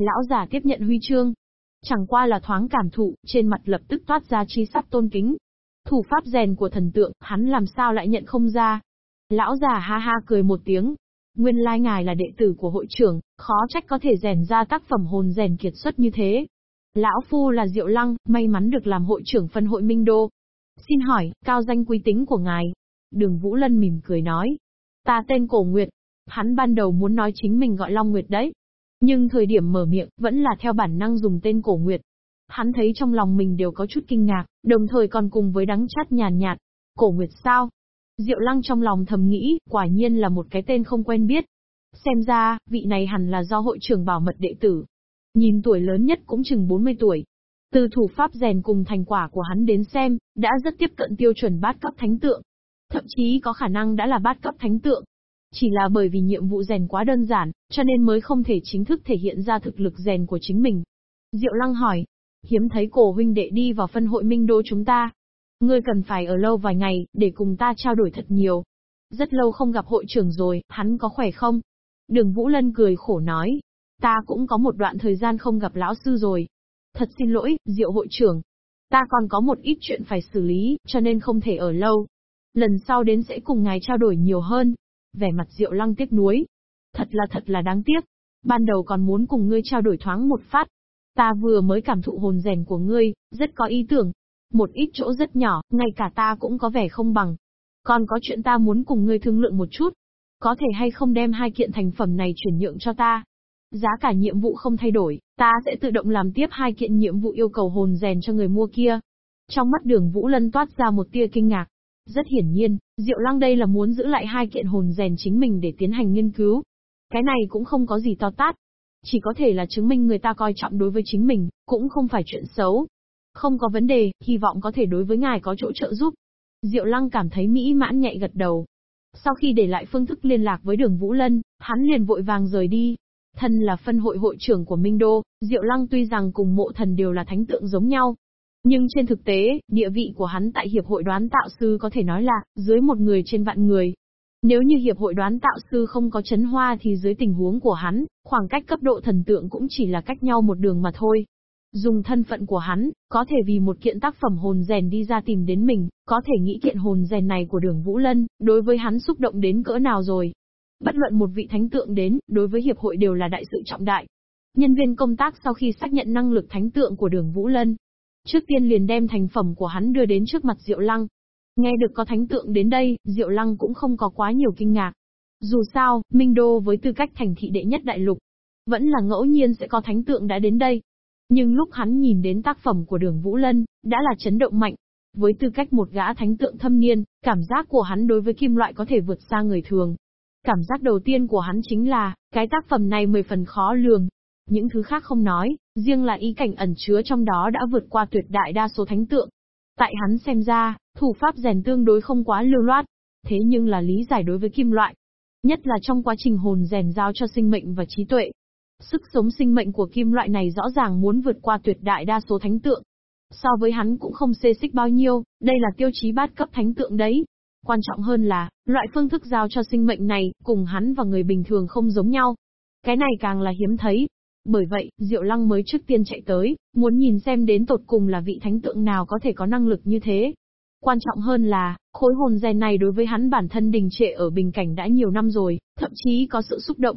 Lão già tiếp nhận huy chương. Chẳng qua là thoáng cảm thụ, trên mặt lập tức toát ra chi sắc tôn kính. Thủ pháp rèn của thần tượng, hắn làm sao lại nhận không ra. Lão già ha ha cười một tiếng. Nguyên lai ngài là đệ tử của hội trưởng, khó trách có thể rèn ra tác phẩm hồn rèn kiệt xuất như thế. Lão Phu là Diệu Lăng, may mắn được làm hội trưởng phân hội Minh Đô. Xin hỏi, cao danh quý tính của ngài? Đường Vũ Lân mỉm cười nói. Ta tên Cổ Nguyệt. Hắn ban đầu muốn nói chính mình gọi Long Nguyệt đấy. Nhưng thời điểm mở miệng, vẫn là theo bản năng dùng tên Cổ Nguyệt. Hắn thấy trong lòng mình đều có chút kinh ngạc, đồng thời còn cùng với đắng chát nhàn nhạt. Cổ Nguyệt sao? Diệu Lăng trong lòng thầm nghĩ, quả nhiên là một cái tên không quen biết. Xem ra, vị này hẳn là do hội trưởng bảo mật đệ tử. Nhìn tuổi lớn nhất cũng chừng 40 tuổi. Từ thủ pháp rèn cùng thành quả của hắn đến xem, đã rất tiếp cận tiêu chuẩn bát cấp thánh tượng. Thậm chí có khả năng đã là bát cấp thánh tượng. Chỉ là bởi vì nhiệm vụ rèn quá đơn giản, cho nên mới không thể chính thức thể hiện ra thực lực rèn của chính mình. Diệu Lăng hỏi, hiếm thấy cổ huynh đệ đi vào phân hội minh đô chúng ta. Ngươi cần phải ở lâu vài ngày, để cùng ta trao đổi thật nhiều. Rất lâu không gặp hội trưởng rồi, hắn có khỏe không? Đường Vũ Lân cười khổ nói. Ta cũng có một đoạn thời gian không gặp lão sư rồi. Thật xin lỗi, Diệu hội trưởng. Ta còn có một ít chuyện phải xử lý, cho nên không thể ở lâu. Lần sau đến sẽ cùng ngài trao đổi nhiều hơn. Vẻ mặt Diệu Lăng tiếc nuối. Thật là thật là đáng tiếc. Ban đầu còn muốn cùng ngươi trao đổi thoáng một phát. Ta vừa mới cảm thụ hồn rèn của ngươi, rất có ý tưởng. Một ít chỗ rất nhỏ, ngay cả ta cũng có vẻ không bằng. Còn có chuyện ta muốn cùng ngươi thương lượng một chút. Có thể hay không đem hai kiện thành phẩm này chuyển nhượng cho ta? Giá cả nhiệm vụ không thay đổi, ta sẽ tự động làm tiếp hai kiện nhiệm vụ yêu cầu hồn rèn cho người mua kia. Trong mắt đường Vũ Lân toát ra một tia kinh ngạc. Rất hiển nhiên, Diệu Lăng đây là muốn giữ lại hai kiện hồn rèn chính mình để tiến hành nghiên cứu. Cái này cũng không có gì to tát. Chỉ có thể là chứng minh người ta coi trọng đối với chính mình, cũng không phải chuyện xấu. Không có vấn đề, hy vọng có thể đối với ngài có chỗ trợ giúp. Diệu Lăng cảm thấy mỹ mãn nhạy gật đầu. Sau khi để lại phương thức liên lạc với đường Vũ Lân, hắn liền vội vàng rời đi. Thân là phân hội hội trưởng của Minh Đô, Diệu Lăng tuy rằng cùng mộ thần đều là thánh tượng giống nhau. Nhưng trên thực tế, địa vị của hắn tại Hiệp hội đoán tạo sư có thể nói là, dưới một người trên vạn người. Nếu như Hiệp hội đoán tạo sư không có chấn hoa thì dưới tình huống của hắn, khoảng cách cấp độ thần tượng cũng chỉ là cách nhau một đường mà thôi. Dùng thân phận của hắn, có thể vì một kiện tác phẩm hồn rèn đi ra tìm đến mình, có thể nghĩ kiện hồn rèn này của đường Vũ Lân, đối với hắn xúc động đến cỡ nào rồi. Bất luận một vị thánh tượng đến, đối với hiệp hội đều là đại sự trọng đại. Nhân viên công tác sau khi xác nhận năng lực thánh tượng của đường Vũ Lân, trước tiên liền đem thành phẩm của hắn đưa đến trước mặt Diệu Lăng. Nghe được có thánh tượng đến đây, Diệu Lăng cũng không có quá nhiều kinh ngạc. Dù sao, Minh Đô với tư cách thành thị đệ nhất đại lục, vẫn là ngẫu nhiên sẽ có thánh tượng đã đến đây. Nhưng lúc hắn nhìn đến tác phẩm của đường Vũ Lân, đã là chấn động mạnh. Với tư cách một gã thánh tượng thâm niên, cảm giác của hắn đối với kim loại có thể vượt xa người thường. Cảm giác đầu tiên của hắn chính là, cái tác phẩm này mười phần khó lường. Những thứ khác không nói, riêng là ý cảnh ẩn chứa trong đó đã vượt qua tuyệt đại đa số thánh tượng. Tại hắn xem ra, thủ pháp rèn tương đối không quá lưu loát, thế nhưng là lý giải đối với kim loại. Nhất là trong quá trình hồn rèn giao cho sinh mệnh và trí tuệ. Sức sống sinh mệnh của kim loại này rõ ràng muốn vượt qua tuyệt đại đa số thánh tượng. So với hắn cũng không xê xích bao nhiêu, đây là tiêu chí bát cấp thánh tượng đấy. Quan trọng hơn là, loại phương thức giao cho sinh mệnh này, cùng hắn và người bình thường không giống nhau. Cái này càng là hiếm thấy. Bởi vậy, Diệu Lăng mới trước tiên chạy tới, muốn nhìn xem đến tột cùng là vị thánh tượng nào có thể có năng lực như thế. Quan trọng hơn là, khối hồn gen này đối với hắn bản thân đình trệ ở bình cảnh đã nhiều năm rồi, thậm chí có sự xúc động.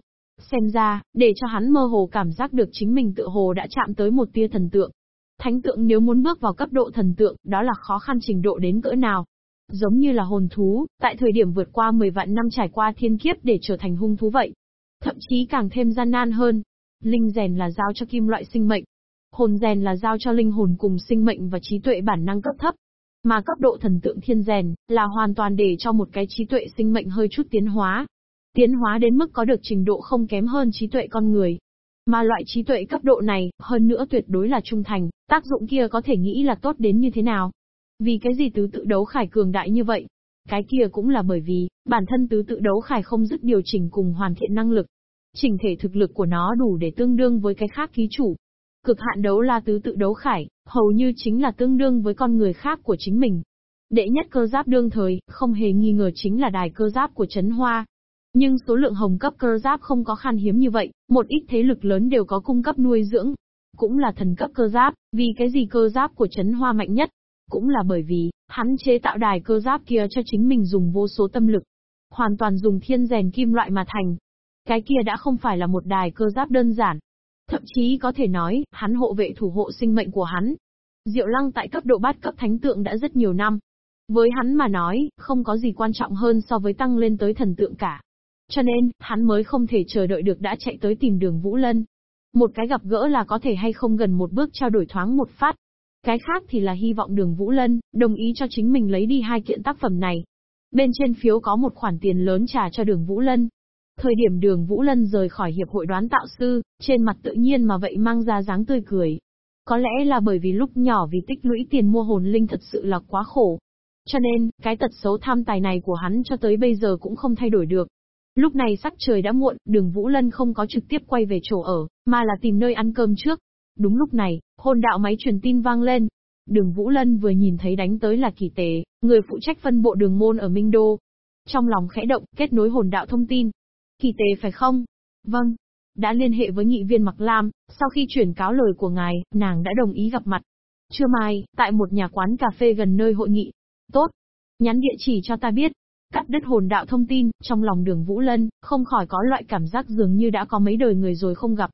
Xem ra, để cho hắn mơ hồ cảm giác được chính mình tự hồ đã chạm tới một tia thần tượng. Thánh tượng nếu muốn bước vào cấp độ thần tượng, đó là khó khăn trình độ đến cỡ nào. Giống như là hồn thú, tại thời điểm vượt qua 10 vạn năm trải qua thiên kiếp để trở thành hung thú vậy. Thậm chí càng thêm gian nan hơn. Linh rèn là giao cho kim loại sinh mệnh. Hồn rèn là giao cho linh hồn cùng sinh mệnh và trí tuệ bản năng cấp thấp. Mà cấp độ thần tượng thiên rèn, là hoàn toàn để cho một cái trí tuệ sinh mệnh hơi chút tiến hóa. Tiến hóa đến mức có được trình độ không kém hơn trí tuệ con người. Mà loại trí tuệ cấp độ này, hơn nữa tuyệt đối là trung thành, tác dụng kia có thể nghĩ là tốt đến như thế nào. Vì cái gì tứ tự đấu khải cường đại như vậy? Cái kia cũng là bởi vì, bản thân tứ tự đấu khải không dứt điều chỉnh cùng hoàn thiện năng lực. Trình thể thực lực của nó đủ để tương đương với cái khác ký chủ. Cực hạn đấu la tứ tự đấu khải, hầu như chính là tương đương với con người khác của chính mình. Đệ nhất cơ giáp đương thời, không hề nghi ngờ chính là đài cơ giáp của Trấn Hoa. Nhưng số lượng hồng cấp cơ giáp không có khan hiếm như vậy, một ít thế lực lớn đều có cung cấp nuôi dưỡng. Cũng là thần cấp cơ giáp, vì cái gì cơ giáp của chấn hoa mạnh nhất? Cũng là bởi vì, hắn chế tạo đài cơ giáp kia cho chính mình dùng vô số tâm lực. Hoàn toàn dùng thiên rèn kim loại mà thành. Cái kia đã không phải là một đài cơ giáp đơn giản. Thậm chí có thể nói, hắn hộ vệ thủ hộ sinh mệnh của hắn. Diệu lăng tại cấp độ bát cấp thánh tượng đã rất nhiều năm. Với hắn mà nói, không có gì quan trọng hơn so với tăng lên tới thần tượng cả. Cho nên, hắn mới không thể chờ đợi được đã chạy tới tìm đường Vũ Lân. Một cái gặp gỡ là có thể hay không gần một bước trao đổi thoáng một phát. Cái khác thì là hy vọng đường Vũ Lân, đồng ý cho chính mình lấy đi hai kiện tác phẩm này. Bên trên phiếu có một khoản tiền lớn trả cho đường Vũ Lân. Thời điểm đường Vũ Lân rời khỏi hiệp hội đoán tạo sư, trên mặt tự nhiên mà vậy mang ra dáng tươi cười. Có lẽ là bởi vì lúc nhỏ vì tích lũy tiền mua hồn linh thật sự là quá khổ. Cho nên, cái tật xấu tham tài này của hắn cho tới bây giờ cũng không thay đổi được. Lúc này sắc trời đã muộn, đường Vũ Lân không có trực tiếp quay về chỗ ở, mà là tìm nơi ăn cơm trước. Đúng lúc này, hồn đạo máy truyền tin vang lên. Đường Vũ Lân vừa nhìn thấy đánh tới là kỳ tế, người phụ trách phân bộ đường môn ở Minh Đô. Trong lòng khẽ động, kết nối hồn đạo thông tin. Kỳ tế phải không? Vâng. Đã liên hệ với nghị viên Mặc Lam, sau khi chuyển cáo lời của ngài, nàng đã đồng ý gặp mặt. Trưa mai, tại một nhà quán cà phê gần nơi hội nghị. Tốt. Nhắn địa chỉ cho ta biết, Cắt đứt hồn đạo thông tin, trong lòng đường Vũ Lân, không khỏi có loại cảm giác dường như đã có mấy đời người rồi không gặp.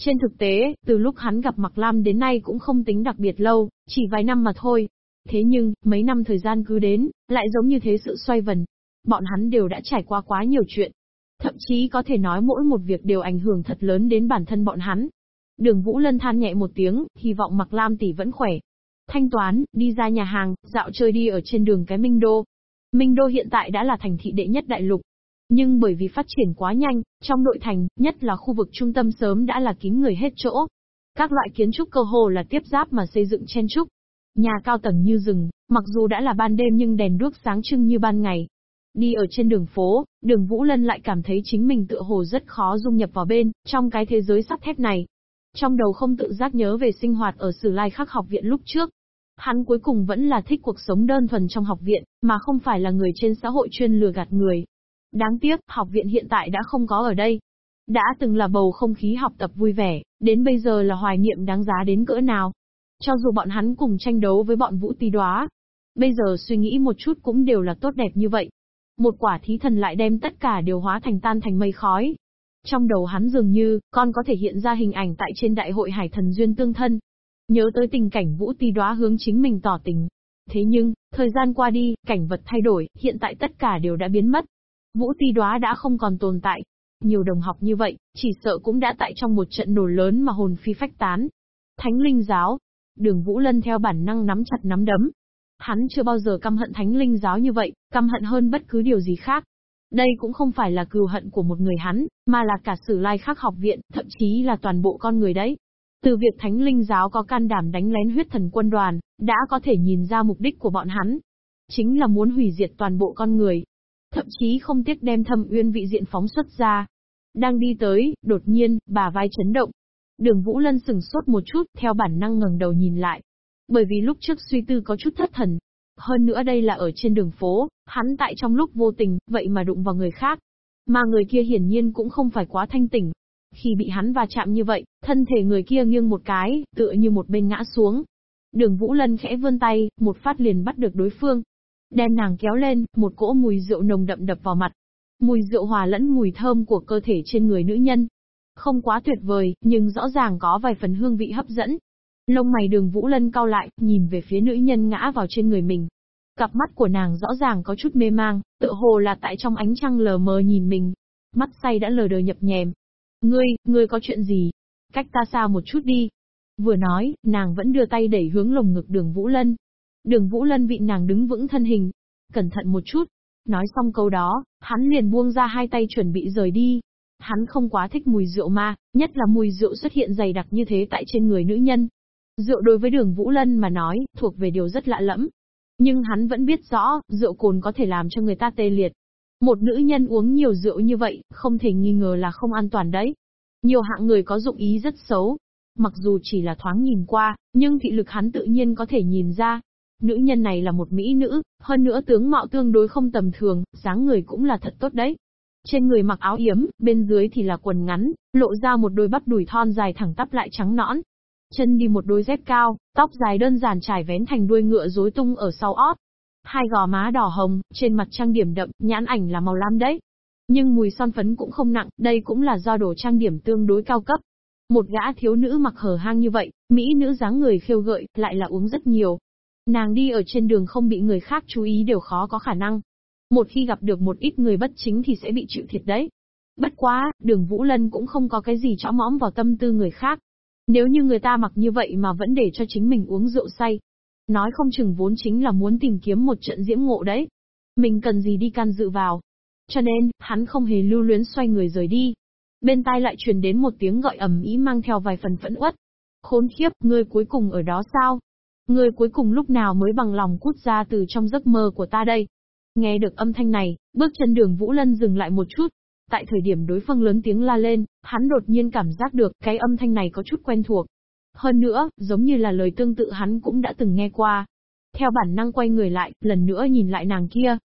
Trên thực tế, từ lúc hắn gặp Mạc Lam đến nay cũng không tính đặc biệt lâu, chỉ vài năm mà thôi. Thế nhưng, mấy năm thời gian cứ đến, lại giống như thế sự xoay vần. Bọn hắn đều đã trải qua quá nhiều chuyện. Thậm chí có thể nói mỗi một việc đều ảnh hưởng thật lớn đến bản thân bọn hắn. Đường Vũ Lân than nhẹ một tiếng, hy vọng Mạc Lam tỷ vẫn khỏe. Thanh toán, đi ra nhà hàng, dạo chơi đi ở trên đường cái Minh Đô, Minh Đô hiện tại đã là thành thị đệ nhất đại lục. Nhưng bởi vì phát triển quá nhanh, trong nội thành, nhất là khu vực trung tâm sớm đã là kín người hết chỗ. Các loại kiến trúc cơ hồ là tiếp giáp mà xây dựng chen trúc. Nhà cao tầng như rừng, mặc dù đã là ban đêm nhưng đèn đuốc sáng trưng như ban ngày. Đi ở trên đường phố, đường Vũ Lân lại cảm thấy chính mình tựa hồ rất khó dung nhập vào bên, trong cái thế giới sắt thép này. Trong đầu không tự giác nhớ về sinh hoạt ở Sử Lai Khắc học viện lúc trước, Hắn cuối cùng vẫn là thích cuộc sống đơn thuần trong học viện, mà không phải là người trên xã hội chuyên lừa gạt người. Đáng tiếc, học viện hiện tại đã không có ở đây. Đã từng là bầu không khí học tập vui vẻ, đến bây giờ là hoài niệm đáng giá đến cỡ nào. Cho dù bọn hắn cùng tranh đấu với bọn vũ tí đoá, bây giờ suy nghĩ một chút cũng đều là tốt đẹp như vậy. Một quả thí thần lại đem tất cả đều hóa thành tan thành mây khói. Trong đầu hắn dường như, con có thể hiện ra hình ảnh tại trên đại hội hải thần duyên tương thân, Nhớ tới tình cảnh Vũ Ti đoá hướng chính mình tỏ tình. Thế nhưng, thời gian qua đi, cảnh vật thay đổi, hiện tại tất cả đều đã biến mất. Vũ Ti đoá đã không còn tồn tại. Nhiều đồng học như vậy, chỉ sợ cũng đã tại trong một trận nổ lớn mà hồn phi phách tán. Thánh linh giáo. Đường Vũ Lân theo bản năng nắm chặt nắm đấm. Hắn chưa bao giờ căm hận thánh linh giáo như vậy, căm hận hơn bất cứ điều gì khác. Đây cũng không phải là cừu hận của một người hắn, mà là cả sử lai khắc học viện, thậm chí là toàn bộ con người đấy. Từ việc thánh linh giáo có can đảm đánh lén huyết thần quân đoàn, đã có thể nhìn ra mục đích của bọn hắn. Chính là muốn hủy diệt toàn bộ con người. Thậm chí không tiếc đem thâm uyên vị diện phóng xuất ra. Đang đi tới, đột nhiên, bà vai chấn động. Đường Vũ Lân sừng sốt một chút, theo bản năng ngẩng đầu nhìn lại. Bởi vì lúc trước suy tư có chút thất thần. Hơn nữa đây là ở trên đường phố, hắn tại trong lúc vô tình, vậy mà đụng vào người khác. Mà người kia hiển nhiên cũng không phải quá thanh tỉnh, khi bị hắn va chạm như vậy, thân thể người kia nghiêng một cái, tựa như một bên ngã xuống. Đường Vũ Lân khẽ vươn tay, một phát liền bắt được đối phương. Đem nàng kéo lên, một cỗ mùi rượu nồng đậm đập vào mặt. Mùi rượu hòa lẫn mùi thơm của cơ thể trên người nữ nhân. Không quá tuyệt vời, nhưng rõ ràng có vài phần hương vị hấp dẫn. Lông mày đường Vũ Lân cau lại, nhìn về phía nữ nhân ngã vào trên người mình. Cặp mắt của nàng rõ ràng có chút mê mang, tựa hồ là tại trong ánh trăng lờ mờ nhìn mình. Mắt say đã lờ đờ nhập nhèm, Ngươi, ngươi có chuyện gì? Cách ta xa một chút đi. Vừa nói, nàng vẫn đưa tay đẩy hướng lồng ngực đường Vũ Lân. Đường Vũ Lân vị nàng đứng vững thân hình. Cẩn thận một chút. Nói xong câu đó, hắn liền buông ra hai tay chuẩn bị rời đi. Hắn không quá thích mùi rượu ma, nhất là mùi rượu xuất hiện dày đặc như thế tại trên người nữ nhân. Rượu đối với đường Vũ Lân mà nói, thuộc về điều rất lạ lẫm. Nhưng hắn vẫn biết rõ, rượu cồn có thể làm cho người ta tê liệt. Một nữ nhân uống nhiều rượu như vậy, không thể nghi ngờ là không an toàn đấy. Nhiều hạng người có dụng ý rất xấu. Mặc dù chỉ là thoáng nhìn qua, nhưng thị lực hắn tự nhiên có thể nhìn ra. Nữ nhân này là một mỹ nữ, hơn nữa tướng mạo tương đối không tầm thường, dáng người cũng là thật tốt đấy. Trên người mặc áo yếm, bên dưới thì là quần ngắn, lộ ra một đôi bắp đùi thon dài thẳng tắp lại trắng nõn. Chân đi một đôi dép cao, tóc dài đơn giản trải vén thành đuôi ngựa rối tung ở sau ót. Hai gò má đỏ hồng, trên mặt trang điểm đậm, nhãn ảnh là màu lam đấy. Nhưng mùi son phấn cũng không nặng, đây cũng là do đồ trang điểm tương đối cao cấp. Một gã thiếu nữ mặc hở hang như vậy, mỹ nữ dáng người khiêu gợi, lại là uống rất nhiều. Nàng đi ở trên đường không bị người khác chú ý đều khó có khả năng. Một khi gặp được một ít người bất chính thì sẽ bị chịu thiệt đấy. Bất quá, đường Vũ Lân cũng không có cái gì chõ mõm vào tâm tư người khác. Nếu như người ta mặc như vậy mà vẫn để cho chính mình uống rượu say. Nói không chừng vốn chính là muốn tìm kiếm một trận diễm ngộ đấy. Mình cần gì đi can dự vào. Cho nên, hắn không hề lưu luyến xoay người rời đi. Bên tai lại truyền đến một tiếng gọi ầm ý mang theo vài phần phẫn uất. Khốn khiếp, ngươi cuối cùng ở đó sao? Ngươi cuối cùng lúc nào mới bằng lòng cút ra từ trong giấc mơ của ta đây? Nghe được âm thanh này, bước chân đường Vũ Lân dừng lại một chút. Tại thời điểm đối phương lớn tiếng la lên, hắn đột nhiên cảm giác được cái âm thanh này có chút quen thuộc. Hơn nữa, giống như là lời tương tự hắn cũng đã từng nghe qua. Theo bản năng quay người lại, lần nữa nhìn lại nàng kia.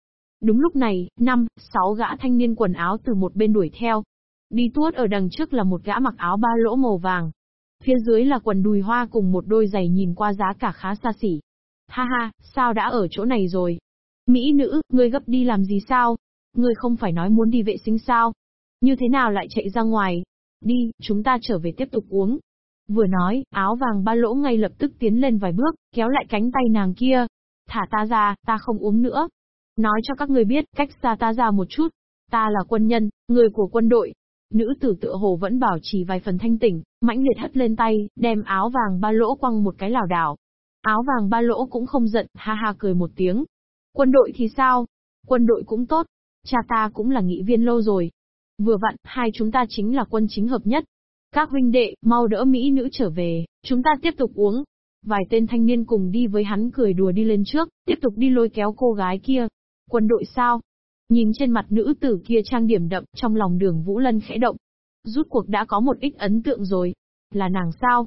Đúng lúc này, năm, sáu gã thanh niên quần áo từ một bên đuổi theo. Đi tuốt ở đằng trước là một gã mặc áo ba lỗ màu vàng. Phía dưới là quần đùi hoa cùng một đôi giày nhìn qua giá cả khá xa xỉ. Ha ha, sao đã ở chỗ này rồi? Mỹ nữ, ngươi gấp đi làm gì sao? Ngươi không phải nói muốn đi vệ sinh sao? Như thế nào lại chạy ra ngoài? Đi, chúng ta trở về tiếp tục uống. Vừa nói, áo vàng ba lỗ ngay lập tức tiến lên vài bước, kéo lại cánh tay nàng kia. Thả ta ra, ta không uống nữa. Nói cho các ngươi biết, cách xa ta ra một chút. Ta là quân nhân, người của quân đội. Nữ tử tựa hồ vẫn bảo trì vài phần thanh tỉnh, mãnh liệt hất lên tay, đem áo vàng ba lỗ quăng một cái lảo đảo. Áo vàng ba lỗ cũng không giận, ha ha cười một tiếng, Quân đội thì sao? Quân đội cũng tốt. Cha ta cũng là nghị viên lâu rồi. Vừa vặn, hai chúng ta chính là quân chính hợp nhất. Các huynh đệ, mau đỡ Mỹ nữ trở về, chúng ta tiếp tục uống. Vài tên thanh niên cùng đi với hắn cười đùa đi lên trước, tiếp tục đi lôi kéo cô gái kia. Quân đội sao? Nhìn trên mặt nữ tử kia trang điểm đậm, trong lòng đường Vũ Lân khẽ động. Rút cuộc đã có một ít ấn tượng rồi. Là nàng sao?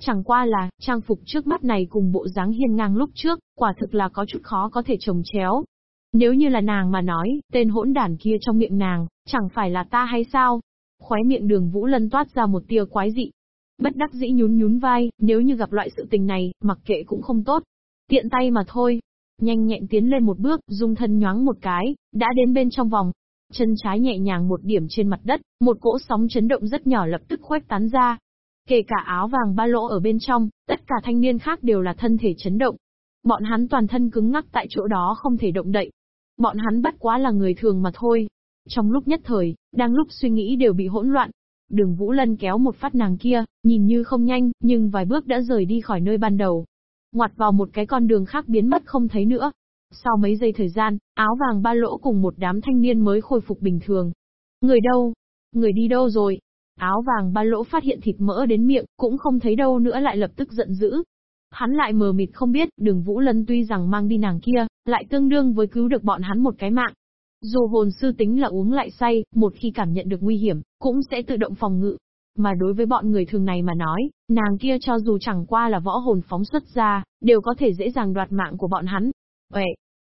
Chẳng qua là, trang phục trước mắt này cùng bộ dáng hiên ngang lúc trước, quả thực là có chút khó có thể trồng chéo. Nếu như là nàng mà nói, tên hỗn đản kia trong miệng nàng, chẳng phải là ta hay sao? Khóe miệng đường Vũ Lân toát ra một tia quái dị. Bất đắc dĩ nhún nhún vai, nếu như gặp loại sự tình này, mặc kệ cũng không tốt. Tiện tay mà thôi. Nhanh nhẹn tiến lên một bước, dung thân nhoáng một cái, đã đến bên trong vòng. Chân trái nhẹ nhàng một điểm trên mặt đất, một cỗ sóng chấn động rất nhỏ lập tức khuếch tán ra, Kể cả áo vàng ba lỗ ở bên trong, tất cả thanh niên khác đều là thân thể chấn động. Bọn hắn toàn thân cứng ngắc tại chỗ đó không thể động đậy. Bọn hắn bắt quá là người thường mà thôi. Trong lúc nhất thời, đang lúc suy nghĩ đều bị hỗn loạn. Đường Vũ Lân kéo một phát nàng kia, nhìn như không nhanh, nhưng vài bước đã rời đi khỏi nơi ban đầu. Ngoặt vào một cái con đường khác biến mất không thấy nữa. Sau mấy giây thời gian, áo vàng ba lỗ cùng một đám thanh niên mới khôi phục bình thường. Người đâu? Người đi đâu rồi? Áo vàng ba lỗ phát hiện thịt mỡ đến miệng, cũng không thấy đâu nữa lại lập tức giận dữ. Hắn lại mờ mịt không biết, đường Vũ Lân tuy rằng mang đi nàng kia, lại tương đương với cứu được bọn hắn một cái mạng. Dù hồn sư tính là uống lại say, một khi cảm nhận được nguy hiểm, cũng sẽ tự động phòng ngự. Mà đối với bọn người thường này mà nói, nàng kia cho dù chẳng qua là võ hồn phóng xuất ra, đều có thể dễ dàng đoạt mạng của bọn hắn. Uệ!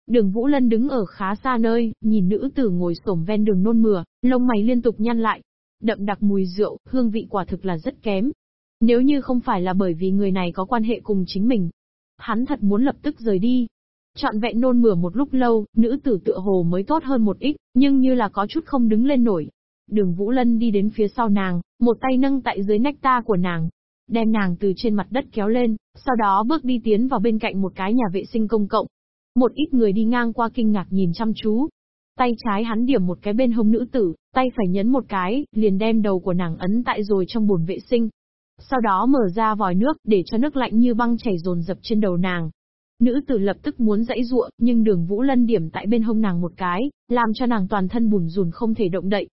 Đường Vũ Lân đứng ở khá xa nơi, nhìn nữ tử ngồi xổm ven đường nôn mửa, lông mày liên tục nhăn lại, đậm đặc mùi rượu, hương vị quả thực là rất kém. Nếu như không phải là bởi vì người này có quan hệ cùng chính mình, hắn thật muốn lập tức rời đi. Chọn vẹn nôn mửa một lúc lâu, nữ tử tựa hồ mới tốt hơn một ít, nhưng như là có chút không đứng lên nổi. Đường Vũ Lân đi đến phía sau nàng, một tay nâng tại dưới nách ta của nàng, đem nàng từ trên mặt đất kéo lên, sau đó bước đi tiến vào bên cạnh một cái nhà vệ sinh công cộng. Một ít người đi ngang qua kinh ngạc nhìn chăm chú, Tay trái hắn điểm một cái bên hông nữ tử, tay phải nhấn một cái, liền đem đầu của nàng ấn tại rồi trong bồn vệ sinh. Sau đó mở ra vòi nước, để cho nước lạnh như băng chảy dồn dập trên đầu nàng. Nữ tử lập tức muốn dãy ruộng, nhưng đường Vũ Lân điểm tại bên hông nàng một cái, làm cho nàng toàn thân bùn rùn không thể động đậy.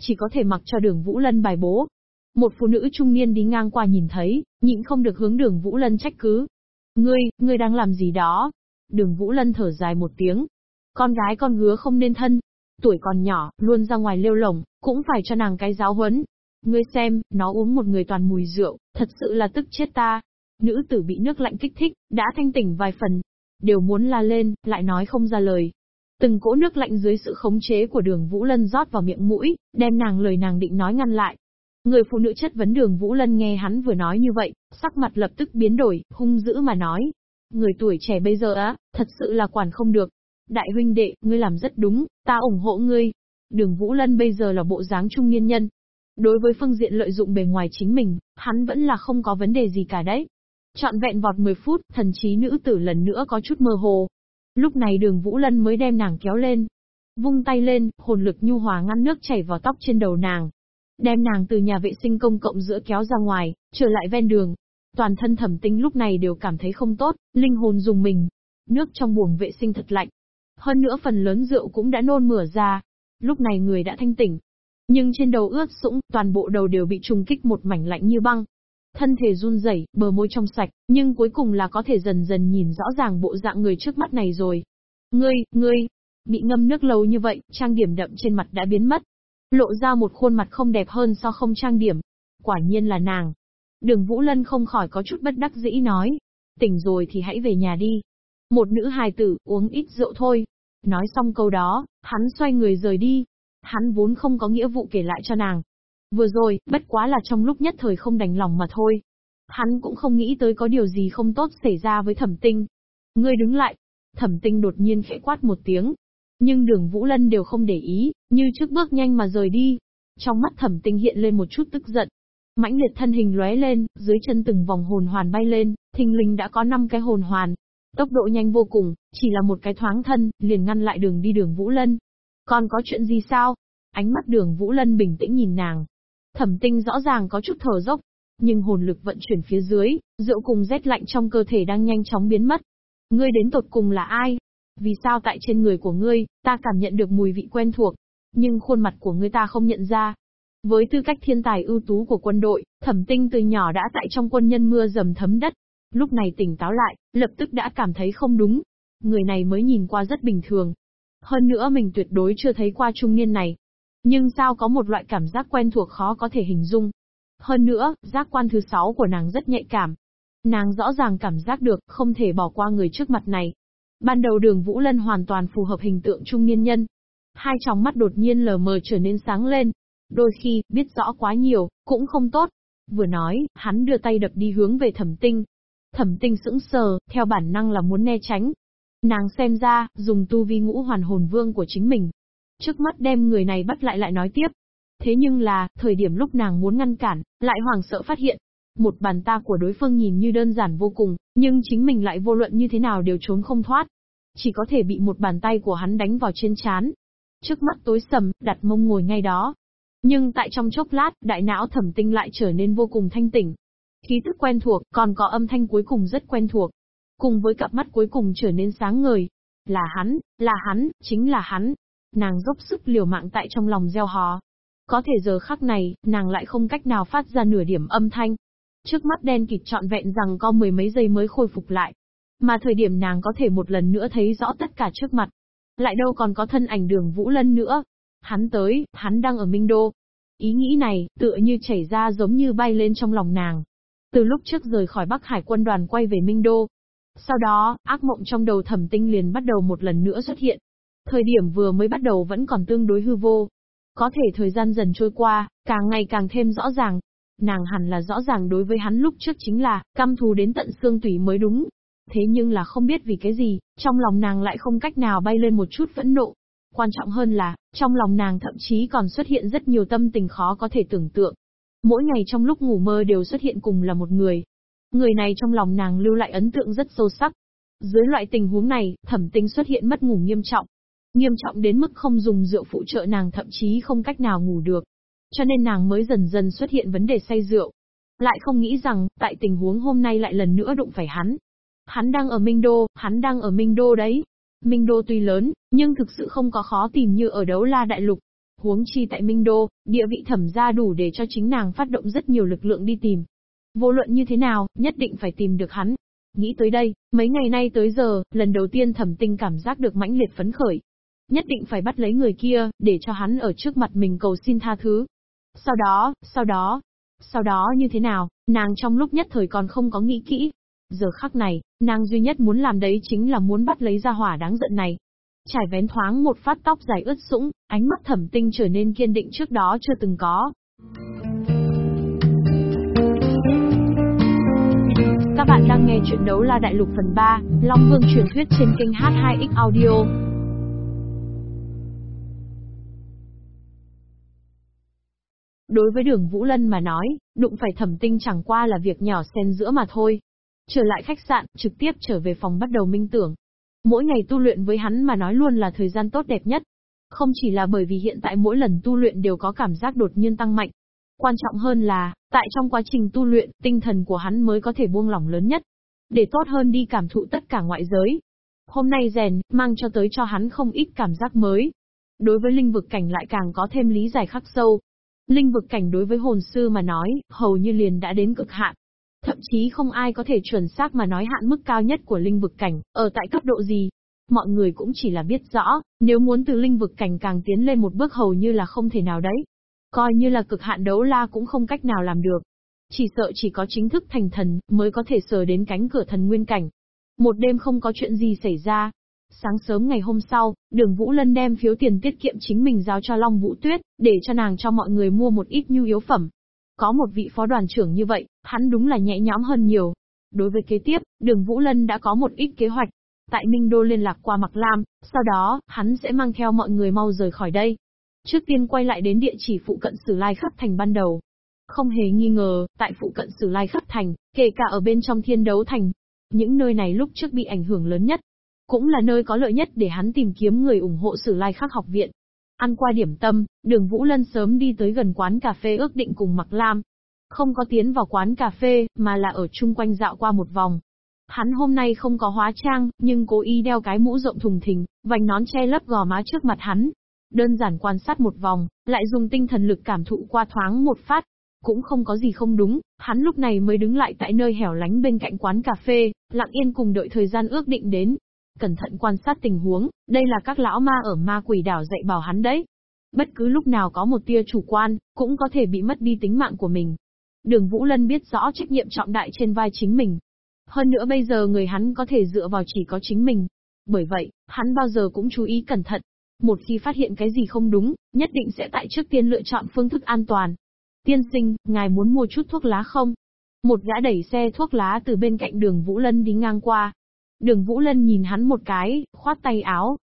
Chỉ có thể mặc cho đường Vũ Lân bài bố. Một phụ nữ trung niên đi ngang qua nhìn thấy, nhịn không được hướng đường Vũ Lân trách cứ. Ngươi, ngươi đang làm gì đó? Đường Vũ Lân thở dài một tiếng, con gái con hứa không nên thân. Tuổi còn nhỏ, luôn ra ngoài lêu lồng, cũng phải cho nàng cái giáo huấn. Ngươi xem, nó uống một người toàn mùi rượu, thật sự là tức chết ta. Nữ tử bị nước lạnh kích thích, đã thanh tỉnh vài phần. Đều muốn la lên, lại nói không ra lời. Từng cỗ nước lạnh dưới sự khống chế của đường Vũ Lân rót vào miệng mũi, đem nàng lời nàng định nói ngăn lại. Người phụ nữ chất vấn đường Vũ Lân nghe hắn vừa nói như vậy, sắc mặt lập tức biến đổi, hung dữ mà nói. Người tuổi trẻ bây giờ á, thật sự là quản không được. Đại huynh đệ, ngươi làm rất đúng, ta ủng hộ ngươi. Đường Vũ Lân bây giờ là bộ dáng trung niên nhân. Đối với phương diện lợi dụng bề ngoài chính mình, hắn vẫn là không có vấn đề gì cả đấy. Chọn vẹn vọt 10 phút, thần trí nữ tử lần nữa có chút mơ hồ. Lúc này đường Vũ Lân mới đem nàng kéo lên. Vung tay lên, hồn lực nhu hòa ngăn nước chảy vào tóc trên đầu nàng. Đem nàng từ nhà vệ sinh công cộng giữa kéo ra ngoài, trở lại ven đường. Toàn thân thẩm tinh lúc này đều cảm thấy không tốt, linh hồn dùng mình. Nước trong buồng vệ sinh thật lạnh. Hơn nữa phần lớn rượu cũng đã nôn mửa ra. Lúc này người đã thanh tỉnh. Nhưng trên đầu ướt sũng, toàn bộ đầu đều bị trùng kích một mảnh lạnh như băng. Thân thể run rẩy, bờ môi trong sạch, nhưng cuối cùng là có thể dần dần nhìn rõ ràng bộ dạng người trước mắt này rồi. Ngươi, ngươi, bị ngâm nước lâu như vậy, trang điểm đậm trên mặt đã biến mất. Lộ ra một khuôn mặt không đẹp hơn so không trang điểm. Quả nhiên là nàng. Đường Vũ Lân không khỏi có chút bất đắc dĩ nói. Tỉnh rồi thì hãy về nhà đi. Một nữ hài tử, uống ít rượu thôi. Nói xong câu đó, hắn xoay người rời đi. Hắn vốn không có nghĩa vụ kể lại cho nàng. Vừa rồi, bất quá là trong lúc nhất thời không đành lòng mà thôi. Hắn cũng không nghĩ tới có điều gì không tốt xảy ra với thẩm tinh. Ngươi đứng lại. Thẩm tinh đột nhiên khẽ quát một tiếng. Nhưng đường Vũ Lân đều không để ý, như trước bước nhanh mà rời đi. Trong mắt thẩm tinh hiện lên một chút tức giận. Mãnh liệt thân hình lóe lên, dưới chân từng vòng hồn hoàn bay lên, thình Linh đã có 5 cái hồn hoàn. Tốc độ nhanh vô cùng, chỉ là một cái thoáng thân, liền ngăn lại đường đi đường Vũ Lân. Còn có chuyện gì sao? Ánh mắt đường Vũ Lân bình tĩnh nhìn nàng, Thẩm tinh rõ ràng có chút thở dốc, nhưng hồn lực vận chuyển phía dưới, rượu cùng rét lạnh trong cơ thể đang nhanh chóng biến mất. Ngươi đến tột cùng là ai? Vì sao tại trên người của ngươi, ta cảm nhận được mùi vị quen thuộc, nhưng khuôn mặt của ngươi ta không nhận ra? Với tư cách thiên tài ưu tú của quân đội, thẩm tinh từ nhỏ đã tại trong quân nhân mưa dầm thấm đất. Lúc này tỉnh táo lại, lập tức đã cảm thấy không đúng. Người này mới nhìn qua rất bình thường. Hơn nữa mình tuyệt đối chưa thấy qua trung niên này, nhưng sao có một loại cảm giác quen thuộc khó có thể hình dung. Hơn nữa, giác quan thứ sáu của nàng rất nhạy cảm. Nàng rõ ràng cảm giác được, không thể bỏ qua người trước mặt này. Ban đầu đường Vũ Lân hoàn toàn phù hợp hình tượng trung niên nhân. Hai tròng mắt đột nhiên lờ mờ trở nên sáng lên. Đôi khi, biết rõ quá nhiều, cũng không tốt. Vừa nói, hắn đưa tay đập đi hướng về thẩm tinh. Thẩm tinh sững sờ, theo bản năng là muốn né tránh. Nàng xem ra, dùng tu vi ngũ hoàn hồn vương của chính mình, Trước mắt đem người này bắt lại lại nói tiếp. Thế nhưng là, thời điểm lúc nàng muốn ngăn cản, lại hoảng sợ phát hiện. Một bàn ta của đối phương nhìn như đơn giản vô cùng, nhưng chính mình lại vô luận như thế nào đều trốn không thoát. Chỉ có thể bị một bàn tay của hắn đánh vào trên chán. Trước mắt tối sầm, đặt mông ngồi ngay đó. Nhưng tại trong chốc lát, đại não thẩm tinh lại trở nên vô cùng thanh tỉnh. Khí thức quen thuộc, còn có âm thanh cuối cùng rất quen thuộc. Cùng với cặp mắt cuối cùng trở nên sáng ngời. Là hắn, là hắn, chính là hắn. Nàng dốc sức liều mạng tại trong lòng gieo hò. Có thể giờ khắc này, nàng lại không cách nào phát ra nửa điểm âm thanh. Trước mắt đen kịt trọn vẹn rằng có mười mấy giây mới khôi phục lại. Mà thời điểm nàng có thể một lần nữa thấy rõ tất cả trước mặt. Lại đâu còn có thân ảnh đường Vũ Lân nữa. Hắn tới, hắn đang ở Minh Đô. Ý nghĩ này, tựa như chảy ra giống như bay lên trong lòng nàng. Từ lúc trước rời khỏi Bắc Hải quân đoàn quay về Minh Đô. Sau đó, ác mộng trong đầu thẩm tinh liền bắt đầu một lần nữa xuất hiện. Thời điểm vừa mới bắt đầu vẫn còn tương đối hư vô. Có thể thời gian dần trôi qua, càng ngày càng thêm rõ ràng. Nàng hẳn là rõ ràng đối với hắn lúc trước chính là, căm thù đến tận xương tủy mới đúng. Thế nhưng là không biết vì cái gì, trong lòng nàng lại không cách nào bay lên một chút phẫn nộ. Quan trọng hơn là, trong lòng nàng thậm chí còn xuất hiện rất nhiều tâm tình khó có thể tưởng tượng. Mỗi ngày trong lúc ngủ mơ đều xuất hiện cùng là một người. Người này trong lòng nàng lưu lại ấn tượng rất sâu sắc. Dưới loại tình huống này, thẩm tinh xuất hiện mất ngủ nghiêm trọng, Nghiêm trọng đến mức không dùng rượu phụ trợ nàng thậm chí không cách nào ngủ được. Cho nên nàng mới dần dần xuất hiện vấn đề say rượu. Lại không nghĩ rằng, tại tình huống hôm nay lại lần nữa đụng phải hắn. Hắn đang ở Minh Đô, hắn đang ở Minh Đô đấy. Minh Đô tuy lớn, nhưng thực sự không có khó tìm như ở đấu la đại lục. Huống chi tại Minh Đô, địa vị thẩm gia đủ để cho chính nàng phát động rất nhiều lực lượng đi tìm. Vô luận như thế nào, nhất định phải tìm được hắn. Nghĩ tới đây, mấy ngày nay tới giờ, lần đầu tiên thẩm tinh cảm giác được mãnh liệt phấn khởi. Nhất định phải bắt lấy người kia, để cho hắn ở trước mặt mình cầu xin tha thứ. Sau đó, sau đó, sau đó như thế nào, nàng trong lúc nhất thời còn không có nghĩ kỹ. Giờ khắc này, nàng duy nhất muốn làm đấy chính là muốn bắt lấy ra hỏa đáng giận này. Trải vén thoáng một phát tóc dài ướt sũng, ánh mắt thẩm tinh trở nên kiên định trước đó chưa từng có. Các bạn đang nghe chuyện đấu la đại lục phần 3, Long Vương truyền thuyết trên kênh H2X Audio. Đối với đường Vũ Lân mà nói, đụng phải thẩm tinh chẳng qua là việc nhỏ xen giữa mà thôi. Trở lại khách sạn, trực tiếp trở về phòng bắt đầu minh tưởng. Mỗi ngày tu luyện với hắn mà nói luôn là thời gian tốt đẹp nhất. Không chỉ là bởi vì hiện tại mỗi lần tu luyện đều có cảm giác đột nhiên tăng mạnh. Quan trọng hơn là, tại trong quá trình tu luyện, tinh thần của hắn mới có thể buông lỏng lớn nhất. Để tốt hơn đi cảm thụ tất cả ngoại giới. Hôm nay rèn, mang cho tới cho hắn không ít cảm giác mới. Đối với linh vực cảnh lại càng có thêm lý giải khắc sâu. Linh vực cảnh đối với hồn sư mà nói, hầu như liền đã đến cực hạn. Thậm chí không ai có thể chuẩn xác mà nói hạn mức cao nhất của linh vực cảnh, ở tại cấp độ gì. Mọi người cũng chỉ là biết rõ, nếu muốn từ linh vực cảnh càng tiến lên một bước hầu như là không thể nào đấy. Coi như là cực hạn đấu la cũng không cách nào làm được. Chỉ sợ chỉ có chính thức thành thần, mới có thể sờ đến cánh cửa thần nguyên cảnh. Một đêm không có chuyện gì xảy ra, Sáng sớm ngày hôm sau, đường Vũ Lân đem phiếu tiền tiết kiệm chính mình giao cho Long Vũ Tuyết, để cho nàng cho mọi người mua một ít nhu yếu phẩm. Có một vị phó đoàn trưởng như vậy, hắn đúng là nhẹ nhõm hơn nhiều. Đối với kế tiếp, đường Vũ Lân đã có một ít kế hoạch. Tại Minh Đô liên lạc qua Mạc Lam, sau đó, hắn sẽ mang theo mọi người mau rời khỏi đây. Trước tiên quay lại đến địa chỉ phụ cận Sử Lai Khắp Thành ban đầu. Không hề nghi ngờ, tại phụ cận Sử Lai Khắp Thành, kể cả ở bên trong thiên đấu thành. Những nơi này lúc trước bị ảnh hưởng lớn nhất, cũng là nơi có lợi nhất để hắn tìm kiếm người ủng hộ Sử Lai Khắc học viện. Ăn qua điểm tâm, đường Vũ Lân sớm đi tới gần quán cà phê ước định cùng Mặc Lam. Không có tiến vào quán cà phê, mà là ở chung quanh dạo qua một vòng. Hắn hôm nay không có hóa trang, nhưng cố ý đeo cái mũ rộng thùng thình, vành nón che lấp gò má trước mặt hắn. Đơn giản quan sát một vòng, lại dùng tinh thần lực cảm thụ qua thoáng một phát. Cũng không có gì không đúng, hắn lúc này mới đứng lại tại nơi hẻo lánh bên cạnh quán cà phê, lặng yên cùng đợi thời gian ước định đến, cẩn thận quan sát tình huống, đây là các lão ma ở ma quỷ đảo dạy bảo hắn đấy. Bất cứ lúc nào có một tia chủ quan, cũng có thể bị mất đi tính mạng của mình. Đường Vũ Lân biết rõ trách nhiệm trọng đại trên vai chính mình. Hơn nữa bây giờ người hắn có thể dựa vào chỉ có chính mình. Bởi vậy, hắn bao giờ cũng chú ý cẩn thận. Một khi phát hiện cái gì không đúng, nhất định sẽ tại trước tiên lựa chọn phương thức an toàn. Tiên sinh, ngài muốn mua chút thuốc lá không? Một gã đẩy xe thuốc lá từ bên cạnh đường Vũ Lân đi ngang qua, Đường Vũ Lân nhìn hắn một cái, khoát tay áo.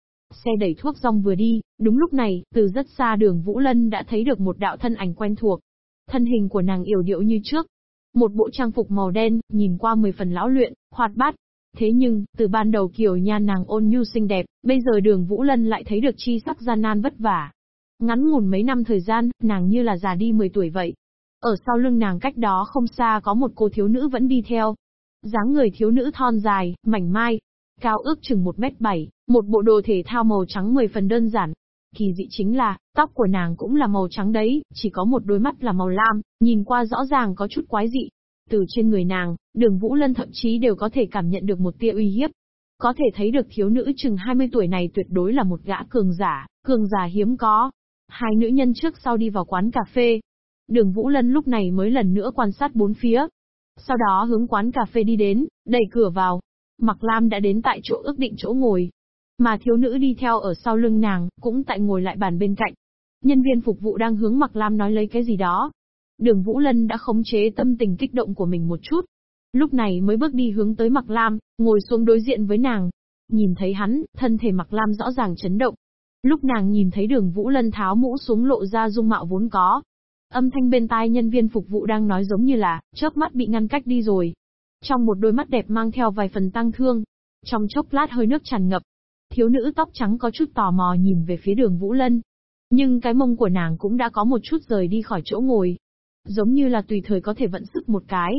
Xe đẩy thuốc rong vừa đi, đúng lúc này, từ rất xa đường Vũ Lân đã thấy được một đạo thân ảnh quen thuộc. Thân hình của nàng yểu điệu như trước. Một bộ trang phục màu đen, nhìn qua mười phần lão luyện, hoạt bát. Thế nhưng, từ ban đầu kiểu nha nàng ôn nhu xinh đẹp, bây giờ đường Vũ Lân lại thấy được chi sắc gian nan vất vả. Ngắn ngủn mấy năm thời gian, nàng như là già đi 10 tuổi vậy. Ở sau lưng nàng cách đó không xa có một cô thiếu nữ vẫn đi theo, dáng người thiếu nữ thon dài, mảnh mai, cao ước chừng 1 mét 7, một bộ đồ thể thao màu trắng 10 phần đơn giản. Kỳ dị chính là, tóc của nàng cũng là màu trắng đấy, chỉ có một đôi mắt là màu lam, nhìn qua rõ ràng có chút quái dị. Từ trên người nàng, đường Vũ Lân thậm chí đều có thể cảm nhận được một tia uy hiếp. Có thể thấy được thiếu nữ chừng 20 tuổi này tuyệt đối là một gã cường giả, cường giả hiếm có. Hai nữ nhân trước sau đi vào quán cà phê. Đường Vũ Lân lúc này mới lần nữa quan sát bốn phía, sau đó hướng quán cà phê đi đến, đẩy cửa vào. Mặc Lam đã đến tại chỗ ước định chỗ ngồi. Mà thiếu nữ đi theo ở sau lưng nàng, cũng tại ngồi lại bàn bên cạnh. Nhân viên phục vụ đang hướng Mặc Lam nói lấy cái gì đó. Đường Vũ Lân đã khống chế tâm tình kích động của mình một chút. Lúc này mới bước đi hướng tới Mặc Lam, ngồi xuống đối diện với nàng. Nhìn thấy hắn, thân thể Mặc Lam rõ ràng chấn động. Lúc nàng nhìn thấy đường Vũ Lân tháo mũ xuống lộ ra dung mạo vốn có, Âm thanh bên tai nhân viên phục vụ đang nói giống như là, chớp mắt bị ngăn cách đi rồi. Trong một đôi mắt đẹp mang theo vài phần tăng thương. Trong chốc lát hơi nước tràn ngập. Thiếu nữ tóc trắng có chút tò mò nhìn về phía đường Vũ Lân. Nhưng cái mông của nàng cũng đã có một chút rời đi khỏi chỗ ngồi. Giống như là tùy thời có thể vận sức một cái.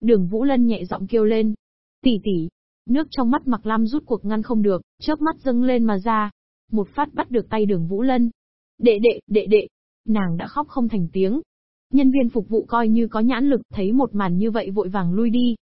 Đường Vũ Lân nhẹ giọng kêu lên. Tỷ tỷ. Nước trong mắt mặc lam rút cuộc ngăn không được, chớp mắt dâng lên mà ra. Một phát bắt được tay đường Vũ Lân. Đệ đệ, đệ đệ, Nàng đã khóc không thành tiếng. Nhân viên phục vụ coi như có nhãn lực thấy một màn như vậy vội vàng lui đi.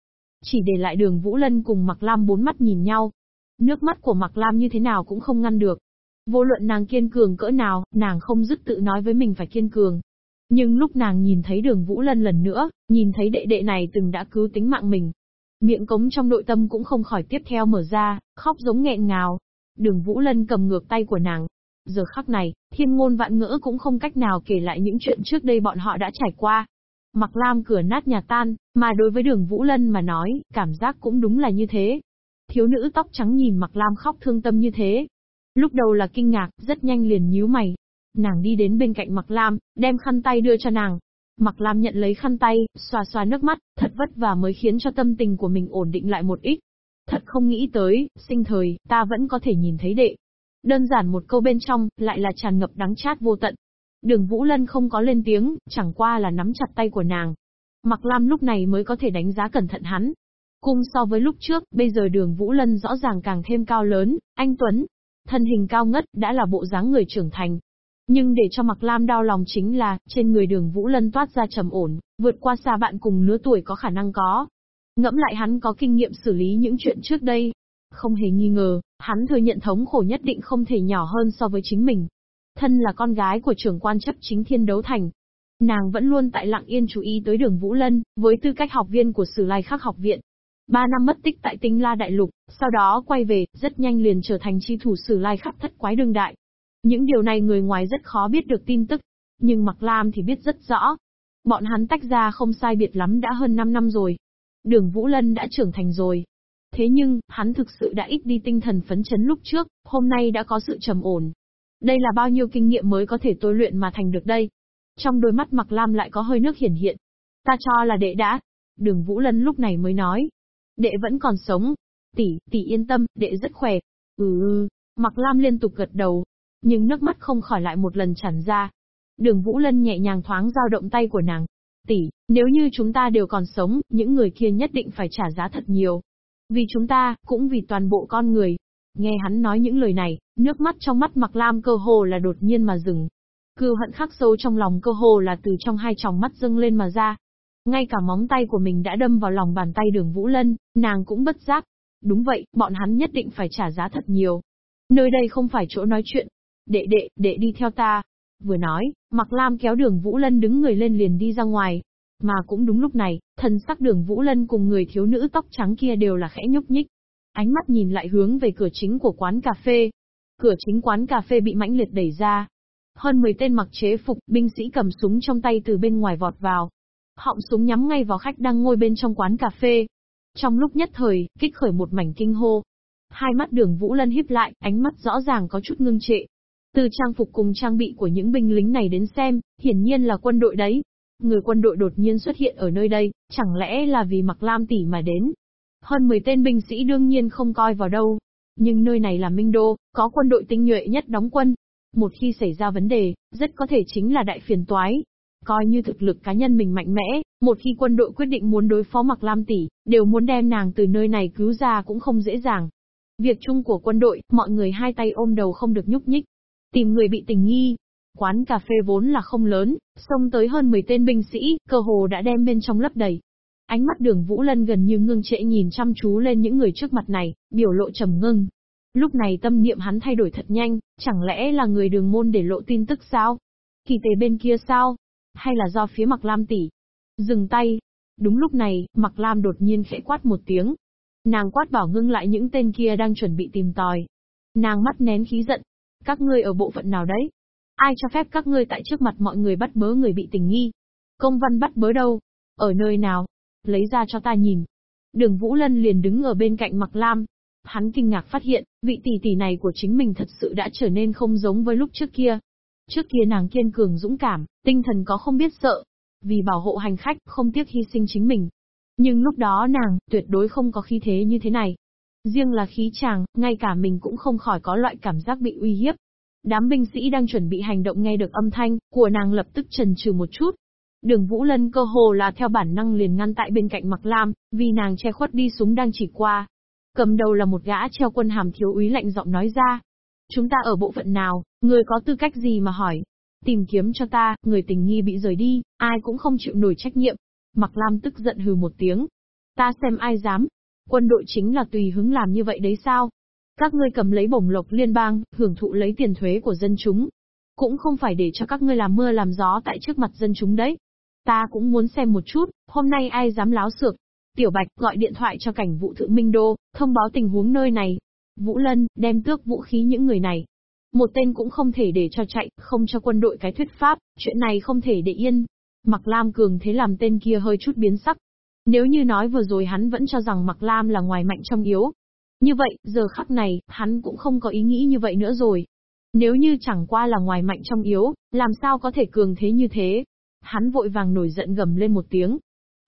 Chỉ để lại đường Vũ Lân cùng Mặc Lam bốn mắt nhìn nhau. Nước mắt của Mặc Lam như thế nào cũng không ngăn được. Vô luận nàng kiên cường cỡ nào, nàng không dứt tự nói với mình phải kiên cường. Nhưng lúc nàng nhìn thấy đường Vũ Lân lần nữa, nhìn thấy đệ đệ này từng đã cứu tính mạng mình. Miệng cống trong nội tâm cũng không khỏi tiếp theo mở ra, khóc giống nghẹn ngào. Đường Vũ Lân cầm ngược tay của nàng. Giờ khắc này, thiên ngôn vạn ngữ cũng không cách nào kể lại những chuyện trước đây bọn họ đã trải qua. Mặc lam cửa nát nhà tan, mà đối với đường Vũ Lân mà nói, cảm giác cũng đúng là như thế. Thiếu nữ tóc trắng nhìn Mặc lam khóc thương tâm như thế. Lúc đầu là kinh ngạc, rất nhanh liền nhíu mày. Nàng đi đến bên cạnh Mặc lam, đem khăn tay đưa cho nàng. Mặc lam nhận lấy khăn tay, xoa xoa nước mắt, thật vất vả mới khiến cho tâm tình của mình ổn định lại một ít. Thật không nghĩ tới, sinh thời, ta vẫn có thể nhìn thấy đệ. Đơn giản một câu bên trong, lại là tràn ngập đắng chát vô tận. Đường Vũ Lân không có lên tiếng, chẳng qua là nắm chặt tay của nàng. Mặc Lam lúc này mới có thể đánh giá cẩn thận hắn. Cùng so với lúc trước, bây giờ đường Vũ Lân rõ ràng càng thêm cao lớn, anh Tuấn. Thân hình cao ngất, đã là bộ dáng người trưởng thành. Nhưng để cho Mặc Lam đau lòng chính là, trên người đường Vũ Lân toát ra trầm ổn, vượt qua xa bạn cùng lứa tuổi có khả năng có. Ngẫm lại hắn có kinh nghiệm xử lý những chuyện trước đây. Không hề nghi ngờ, hắn thừa nhận thống khổ nhất định không thể nhỏ hơn so với chính mình. Thân là con gái của trưởng quan chấp chính thiên đấu thành. Nàng vẫn luôn tại lặng yên chú ý tới đường Vũ Lân, với tư cách học viên của Sử Lai Khắc học viện. Ba năm mất tích tại tinh La Đại Lục, sau đó quay về, rất nhanh liền trở thành chi thủ Sử Lai Khắc thất quái đương đại. Những điều này người ngoài rất khó biết được tin tức, nhưng Mặc Lam thì biết rất rõ. Bọn hắn tách ra không sai biệt lắm đã hơn 5 năm rồi. Đường Vũ Lân đã trưởng thành rồi. Thế nhưng, hắn thực sự đã ít đi tinh thần phấn chấn lúc trước, hôm nay đã có sự trầm ổn. Đây là bao nhiêu kinh nghiệm mới có thể tôi luyện mà thành được đây. Trong đôi mắt Mặc Lam lại có hơi nước hiển hiện. Ta cho là đệ đã. Đường Vũ Lân lúc này mới nói. Đệ vẫn còn sống. Tỷ, tỷ yên tâm, đệ rất khỏe. Ừ, ừ. Mặc Lam liên tục gật đầu. Nhưng nước mắt không khỏi lại một lần tràn ra. Đường Vũ Lân nhẹ nhàng thoáng dao động tay của nàng, tỷ, nếu như chúng ta đều còn sống, những người kia nhất định phải trả giá thật nhiều. Vì chúng ta, cũng vì toàn bộ con người. Nghe hắn nói những lời này, nước mắt trong mắt Mặc Lam cơ hồ là đột nhiên mà dừng. Cừu hận khắc sâu trong lòng cơ hồ là từ trong hai tròng mắt dâng lên mà ra. Ngay cả móng tay của mình đã đâm vào lòng bàn tay đường Vũ Lân, nàng cũng bất giác. Đúng vậy, bọn hắn nhất định phải trả giá thật nhiều. Nơi đây không phải chỗ nói chuyện. Đệ đệ, đệ đi theo ta, Vừa nói, Mặc Lam kéo đường Vũ Lân đứng người lên liền đi ra ngoài. Mà cũng đúng lúc này, thần sắc đường Vũ Lân cùng người thiếu nữ tóc trắng kia đều là khẽ nhúc nhích. Ánh mắt nhìn lại hướng về cửa chính của quán cà phê. Cửa chính quán cà phê bị mãnh liệt đẩy ra. Hơn 10 tên mặc chế phục, binh sĩ cầm súng trong tay từ bên ngoài vọt vào. Họng súng nhắm ngay vào khách đang ngồi bên trong quán cà phê. Trong lúc nhất thời, kích khởi một mảnh kinh hô. Hai mắt đường Vũ Lân híp lại, ánh mắt rõ ràng có chút ngưng trệ. Từ trang phục cùng trang bị của những binh lính này đến xem, hiển nhiên là quân đội đấy. Người quân đội đột nhiên xuất hiện ở nơi đây, chẳng lẽ là vì mặc lam tỷ mà đến. Hơn 10 tên binh sĩ đương nhiên không coi vào đâu. Nhưng nơi này là Minh Đô, có quân đội tinh nhuệ nhất đóng quân. Một khi xảy ra vấn đề, rất có thể chính là đại phiền toái. Coi như thực lực cá nhân mình mạnh mẽ, một khi quân đội quyết định muốn đối phó mặc lam tỷ, đều muốn đem nàng từ nơi này cứu ra cũng không dễ dàng. Việc chung của quân đội, mọi người hai tay ôm đầu không được nhúc nhích. Tìm người bị tình nghi. Quán cà phê vốn là không lớn, xông tới hơn 10 tên binh sĩ, cơ hồ đã đem bên trong lấp đầy. Ánh mắt đường Vũ Lân gần như ngưng trệ nhìn chăm chú lên những người trước mặt này, biểu lộ trầm ngưng. Lúc này tâm niệm hắn thay đổi thật nhanh, chẳng lẽ là người đường môn để lộ tin tức sao? Kỳ tế bên kia sao? Hay là do phía Mạc Lam tỷ? Dừng tay. Đúng lúc này, Mạc Lam đột nhiên khẽ quát một tiếng. Nàng quát bảo ngưng lại những tên kia đang chuẩn bị tìm tòi. Nàng mắt nén khí giận, các ngươi ở bộ phận nào đấy? Ai cho phép các ngươi tại trước mặt mọi người bắt bớ người bị tình nghi? Công văn bắt bớ đâu? Ở nơi nào? Lấy ra cho ta nhìn. Đường Vũ Lân liền đứng ở bên cạnh Mặc Lam. Hắn kinh ngạc phát hiện, vị tỷ tỷ này của chính mình thật sự đã trở nên không giống với lúc trước kia. Trước kia nàng kiên cường dũng cảm, tinh thần có không biết sợ. Vì bảo hộ hành khách, không tiếc hy sinh chính mình. Nhưng lúc đó nàng, tuyệt đối không có khí thế như thế này. Riêng là khí chàng, ngay cả mình cũng không khỏi có loại cảm giác bị uy hiếp. Đám binh sĩ đang chuẩn bị hành động nghe được âm thanh của nàng lập tức trần trừ một chút. Đường Vũ Lân cơ hồ là theo bản năng liền ngăn tại bên cạnh Mặc Lam, vì nàng che khuất đi súng đang chỉ qua. Cầm đầu là một gã treo quân hàm thiếu úy lạnh giọng nói ra. Chúng ta ở bộ phận nào, người có tư cách gì mà hỏi? Tìm kiếm cho ta, người tình nghi bị rời đi, ai cũng không chịu nổi trách nhiệm. Mặc Lam tức giận hừ một tiếng. Ta xem ai dám, Quân đội chính là tùy hứng làm như vậy đấy sao? Các ngươi cầm lấy bổng lộc liên bang, hưởng thụ lấy tiền thuế của dân chúng. Cũng không phải để cho các ngươi làm mưa làm gió tại trước mặt dân chúng đấy. Ta cũng muốn xem một chút, hôm nay ai dám láo xược. Tiểu Bạch gọi điện thoại cho cảnh vụ thượng Minh Đô, thông báo tình huống nơi này. Vũ Lân, đem tước vũ khí những người này. Một tên cũng không thể để cho chạy, không cho quân đội cái thuyết pháp, chuyện này không thể để yên. Mặc Lam Cường thế làm tên kia hơi chút biến sắc. Nếu như nói vừa rồi hắn vẫn cho rằng Mặc Lam là ngoài mạnh trong yếu. Như vậy, giờ khắc này, hắn cũng không có ý nghĩ như vậy nữa rồi. Nếu như chẳng qua là ngoài mạnh trong yếu, làm sao có thể cường thế như thế? Hắn vội vàng nổi giận gầm lên một tiếng.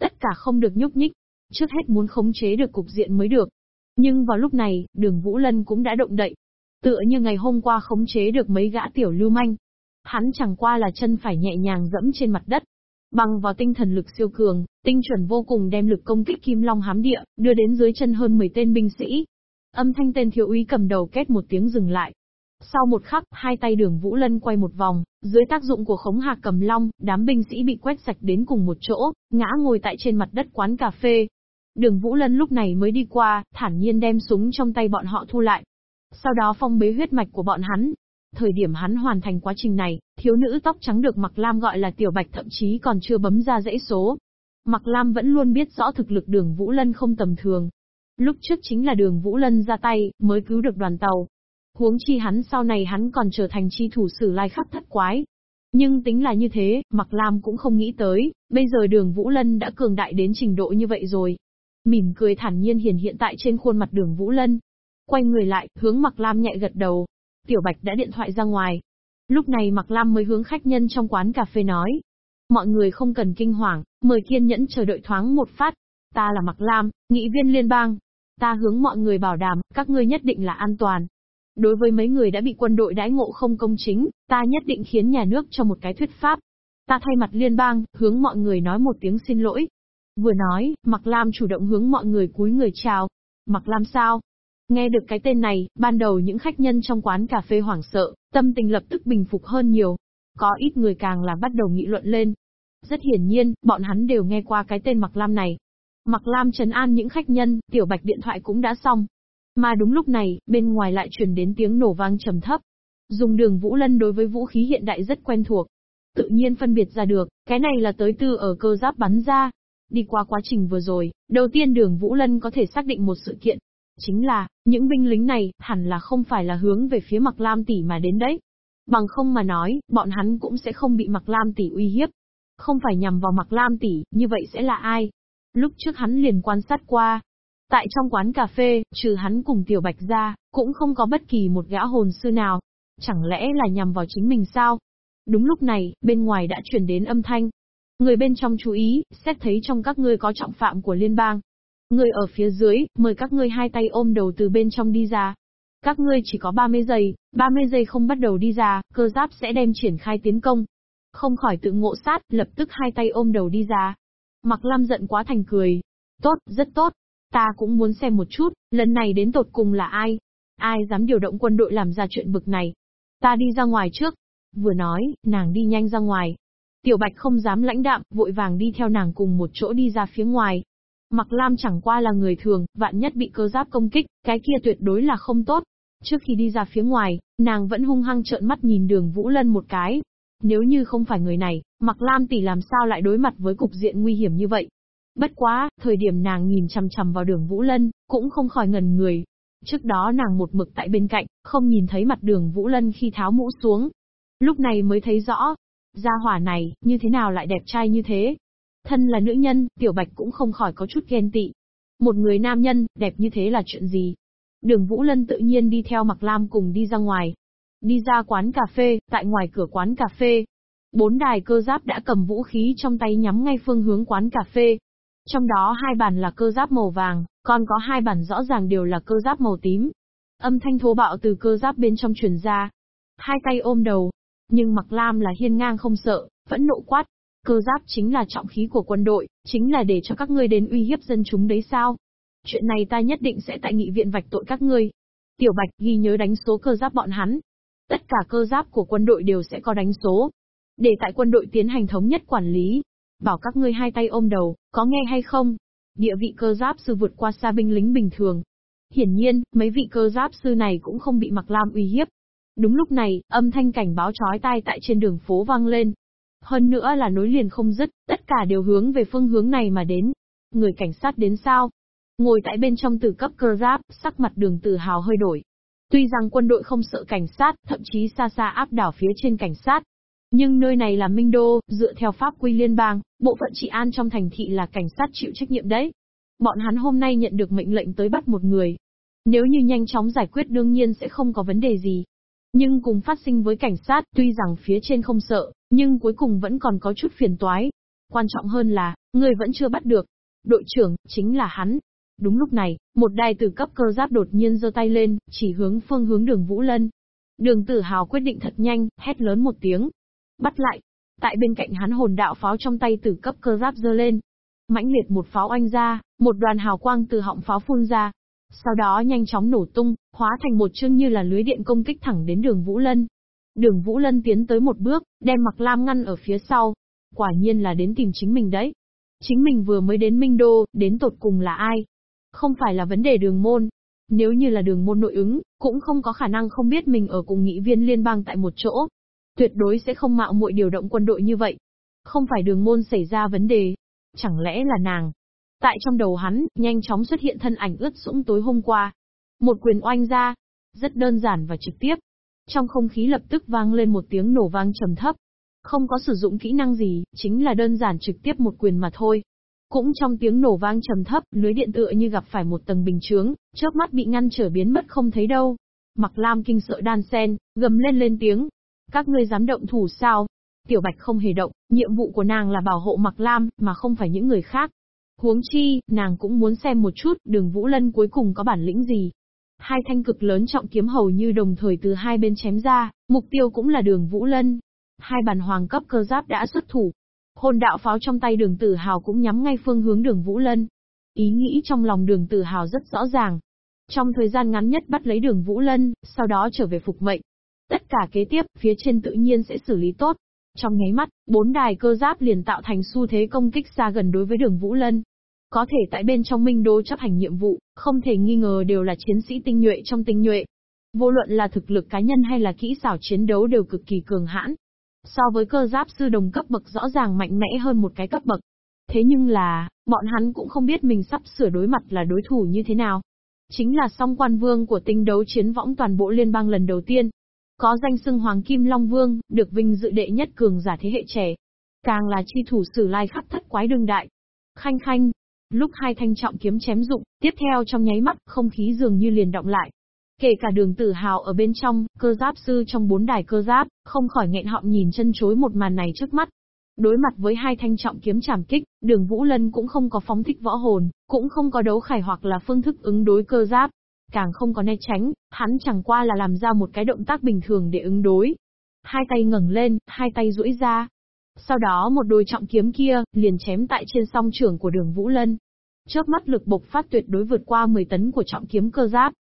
Tất cả không được nhúc nhích. Trước hết muốn khống chế được cục diện mới được. Nhưng vào lúc này, đường Vũ Lân cũng đã động đậy. Tựa như ngày hôm qua khống chế được mấy gã tiểu lưu manh. Hắn chẳng qua là chân phải nhẹ nhàng dẫm trên mặt đất. Bằng vào tinh thần lực siêu cường, tinh chuẩn vô cùng đem lực công kích kim long hám địa, đưa đến dưới chân hơn 10 tên binh sĩ. Âm thanh tên thiếu úy cầm đầu két một tiếng dừng lại. Sau một khắc, hai tay đường Vũ Lân quay một vòng, dưới tác dụng của khống hạc cầm long, đám binh sĩ bị quét sạch đến cùng một chỗ, ngã ngồi tại trên mặt đất quán cà phê. Đường Vũ Lân lúc này mới đi qua, thản nhiên đem súng trong tay bọn họ thu lại. Sau đó phong bế huyết mạch của bọn hắn. Thời điểm hắn hoàn thành quá trình này, thiếu nữ tóc trắng được Mặc Lam gọi là Tiểu Bạch thậm chí còn chưa bấm ra dãy số. Mạc Lam vẫn luôn biết rõ thực lực đường Vũ Lân không tầm thường. Lúc trước chính là đường Vũ Lân ra tay, mới cứu được đoàn tàu, Huống chi hắn sau này hắn còn trở thành chi thủ sử lai khắc thất quái. Nhưng tính là như thế, Mạc Lam cũng không nghĩ tới, bây giờ đường Vũ Lân đã cường đại đến trình độ như vậy rồi. Mỉm cười thản nhiên hiển hiện tại trên khuôn mặt đường Vũ Lân. Quay người lại, hướng Mạc Lam nhẹ gật đầu. Tiểu Bạch đã điện thoại ra ngoài. Lúc này Mạc Lam mới hướng khách nhân trong quán cà phê nói. Mọi người không cần kinh hoàng, mời kiên nhẫn chờ đợi thoáng một phát. Ta là Mặc Lam, nghị viên liên bang. Ta hướng mọi người bảo đảm, các ngươi nhất định là an toàn, Đối với mấy người đã bị quân đội đãi ngộ không công chính, ta nhất định khiến nhà nước cho một cái thuyết pháp. Ta thay mặt liên bang, hướng mọi người nói một tiếng xin lỗi. Vừa nói, Mạc Lam chủ động hướng mọi người cúi người chào. Mạc Lam sao? Nghe được cái tên này, ban đầu những khách nhân trong quán cà phê hoảng sợ, tâm tình lập tức bình phục hơn nhiều. Có ít người càng là bắt đầu nghị luận lên. Rất hiển nhiên, bọn hắn đều nghe qua cái tên Mạc Lam này. Mạc Lam trấn an những khách nhân, tiểu bạch điện thoại cũng đã xong, mà đúng lúc này, bên ngoài lại truyền đến tiếng nổ vang trầm thấp. Dùng đường Vũ Lân đối với vũ khí hiện đại rất quen thuộc. Tự nhiên phân biệt ra được, cái này là tới từ ở cơ giáp bắn ra. Đi qua quá trình vừa rồi, đầu tiên đường Vũ Lân có thể xác định một sự kiện. Chính là, những binh lính này, hẳn là không phải là hướng về phía Mặc Lam tỷ mà đến đấy. Bằng không mà nói, bọn hắn cũng sẽ không bị Mặc Lam tỷ uy hiếp. Không phải nhằm vào Mặc Lam tỷ, như vậy sẽ là ai? Lúc trước hắn liền quan sát qua, Tại trong quán cà phê, trừ hắn cùng Tiểu Bạch ra, cũng không có bất kỳ một gã hồn sư nào. Chẳng lẽ là nhằm vào chính mình sao? Đúng lúc này, bên ngoài đã chuyển đến âm thanh. Người bên trong chú ý, xét thấy trong các ngươi có trọng phạm của liên bang. Người ở phía dưới, mời các ngươi hai tay ôm đầu từ bên trong đi ra. Các ngươi chỉ có 30 giây, 30 giây không bắt đầu đi ra, cơ giáp sẽ đem triển khai tiến công. Không khỏi tự ngộ sát, lập tức hai tay ôm đầu đi ra. Mặc Lam giận quá thành cười. Tốt, rất tốt, Ta cũng muốn xem một chút, lần này đến tột cùng là ai? Ai dám điều động quân đội làm ra chuyện bực này? Ta đi ra ngoài trước. Vừa nói, nàng đi nhanh ra ngoài. Tiểu Bạch không dám lãnh đạm, vội vàng đi theo nàng cùng một chỗ đi ra phía ngoài. Mặc Lam chẳng qua là người thường, vạn nhất bị cơ giáp công kích, cái kia tuyệt đối là không tốt. Trước khi đi ra phía ngoài, nàng vẫn hung hăng trợn mắt nhìn đường Vũ Lân một cái. Nếu như không phải người này, Mặc Lam tỷ làm sao lại đối mặt với cục diện nguy hiểm như vậy? Bất quá, thời điểm nàng nhìn chằm chằm vào đường Vũ Lân, cũng không khỏi ngần người. Trước đó nàng một mực tại bên cạnh, không nhìn thấy mặt đường Vũ Lân khi tháo mũ xuống. Lúc này mới thấy rõ, gia hỏa này, như thế nào lại đẹp trai như thế. Thân là nữ nhân, Tiểu Bạch cũng không khỏi có chút ghen tị. Một người nam nhân, đẹp như thế là chuyện gì? Đường Vũ Lân tự nhiên đi theo Mặc Lam cùng đi ra ngoài. Đi ra quán cà phê, tại ngoài cửa quán cà phê. Bốn đài cơ giáp đã cầm vũ khí trong tay nhắm ngay phương hướng quán cà phê. Trong đó hai bản là cơ giáp màu vàng, còn có hai bản rõ ràng đều là cơ giáp màu tím. Âm thanh thô bạo từ cơ giáp bên trong truyền ra. Hai tay ôm đầu. Nhưng Mặc Lam là hiên ngang không sợ, vẫn nộ quát. Cơ giáp chính là trọng khí của quân đội, chính là để cho các ngươi đến uy hiếp dân chúng đấy sao? Chuyện này ta nhất định sẽ tại nghị viện vạch tội các ngươi. Tiểu Bạch ghi nhớ đánh số cơ giáp bọn hắn. Tất cả cơ giáp của quân đội đều sẽ có đánh số. Để tại quân đội tiến hành thống nhất quản lý, Bảo các ngươi hai tay ôm đầu, có nghe hay không? Địa vị cơ giáp sư vượt qua xa binh lính bình thường. Hiển nhiên, mấy vị cơ giáp sư này cũng không bị Mặc Lam uy hiếp. Đúng lúc này, âm thanh cảnh báo chói tai tại trên đường phố vang lên. Hơn nữa là nối liền không dứt, tất cả đều hướng về phương hướng này mà đến. Người cảnh sát đến sao? Ngồi tại bên trong tử cấp cơ giáp, sắc mặt đường tử hào hơi đổi. Tuy rằng quân đội không sợ cảnh sát, thậm chí xa xa áp đảo phía trên cảnh sát. Nhưng nơi này là Minh Đô, dựa theo pháp quy liên bang, bộ phận trị an trong thành thị là cảnh sát chịu trách nhiệm đấy. Bọn hắn hôm nay nhận được mệnh lệnh tới bắt một người. Nếu như nhanh chóng giải quyết đương nhiên sẽ không có vấn đề gì. Nhưng cùng phát sinh với cảnh sát, tuy rằng phía trên không sợ, nhưng cuối cùng vẫn còn có chút phiền toái. Quan trọng hơn là, người vẫn chưa bắt được. Đội trưởng, chính là hắn. Đúng lúc này, một đài tử cấp cơ giáp đột nhiên giơ tay lên, chỉ hướng phương hướng đường Vũ Lân. Đường tử hào quyết định thật nhanh, hét lớn một tiếng. Bắt lại. Tại bên cạnh hắn hồn đạo pháo trong tay tử cấp cơ giáp giơ lên. mãnh liệt một pháo oanh ra, một đoàn hào quang từ họng pháo phun ra. Sau đó nhanh chóng nổ tung, hóa thành một chương như là lưới điện công kích thẳng đến đường Vũ Lân. Đường Vũ Lân tiến tới một bước, đem mặc lam ngăn ở phía sau. Quả nhiên là đến tìm chính mình đấy. Chính mình vừa mới đến Minh Đô, đến tột cùng là ai? Không phải là vấn đề đường môn. Nếu như là đường môn nội ứng, cũng không có khả năng không biết mình ở cùng nghị viên liên bang tại một chỗ. Tuyệt đối sẽ không mạo muội điều động quân đội như vậy. Không phải đường môn xảy ra vấn đề. Chẳng lẽ là nàng? Tại trong đầu hắn, nhanh chóng xuất hiện thân ảnh ướt sũng tối hôm qua. Một quyền oanh ra. Rất đơn giản và trực tiếp. Trong không khí lập tức vang lên một tiếng nổ vang trầm thấp. Không có sử dụng kỹ năng gì, chính là đơn giản trực tiếp một quyền mà thôi. Cũng trong tiếng nổ vang trầm thấp, lưới điện tựa như gặp phải một tầng bình chướng, chớp mắt bị ngăn trở biến mất không thấy đâu. Mặc Lam kinh sợ đan sen, gầm lên lên tiếng. Các ngươi dám động thủ sao? Tiểu Bạch không hề động, nhiệm vụ của nàng là bảo hộ Mặc Lam, mà không phải những người khác. Huống chi, nàng cũng muốn xem một chút, đường Vũ Lân cuối cùng có bản lĩnh gì. Hai thanh cực lớn trọng kiếm hầu như đồng thời từ hai bên chém ra, mục tiêu cũng là đường Vũ Lân. Hai bàn hoàng cấp cơ giáp đã xuất thủ, Hồn đạo pháo trong tay đường tử hào cũng nhắm ngay phương hướng đường Vũ Lân. Ý nghĩ trong lòng đường tử hào rất rõ ràng. Trong thời gian ngắn nhất bắt lấy đường Vũ Lân, sau đó trở về phục mệnh. Tất cả kế tiếp, phía trên tự nhiên sẽ xử lý tốt. Trong nháy mắt, bốn đài cơ giáp liền tạo thành xu thế công kích xa gần đối với đường Vũ Lân. Có thể tại bên trong minh đô chấp hành nhiệm vụ, không thể nghi ngờ đều là chiến sĩ tinh nhuệ trong tinh nhuệ. Vô luận là thực lực cá nhân hay là kỹ xảo chiến đấu đều cực kỳ cường hãn, So với cơ giáp sư đồng cấp bậc rõ ràng mạnh mẽ hơn một cái cấp bậc. Thế nhưng là, bọn hắn cũng không biết mình sắp sửa đối mặt là đối thủ như thế nào. Chính là song quan vương của tinh đấu chiến võng toàn bộ liên bang lần đầu tiên. Có danh xưng Hoàng Kim Long Vương, được vinh dự đệ nhất cường giả thế hệ trẻ. Càng là chi thủ sử lai khắc thất quái đương đại. Khanh khanh, lúc hai thanh trọng kiếm chém dụng, tiếp theo trong nháy mắt, không khí dường như liền động lại. Kể cả đường tử hào ở bên trong, cơ giáp sư trong bốn đài cơ giáp, không khỏi nghẹn họng nhìn chân chối một màn này trước mắt. Đối mặt với hai thanh trọng kiếm chảm kích, đường Vũ Lân cũng không có phóng thích võ hồn, cũng không có đấu khải hoặc là phương thức ứng đối cơ giáp. Càng không có né tránh, hắn chẳng qua là làm ra một cái động tác bình thường để ứng đối. Hai tay ngẩng lên, hai tay duỗi ra. Sau đó một đôi trọng kiếm kia, liền chém tại trên song trưởng của đường Vũ Lân. Chớp mắt lực bộc phát tuyệt đối vượt qua 10 tấn của trọng kiếm cơ giáp,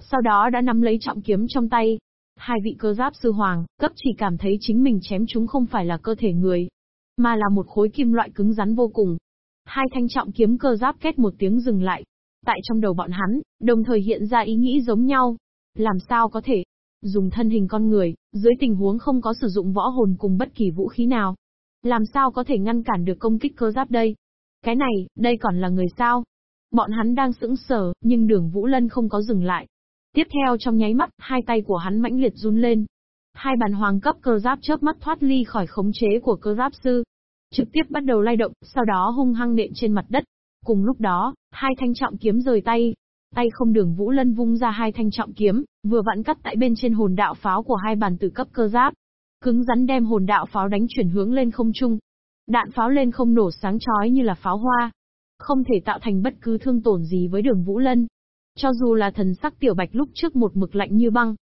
sau đó đã nắm lấy trọng kiếm trong tay. Hai vị cơ giáp sư hoàng, cấp chỉ cảm thấy chính mình chém chúng không phải là cơ thể người, mà là một khối kim loại cứng rắn vô cùng. Hai thanh trọng kiếm cơ giáp kết một tiếng dừng lại. Tại trong đầu bọn hắn, đồng thời hiện ra ý nghĩ giống nhau. Làm sao có thể dùng thân hình con người, dưới tình huống không có sử dụng võ hồn cùng bất kỳ vũ khí nào. Làm sao có thể ngăn cản được công kích cơ giáp đây? Cái này, đây còn là người sao? Bọn hắn đang sững sờ, nhưng đường Vũ Lân không có dừng lại. Tiếp theo trong nháy mắt, hai tay của hắn mãnh liệt run lên. Hai bàn hoàng cấp cơ giáp chớp mắt thoát ly khỏi khống chế của cơ giáp sư. Trực tiếp bắt đầu lay động, sau đó hung hăng nện trên mặt đất. Cùng lúc đó, hai thanh trọng kiếm rời tay. Tay không đường Vũ Lân vung ra hai thanh trọng kiếm, vừa vặn cắt tại bên trên hồn đạo pháo của hai bàn tử cấp cơ giáp. Cứng rắn đem hồn đạo pháo đánh chuyển hướng lên không trung. Đạn pháo lên không nổ sáng chói như là pháo hoa. Không thể tạo thành bất cứ thương tổn gì với đường Vũ Lân. Cho dù là thần sắc tiểu bạch lúc trước một mực lạnh như băng.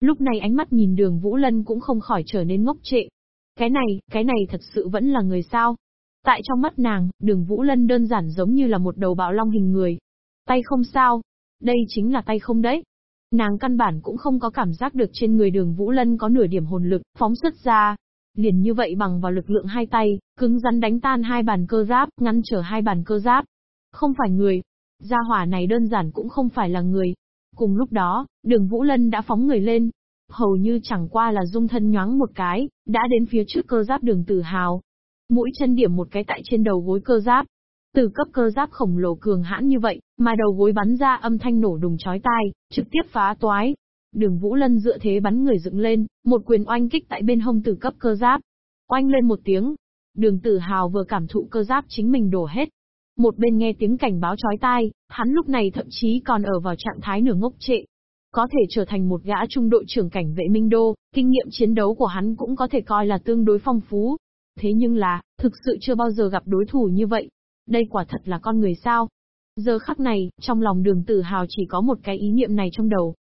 Lúc này ánh mắt nhìn đường Vũ Lân cũng không khỏi trở nên ngốc trệ. Cái này, cái này thật sự vẫn là người sao? Tại trong mắt nàng, đường Vũ Lân đơn giản giống như là một đầu bạo long hình người. Tay không sao. Đây chính là tay không đấy. Nàng căn bản cũng không có cảm giác được trên người đường Vũ Lân có nửa điểm hồn lực, phóng xuất ra. Liền như vậy bằng vào lực lượng hai tay, cứng rắn đánh tan hai bàn cơ giáp, ngăn trở hai bàn cơ giáp. Không phải người, Gia hỏa này đơn giản cũng không phải là người. Cùng lúc đó, đường Vũ Lân đã phóng người lên. Hầu như chẳng qua là dung thân nhoáng một cái, đã đến phía trước cơ giáp đường tử hào. Mũi chân điểm một cái tại trên đầu gối cơ giáp. Từ cấp cơ giáp khổng lồ cường hãn như vậy, mà đầu gối bắn ra âm thanh nổ đùng chói tai, trực tiếp phá toái. Đường Vũ Lân dựa thế bắn người dựng lên, một quyền oanh kích tại bên hông từ cấp cơ giáp. Oanh lên một tiếng. Đường Tử Hào vừa cảm thụ cơ giáp chính mình đổ hết. Một bên nghe tiếng cảnh báo chói tai, hắn lúc này thậm chí còn ở vào trạng thái nửa ngốc trệ. Có thể trở thành một gã trung đội trưởng cảnh vệ Minh Đô, kinh nghiệm chiến đấu của hắn cũng có thể coi là tương đối phong phú. Thế nhưng là, thực sự chưa bao giờ gặp đối thủ như vậy. Đây quả thật là con người sao? Giờ khắc này, trong lòng đường tử hào chỉ có một cái ý niệm này trong đầu.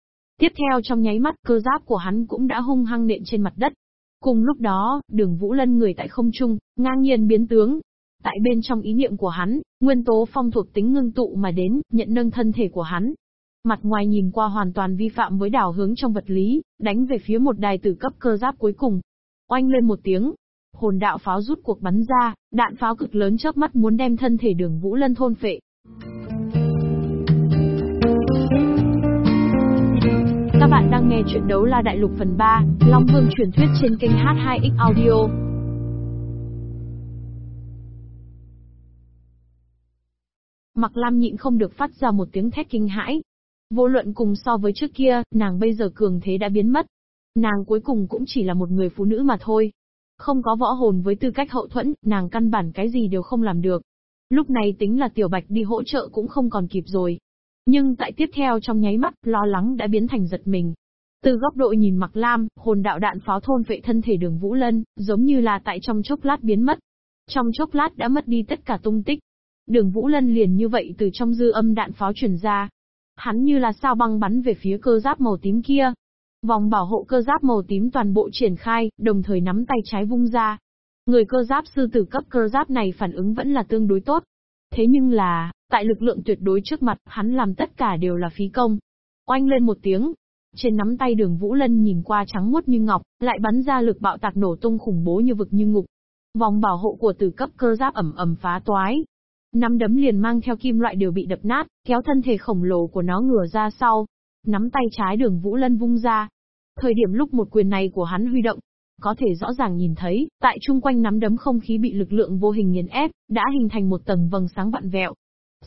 Tiếp theo trong nháy mắt cơ giáp của hắn cũng đã hung hăng nện trên mặt đất. Cùng lúc đó, đường Vũ Lân người tại không trung, ngang nhiên biến tướng. Tại bên trong ý niệm của hắn, nguyên tố phong thuộc tính ngưng tụ mà đến, nhận nâng thân thể của hắn. Mặt ngoài nhìn qua hoàn toàn vi phạm với đảo hướng trong vật lý, đánh về phía một đài tử cấp cơ giáp cuối cùng. Oanh lên một tiếng, hồn đạo pháo rút cuộc bắn ra, đạn pháo cực lớn chớp mắt muốn đem thân thể đường Vũ Lân thôn phệ. Các bạn đang nghe chuyện đấu la đại lục phần 3, Long Vương truyền thuyết trên kênh H2X Audio. Mặc Lam nhịn không được phát ra một tiếng thét kinh hãi. Vô luận cùng so với trước kia, nàng bây giờ cường thế đã biến mất. Nàng cuối cùng cũng chỉ là một người phụ nữ mà thôi. Không có võ hồn với tư cách hậu thuẫn, nàng căn bản cái gì đều không làm được. Lúc này tính là Tiểu Bạch đi hỗ trợ cũng không còn kịp rồi. Nhưng tại tiếp theo trong nháy mắt, lo lắng đã biến thành giật mình. Từ góc độ nhìn Mặc Lam, hồn đạo đạn pháo thôn vệ thân thể đường Vũ Lân, giống như là tại trong chốc lát biến mất. Trong chốc lát đã mất đi tất cả tung tích. Đường Vũ Lân liền như vậy từ trong dư âm đạn pháo truyền ra. Hắn như là sao băng bắn về phía cơ giáp màu tím kia, Vòng bảo hộ cơ giáp màu tím toàn bộ triển khai, đồng thời nắm tay trái vung ra. Người cơ giáp sư tử cấp cơ giáp này phản ứng vẫn là tương đối tốt. Thế nhưng là, tại lực lượng tuyệt đối trước mặt, hắn làm tất cả đều là phí công. Oanh lên một tiếng. Trên nắm tay đường Vũ Lân nhìn qua trắng muốt như ngọc, lại bắn ra lực bạo tạc nổ tung khủng bố như vực như ngục. Vòng bảo hộ của tử cấp cơ giáp ẩm ẩm phá toái, Nắm đấm liền mang theo kim loại đều bị đập nát, kéo thân thể khổng lồ của nó ngửa ra sau, Nắm tay trái đường Vũ Lân vung ra. Thời điểm lúc một quyền này của hắn huy động, có thể rõ ràng nhìn thấy, tại chung quanh nắm đấm không khí bị lực lượng vô hình nghiền ép, đã hình thành một tầng vầng sáng vặn vẹo.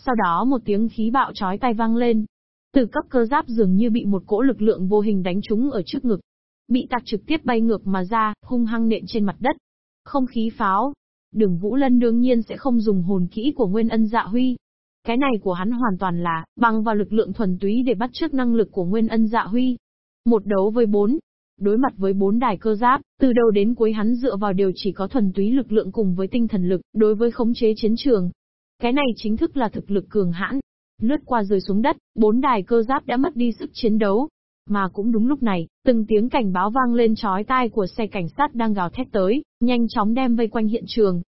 Sau đó một tiếng khí bạo chói tay vang lên. Từ cấp cơ giáp dường như bị một cỗ lực lượng vô hình đánh trúng ở trước ngực. Bị tạc trực tiếp bay ngược mà ra, hung hăng nện trên mặt đất. Không khí pháo. Đường Vũ Lân đương nhiên sẽ không dùng hồn kỹ của Nguyên Ân Dạ Huy, cái này của hắn hoàn toàn là, bằng vào lực lượng thuần túy để bắt chước năng lực của Nguyên Ân Dạ Huy. Một đấu với bốn. Đối mặt với bốn đài cơ giáp, từ đầu đến cuối hắn dựa vào đều chỉ có thuần túy lực lượng cùng với tinh thần lực, đối với khống chế chiến trường. Cái này chính thức là thực lực cường hãn. Lướt qua rơi xuống đất, bốn đài cơ giáp đã mất đi sức chiến đấu. Mà cũng đúng lúc này, từng tiếng cảnh báo vang lên chói tai của xe cảnh sát đang gào thét tới, nhanh chóng đem vây quanh hiện trường.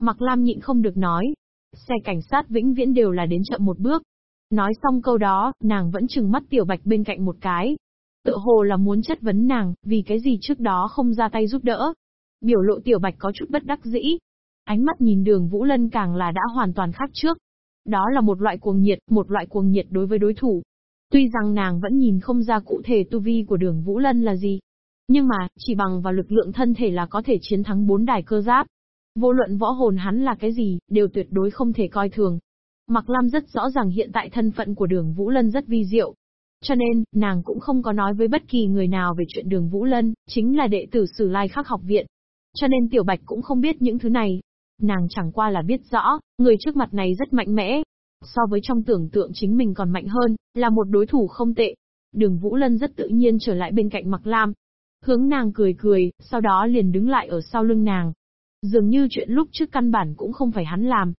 Mặc Lam nhịn không được nói, Xe cảnh sát vĩnh viễn đều là đến chậm một bước. Nói xong câu đó, nàng vẫn chừng mắt tiểu bạch bên cạnh một cái. Tự hồ là muốn chất vấn nàng, vì cái gì trước đó không ra tay giúp đỡ. Biểu lộ tiểu bạch có chút bất đắc dĩ. Ánh mắt nhìn đường Vũ Lân càng là đã hoàn toàn khác trước. Đó là một loại cuồng nhiệt, một loại cuồng nhiệt đối với đối thủ. Tuy rằng nàng vẫn nhìn không ra cụ thể tu vi của đường Vũ Lân là gì. Nhưng mà, chỉ bằng vào lực lượng thân thể là có thể chiến thắng bốn đài cơ giáp. Vô luận võ hồn hắn là cái gì, đều tuyệt đối không thể coi thường. Mặc Lam rất rõ ràng hiện tại thân phận của đường Vũ Lân rất vi diệu. Cho nên, nàng cũng không có nói với bất kỳ người nào về chuyện đường Vũ Lân, chính là đệ tử Sử Lai Khắc học viện. Cho nên Tiểu Bạch cũng không biết những thứ này. Nàng chẳng qua là biết rõ, người trước mặt này rất mạnh mẽ. So với trong tưởng tượng chính mình còn mạnh hơn, là một đối thủ không tệ. Đường Vũ Lân rất tự nhiên trở lại bên cạnh Mặc Lam. Hướng nàng cười cười, sau đó liền đứng lại ở sau lưng nàng. Dường như chuyện lúc trước căn bản cũng không phải hắn làm.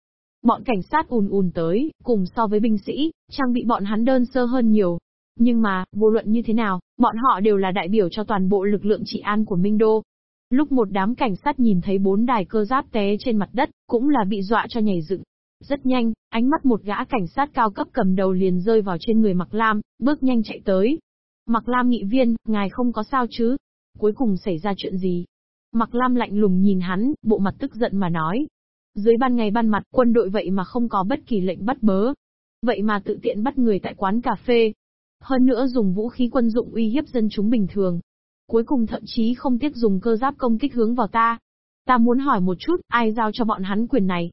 Bọn cảnh sát ùn ùn tới, cùng so với binh sĩ, trang bị bọn hắn đơn sơ hơn nhiều. Nhưng mà, vô luận như thế nào, bọn họ đều là đại biểu cho toàn bộ lực lượng trị an của Minh Đô. Lúc một đám cảnh sát nhìn thấy bốn đài cơ giáp té trên mặt đất, cũng là bị dọa cho nhảy dựng. Rất nhanh, ánh mắt một gã cảnh sát cao cấp cầm đầu liền rơi vào trên người Mặc Lam, bước nhanh chạy tới. Mặc Lam nghị viên, ngài không có sao chứ? Cuối cùng xảy ra chuyện gì? Mặc Lam lạnh lùng nhìn hắn, bộ mặt tức giận mà nói. Dưới ban ngày ban mặt, quân đội vậy mà không có bất kỳ lệnh bắt bớ. Vậy mà tự tiện bắt người tại quán cà phê. Hơn nữa dùng vũ khí quân dụng uy hiếp dân chúng bình thường. Cuối cùng thậm chí không tiếc dùng cơ giáp công kích hướng vào ta. Ta muốn hỏi một chút, ai giao cho bọn hắn quyền này?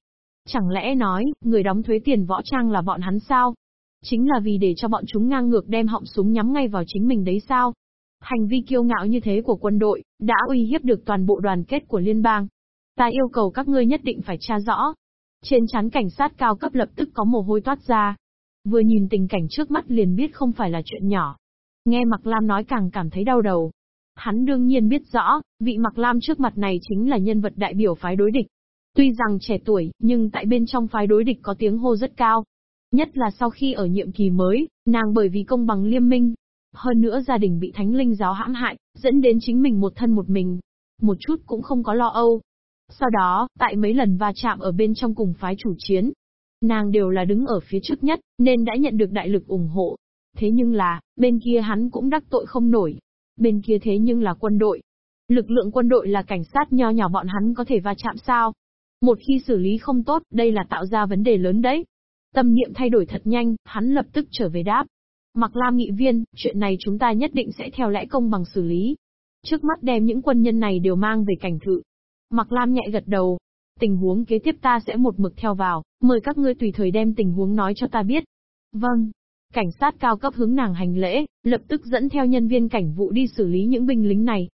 Chẳng lẽ nói, người đóng thuế tiền võ trang là bọn hắn sao? Chính là vì để cho bọn chúng ngang ngược đem họng súng nhắm ngay vào chính mình đấy sao? Hành vi kiêu ngạo như thế của quân đội, đã uy hiếp được toàn bộ đoàn kết của liên bang. Ta yêu cầu các ngươi nhất định phải tra rõ. Trên chán cảnh sát cao cấp lập tức có mồ hôi toát ra. Vừa nhìn tình cảnh trước mắt liền biết không phải là chuyện nhỏ. Nghe Mạc Lam nói càng cảm thấy đau đầu. Hắn đương nhiên biết rõ, vị Mạc Lam trước mặt này chính là nhân vật đại biểu phái đối địch. Tuy rằng trẻ tuổi, nhưng tại bên trong phái đối địch có tiếng hô rất cao. Nhất là sau khi ở nhiệm kỳ mới, nàng bởi vì công bằng liêm minh. Hơn nữa gia đình bị thánh linh giáo hãm hại, dẫn đến chính mình một thân một mình. Một chút cũng không có lo âu. Sau đó, tại mấy lần va chạm ở bên trong cùng phái chủ chiến, nàng đều là đứng ở phía trước nhất, nên đã nhận được đại lực ủng hộ. Thế nhưng là, bên kia hắn cũng đắc tội không nổi. Bên kia thế nhưng là quân đội. Lực lượng quân đội là cảnh sát nho nhỏ bọn hắn có thể va chạm sao? Một khi xử lý không tốt, đây là tạo ra vấn đề lớn đấy. Tâm niệm thay đổi thật nhanh, hắn lập tức trở về đáp. Mặc Lam nghị viên, chuyện này chúng ta nhất định sẽ theo lẽ công bằng xử lý. Trước mắt đem những quân nhân này đều mang về cảnh thự. Mặc Lam nhẹ gật đầu. Tình huống kế tiếp ta sẽ một mực theo vào, mời các ngươi tùy thời đem tình huống nói cho ta biết. Vâng. Cảnh sát cao cấp hướng nàng hành lễ, lập tức dẫn theo nhân viên cảnh vụ đi xử lý những binh lính này.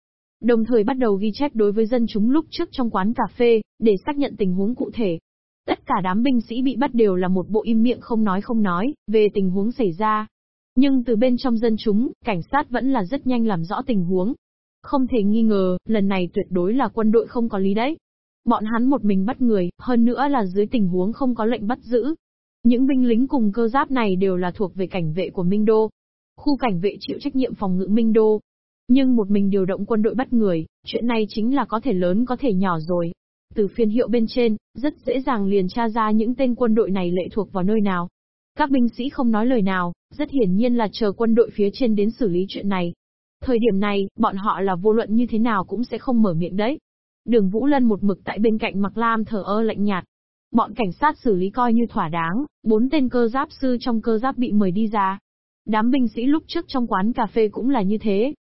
Đồng thời bắt đầu ghi chép đối với dân chúng lúc trước trong quán cà phê, để xác nhận tình huống cụ thể. Tất cả đám binh sĩ bị bắt đều là một bộ im miệng không nói không nói, về tình huống xảy ra. Nhưng từ bên trong dân chúng, cảnh sát vẫn là rất nhanh làm rõ tình huống. Không thể nghi ngờ, lần này tuyệt đối là quân đội không có lý đấy. Bọn hắn một mình bắt người, hơn nữa là dưới tình huống không có lệnh bắt giữ. Những binh lính cùng cơ giáp này đều là thuộc về cảnh vệ của Minh Đô. Khu cảnh vệ chịu trách nhiệm phòng ngự Minh Đô, nhưng một mình điều động quân đội bắt người, chuyện này chính là có thể lớn có thể nhỏ rồi. Từ phiên hiệu bên trên, rất dễ dàng liền tra ra những tên quân đội này lệ thuộc vào nơi nào. Các binh sĩ không nói lời nào, rất hiển nhiên là chờ quân đội phía trên đến xử lý chuyện này. Thời điểm này, bọn họ là vô luận như thế nào cũng sẽ không mở miệng đấy. Đường Vũ Lân một mực tại bên cạnh Mặc Lam thở ơ lạnh nhạt. Bọn cảnh sát xử lý coi như thỏa đáng, bốn tên cơ giáp sư trong cơ giáp bị mời đi ra. Đám binh sĩ lúc trước trong quán cà phê cũng là như thế,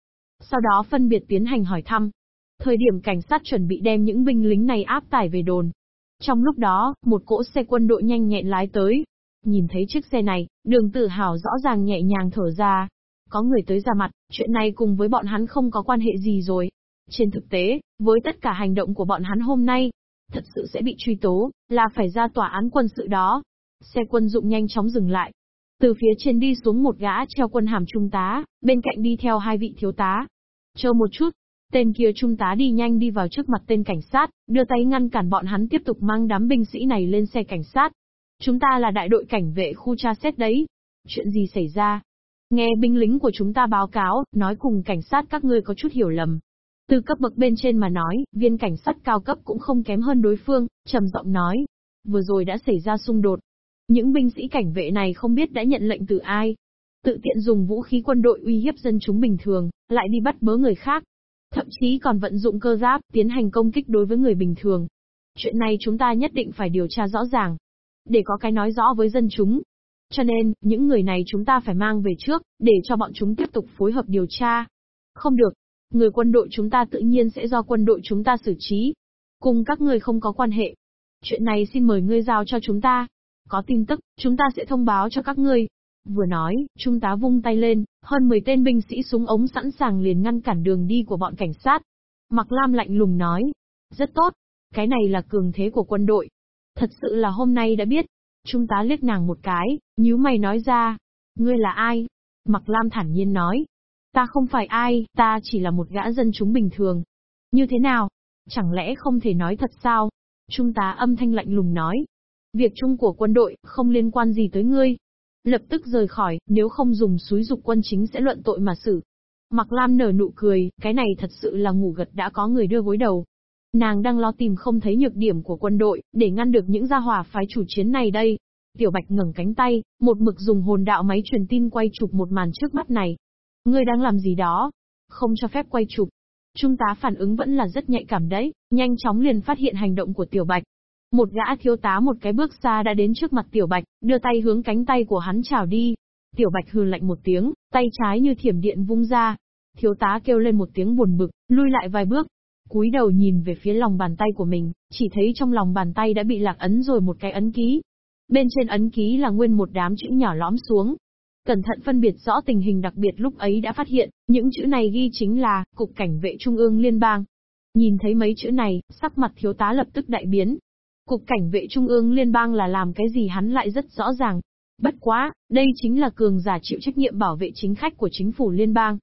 sau đó phân biệt tiến hành hỏi thăm. Thời điểm cảnh sát chuẩn bị đem những binh lính này áp tải về đồn. Trong lúc đó, một cỗ xe quân đội nhanh nhẹn lái tới. Nhìn thấy chiếc xe này, đường tử hào rõ ràng nhẹ nhàng thở ra. Có người tới ra mặt, chuyện này cùng với bọn hắn không có quan hệ gì rồi. Trên thực tế, với tất cả hành động của bọn hắn hôm nay, thật sự sẽ bị truy tố, là phải ra tòa án quân sự đó. Xe quân dụng nhanh chóng dừng lại, từ phía trên đi xuống một gã treo quân hàm trung tá, bên cạnh đi theo hai vị thiếu tá. Chờ một chút, tên kia trung tá đi nhanh đi vào trước mặt tên cảnh sát, đưa tay ngăn cản bọn hắn tiếp tục mang đám binh sĩ này lên xe cảnh sát. Chúng ta là đại đội cảnh vệ khu tra xét đấy. Chuyện gì xảy ra? Nghe binh lính của chúng ta báo cáo, nói cùng cảnh sát các ngươi có chút hiểu lầm. Từ cấp bậc bên trên mà nói, viên cảnh sát cao cấp cũng không kém hơn đối phương, trầm giọng nói. Vừa rồi đã xảy ra xung đột, những binh sĩ cảnh vệ này không biết đã nhận lệnh từ ai. Tự tiện dùng vũ khí quân đội uy hiếp dân chúng bình thường, lại đi bắt bớ người khác. Thậm chí còn vận dụng cơ giáp, tiến hành công kích đối với người bình thường. Chuyện này chúng ta nhất định phải điều tra rõ ràng. Để có cái nói rõ với dân chúng. Cho nên, những người này chúng ta phải mang về trước, để cho bọn chúng tiếp tục phối hợp điều tra. Không được. Người quân đội chúng ta tự nhiên sẽ do quân đội chúng ta xử trí. Cùng các người không có quan hệ. Chuyện này xin mời ngươi giao cho chúng ta. Có tin tức, chúng ta sẽ thông báo cho các ngươi. Vừa nói, trung tá vung tay lên, hơn 10 tên binh sĩ súng ống sẵn sàng liền ngăn cản đường đi của bọn cảnh sát. Mặc Lam lạnh lùng nói. Rất tốt. Cái này là cường thế của quân đội. Thật sự là hôm nay đã biết. Trung tá liếc nàng một cái, nhíu mày nói ra. Ngươi là ai? Mặc Lam thản nhiên nói. Ta không phải ai, ta chỉ là một gã dân chúng bình thường. Như thế nào? Chẳng lẽ không thể nói thật sao? Trung tá âm thanh lạnh lùng nói. Việc chung của quân đội, không liên quan gì tới ngươi. Lập tức rời khỏi, nếu không dùng suối dục quân chính sẽ luận tội mà xử. Mặc Lam nở nụ cười, cái này thật sự là ngủ gật đã có người đưa gối đầu. Nàng đang lo tìm không thấy nhược điểm của quân đội, để ngăn được những gia hỏa phái chủ chiến này đây. Tiểu Bạch ngẩng cánh tay, một mực dùng hồn đạo máy truyền tin quay chụp một màn trước mắt này. Ngươi đang làm gì đó? Không cho phép quay chụp. Trung tá phản ứng vẫn là rất nhạy cảm đấy, nhanh chóng liền phát hiện hành động của Tiểu Bạch, một gã thiếu tá một cái bước xa đã đến trước mặt Tiểu Bạch, đưa tay hướng cánh tay của hắn chào đi. Tiểu Bạch hừ lạnh một tiếng, tay trái như thiểm điện vung ra. Thiếu tá kêu lên một tiếng buồn bực, lui lại vài bước. cúi đầu nhìn về phía lòng bàn tay của mình, chỉ thấy trong lòng bàn tay đã bị lạc ấn rồi một cái ấn ký. Bên trên ấn ký là nguyên một đám chữ nhỏ lõm xuống. Cẩn thận phân biệt rõ tình hình đặc biệt lúc ấy đã phát hiện, những chữ này ghi chính là, Cục Cảnh vệ Trung ương Liên bang. Nhìn thấy mấy chữ này, sắc mặt thiếu tá lập tức đại biến. Cục Cảnh vệ Trung ương Liên bang là làm cái gì hắn lại rất rõ ràng. Bất quá, đây chính là cường giả chịu trách nhiệm bảo vệ chính khách của chính phủ liên bang.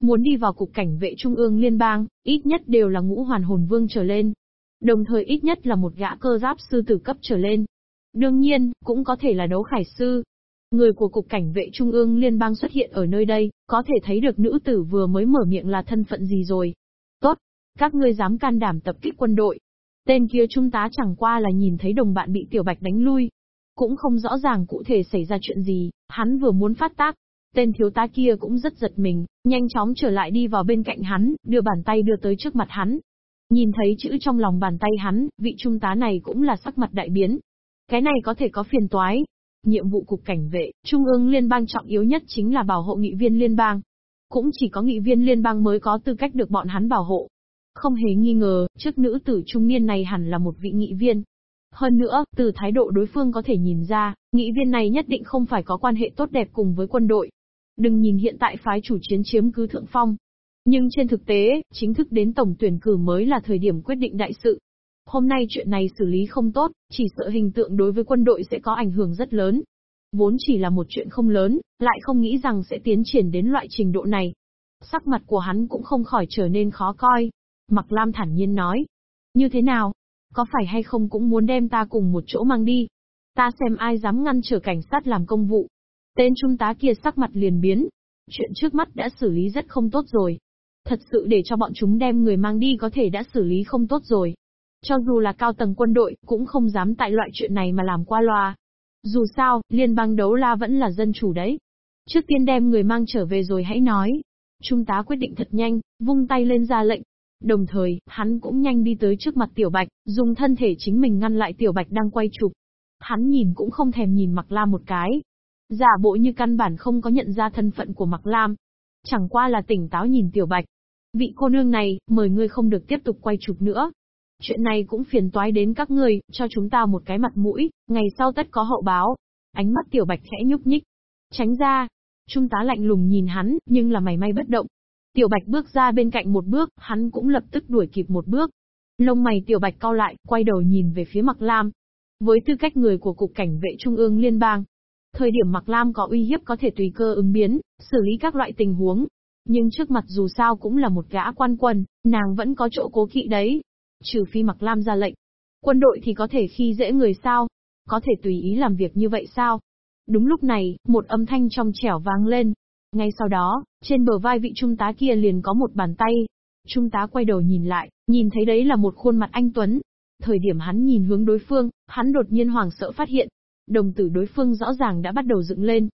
Muốn đi vào cục cảnh vệ trung ương liên bang, ít nhất đều là ngũ hoàn hồn vương trở lên. Đồng thời ít nhất là một gã cơ giáp sư tử cấp trở lên. Đương nhiên, cũng có thể là đấu khải sư. Người của cục cảnh vệ trung ương liên bang xuất hiện ở nơi đây, có thể thấy được nữ tử vừa mới mở miệng là thân phận gì rồi. Tốt, các ngươi dám can đảm tập kích quân đội. Tên kia trung tá chẳng qua là nhìn thấy đồng bạn bị tiểu bạch đánh lui. Cũng không rõ ràng cụ thể xảy ra chuyện gì, hắn vừa muốn phát tác, Tên thiếu tá kia cũng rất giật mình, nhanh chóng trở lại đi vào bên cạnh hắn, đưa bàn tay đưa tới trước mặt hắn. Nhìn thấy chữ trong lòng bàn tay hắn, vị trung tá này cũng là sắc mặt đại biến. Cái này có thể có phiền toái. Nhiệm vụ cục cảnh vệ, trung ương liên bang trọng yếu nhất chính là bảo hộ nghị viên liên bang. Cũng chỉ có nghị viên liên bang mới có tư cách được bọn hắn bảo hộ. Không hề nghi ngờ, trước nữ tử trung niên này hẳn là một vị nghị viên. Hơn nữa, từ thái độ đối phương có thể nhìn ra, nghị viên này nhất định không phải có quan hệ tốt đẹp cùng với quân đội. Đừng nhìn hiện tại phái chủ chiến chiếm cứ thượng phong. Nhưng trên thực tế, chính thức đến tổng tuyển cử mới là thời điểm quyết định đại sự. Hôm nay chuyện này xử lý không tốt, chỉ sợ hình tượng đối với quân đội sẽ có ảnh hưởng rất lớn. Vốn chỉ là một chuyện không lớn, lại không nghĩ rằng sẽ tiến triển đến loại trình độ này. Sắc mặt của hắn cũng không khỏi trở nên khó coi. Mặc Lam thản nhiên nói. Như thế nào? Có phải hay không cũng muốn đem ta cùng một chỗ mang đi? Ta xem ai dám ngăn trở cảnh sát làm công vụ. Tên trung tá kia sắc mặt liền biến. Chuyện trước mắt đã xử lý rất không tốt rồi. Thật sự để cho bọn chúng đem người mang đi có thể đã xử lý không tốt rồi. Cho dù là cao tầng quân đội, cũng không dám tại loại chuyện này mà làm qua loa. Dù sao, liên bang đấu la vẫn là dân chủ đấy. Trước tiên đem người mang trở về rồi hãy nói. Trung tá quyết định thật nhanh, vung tay lên ra lệnh. Đồng thời, hắn cũng nhanh đi tới trước mặt Tiểu Bạch, dùng thân thể chính mình ngăn lại Tiểu Bạch đang quay chụp. Hắn nhìn cũng không thèm nhìn Mặc Lam một cái, Giả bộ như căn bản không có nhận ra thân phận của Mạc Lam. Chẳng qua là tỉnh táo nhìn Tiểu Bạch. Vị cô nương này, mời ngươi không được tiếp tục quay chụp nữa. Chuyện này cũng phiền toái đến các ngươi, cho chúng ta một cái mặt mũi, ngày sau tất có hậu báo. Ánh mắt Tiểu Bạch khẽ nhúc nhích. Tránh ra. Trung tá lạnh lùng nhìn hắn, nhưng là mày may bất động. Tiểu Bạch bước ra bên cạnh một bước, hắn cũng lập tức đuổi kịp một bước. Lông mày Tiểu Bạch cau lại, quay đầu nhìn về phía Mạc Lam. Với tư cách người của Cục Cảnh vệ Trung ương Liên bang, Thời điểm Mạc Lam có uy hiếp có thể tùy cơ ứng biến, xử lý các loại tình huống. Nhưng trước mặt dù sao cũng là một gã quan quân, nàng vẫn có chỗ cố kỵ đấy. Trừ phi Mạc Lam ra lệnh. Quân đội thì có thể khi dễ người sao? Có thể tùy ý làm việc như vậy sao? Đúng lúc này, một âm thanh trong trẻo vang lên. Ngay sau đó, trên bờ vai vị trung tá kia liền có một bàn tay. Trung tá quay đầu nhìn lại, nhìn thấy đấy là một khuôn mặt anh Tuấn. Thời điểm hắn nhìn hướng đối phương, hắn đột nhiên hoảng sợ phát hiện, đồng tử đối phương rõ ràng đã bắt đầu dựng lên.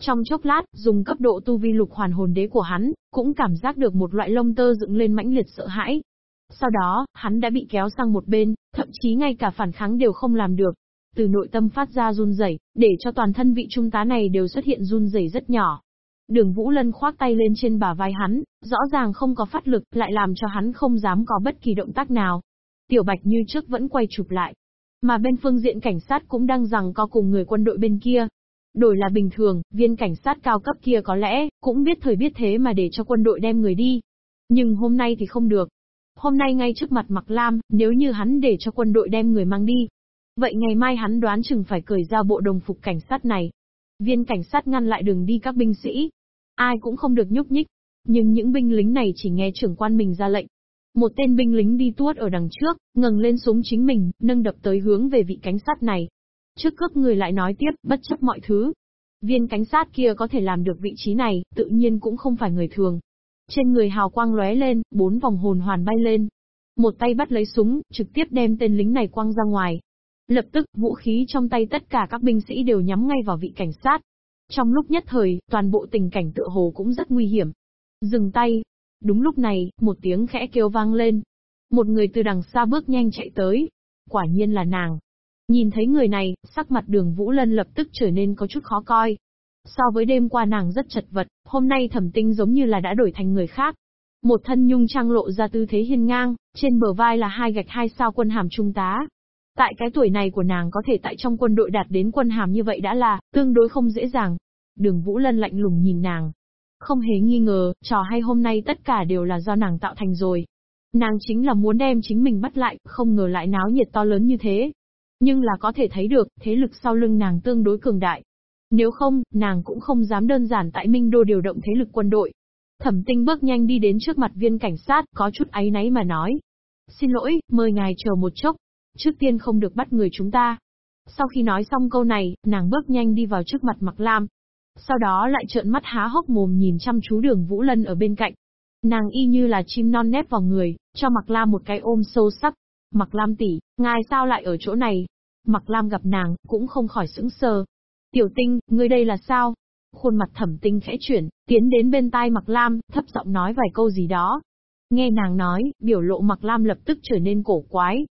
Trong chốc lát, dùng cấp độ tu vi lục hoàn hồn đế của hắn, cũng cảm giác được một loại lông tơ dựng lên mãnh liệt sợ hãi. Sau đó, hắn đã bị kéo sang một bên, thậm chí ngay cả phản kháng đều không làm được. Từ nội tâm phát ra run rẩy, để cho toàn thân vị trung tá này đều xuất hiện run rẩy rất nhỏ. Đường Vũ Lân khoác tay lên trên bả vai hắn, rõ ràng không có phát lực, lại làm cho hắn không dám có bất kỳ động tác nào. Tiểu Bạch như trước vẫn quay chụp lại, mà bên phương diện cảnh sát cũng đang rằng có cùng người quân đội bên kia. Đổi là bình thường, viên cảnh sát cao cấp kia có lẽ, cũng biết thời biết thế mà để cho quân đội đem người đi. Nhưng hôm nay thì không được. Hôm nay ngay trước mặt Mạc Lam, nếu như hắn để cho quân đội đem người mang đi. Vậy ngày mai hắn đoán chừng phải cởi ra bộ đồng phục cảnh sát này. Viên cảnh sát ngăn lại đường đi các binh sĩ. Ai cũng không được nhúc nhích. Nhưng những binh lính này chỉ nghe trưởng quan mình ra lệnh. Một tên binh lính đi tuốt ở đằng trước, ngẩng lên súng chính mình, nâng đập tới hướng về vị cảnh sát này. Trước cướp người lại nói tiếp, bất chấp mọi thứ. Viên cảnh sát kia có thể làm được vị trí này, tự nhiên cũng không phải người thường. Trên người hào quang lóe lên, bốn vòng hồn hoàn bay lên. Một tay bắt lấy súng, trực tiếp đem tên lính này quăng ra ngoài. Lập tức, vũ khí trong tay tất cả các binh sĩ đều nhắm ngay vào vị cảnh sát. Trong lúc nhất thời, toàn bộ tình cảnh tựa hồ cũng rất nguy hiểm. Dừng tay, Đúng lúc này, một tiếng khẽ kêu vang lên. Một người từ đằng xa bước nhanh chạy tới. Quả nhiên là nàng. Nhìn thấy người này, sắc mặt đường Vũ Lân lập tức trở nên có chút khó coi. So với đêm qua nàng rất chật vật, hôm nay thẩm tinh giống như là đã đổi thành người khác. Một thân nhung trang lộ ra tư thế hiên ngang, trên bờ vai là hai gạch hai sao quân hàm trung tá. Tại cái tuổi này của nàng có thể tại trong quân đội đạt đến quân hàm như vậy đã là, tương đối không dễ dàng. Đường Vũ Lân lạnh lùng nhìn nàng. Không hề nghi ngờ, trò hay hôm nay tất cả đều là do nàng tạo thành rồi. Nàng chính là muốn đem chính mình bắt lại, không ngờ lại náo nhiệt to lớn như thế. Nhưng là có thể thấy được, thế lực sau lưng nàng tương đối cường đại. Nếu không, nàng cũng không dám đơn giản tại Minh Đô điều động thế lực quân đội. Thẩm tinh bước nhanh đi đến trước mặt viên cảnh sát, có chút áy náy mà nói. Xin lỗi, mời ngài chờ một chốc. Trước tiên không được bắt người chúng ta. Sau khi nói xong câu này, nàng bước nhanh đi vào trước mặt Mặc Lam. Sau đó lại trợn mắt há hốc mồm nhìn chăm chú đường Vũ Lân ở bên cạnh. Nàng y như là chim non nép vào người, cho Mặc Lam một cái ôm sâu sắc. Mặc Lam tỷ, ngài sao lại ở chỗ này? Mặc Lam gặp nàng, cũng không khỏi sững sờ. Tiểu tinh, ngươi đây là sao? Khuôn mặt thẩm tinh khẽ chuyển, tiến đến bên tai Mặc Lam, thấp giọng nói vài câu gì đó. Nghe nàng nói, biểu lộ Mặc Lam lập tức trở nên cổ quái.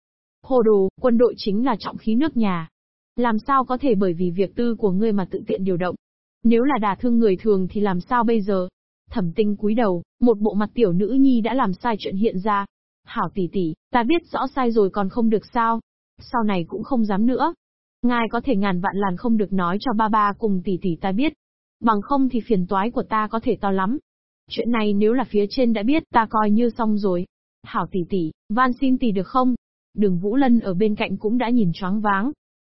Hồ đồ, quân đội chính là trọng khí nước nhà. Làm sao có thể bởi vì việc tư của ngươi mà tự tiện điều động? Nếu là đả thương người thường thì làm sao bây giờ? Thẩm tinh cúi đầu, một bộ mặt tiểu nữ nhi đã làm sai chuyện hiện ra. Hảo tỷ tỷ, ta biết rõ sai rồi còn không được sao? Sau này cũng không dám nữa. Ngài có thể ngàn vạn làn không được nói cho ba ba cùng tỷ tỷ ta biết. Bằng không thì phiền toái của ta có thể to lắm. Chuyện này nếu là phía trên đã biết ta coi như xong rồi. Hảo tỷ tỷ, van xin tỷ được không? Đường Vũ Lân ở bên cạnh cũng đã nhìn choáng váng.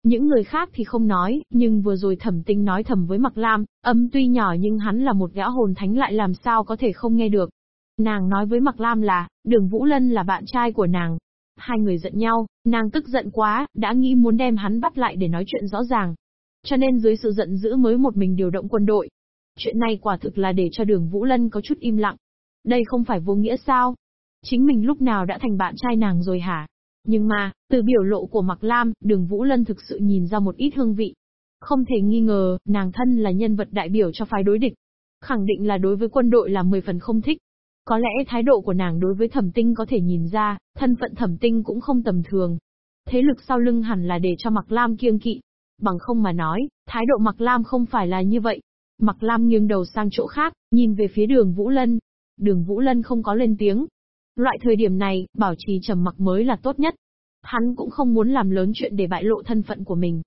Những người khác thì không nói, nhưng vừa rồi thẩm tinh nói thầm với Mặc Lam, âm tuy nhỏ nhưng hắn là một gã hồn thánh lại làm sao có thể không nghe được. Nàng nói với Mặc Lam là, đường Vũ Lân là bạn trai của nàng. Hai người giận nhau, nàng tức giận quá, đã nghĩ muốn đem hắn bắt lại để nói chuyện rõ ràng. Cho nên dưới sự giận dữ mới một mình điều động quân đội. Chuyện này quả thực là để cho đường Vũ Lân có chút im lặng. Đây không phải vô nghĩa sao? Chính mình lúc nào đã thành bạn trai nàng rồi hả? Nhưng mà, từ biểu lộ của Mạc Lam, đường Vũ Lân thực sự nhìn ra một ít hương vị. Không thể nghi ngờ, nàng thân là nhân vật đại biểu cho phái đối địch. Khẳng định là đối với quân đội là 10 phần không thích. Có lẽ thái độ của nàng đối với thẩm tinh có thể nhìn ra, thân phận thẩm tinh cũng không tầm thường. Thế lực sau lưng hẳn là để cho Mạc Lam kiêng kỵ. Bằng không mà nói, thái độ Mạc Lam không phải là như vậy. Mạc Lam nghiêng đầu sang chỗ khác, nhìn về phía đường Vũ Lân. Đường Vũ Lân không có lên tiếng, Loại thời điểm này, bảo trì trầm mặc mới là tốt nhất. Hắn cũng không muốn làm lớn chuyện để bại lộ thân phận của mình.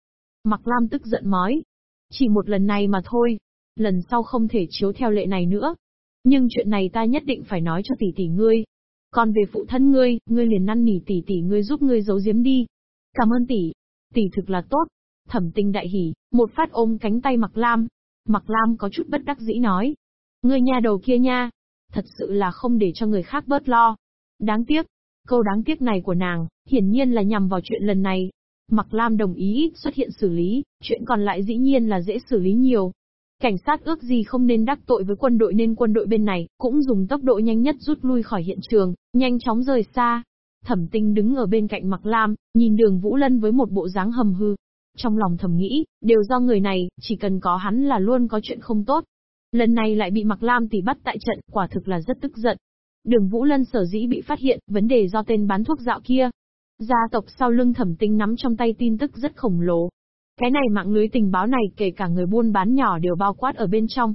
Mặc Lam tức giận nói. Chỉ một lần này mà thôi. Lần sau không thể chiếu theo lệ này nữa. Nhưng chuyện này ta nhất định phải nói cho tỷ tỷ ngươi. Còn về phụ thân ngươi, ngươi liền năn nỉ tỷ tỷ ngươi giúp ngươi giấu giếm đi. Cảm ơn tỷ. Tỷ thực là tốt. Thẩm tinh đại hỉ, một phát ôm cánh tay Mặc Lam. Mặc Lam có chút bất đắc dĩ nói. Ngươi nha đầu kia nha, thật sự là không để cho người khác bớt lo. Đáng tiếc, câu đáng tiếc này của nàng, hiển nhiên là nhằm vào chuyện lần này. Mặc Lam đồng ý xuất hiện xử lý, chuyện còn lại dĩ nhiên là dễ xử lý nhiều. Cảnh sát ước gì không nên đắc tội với quân đội nên quân đội bên này cũng dùng tốc độ nhanh nhất rút lui khỏi hiện trường, nhanh chóng rời xa. Thẩm tinh đứng ở bên cạnh Mặc Lam, nhìn đường Vũ Lân với một bộ dáng hầm hư. Trong lòng thầm nghĩ, đều do người này, chỉ cần có hắn là luôn có chuyện không tốt. Lần này lại bị Mặc Lam tỉ bắt tại trận, quả thực là rất tức giận. Đường Vũ Lân sở dĩ bị phát hiện, vấn đề do tên bán thuốc dạo kia. Gia tộc sau lưng thẩm tinh nắm trong tay tin tức rất khổng lồ. Cái này mạng lưới tình báo này kể cả người buôn bán nhỏ đều bao quát ở bên trong.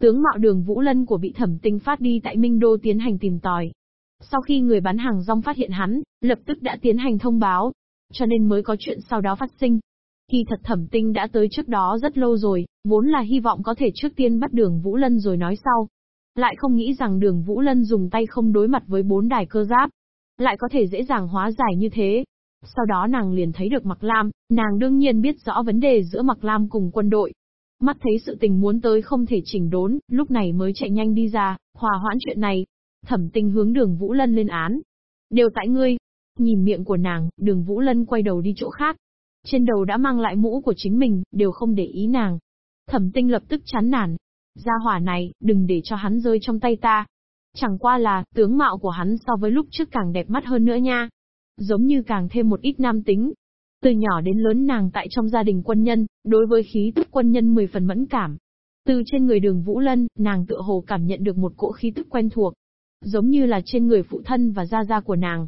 Tướng mạo đường Vũ Lân của bị thẩm tinh phát đi tại Minh Đô tiến hành tìm tòi. Sau khi người bán hàng rong phát hiện hắn, lập tức đã tiến hành thông báo. Cho nên mới có chuyện sau đó phát sinh. Kỳ thật thẩm tinh đã tới trước đó rất lâu rồi, vốn là hy vọng có thể trước tiên bắt đường Vũ Lân rồi nói sau. Lại không nghĩ rằng đường Vũ Lân dùng tay không đối mặt với bốn đài cơ giáp. Lại có thể dễ dàng hóa giải như thế. Sau đó nàng liền thấy được Mặc Lam, nàng đương nhiên biết rõ vấn đề giữa Mặc Lam cùng quân đội. Mắt thấy sự tình muốn tới không thể chỉnh đốn, lúc này mới chạy nhanh đi ra, hòa hoãn chuyện này. Thẩm tinh hướng đường Vũ Lân lên án. Đều tại ngươi. Nhìn miệng của nàng, đường Vũ Lân quay đầu đi chỗ khác. Trên đầu đã mang lại mũ của chính mình, đều không để ý nàng. Thẩm tinh lập tức chán nản, Gia hỏa này, đừng để cho hắn rơi trong tay ta. Chẳng qua là, tướng mạo của hắn so với lúc trước càng đẹp mắt hơn nữa nha. Giống như càng thêm một ít nam tính. Từ nhỏ đến lớn nàng tại trong gia đình quân nhân, đối với khí tức quân nhân mười phần mẫn cảm. Từ trên người đường Vũ Lân, nàng tựa hồ cảm nhận được một cỗ khí tức quen thuộc. Giống như là trên người phụ thân và gia gia của nàng.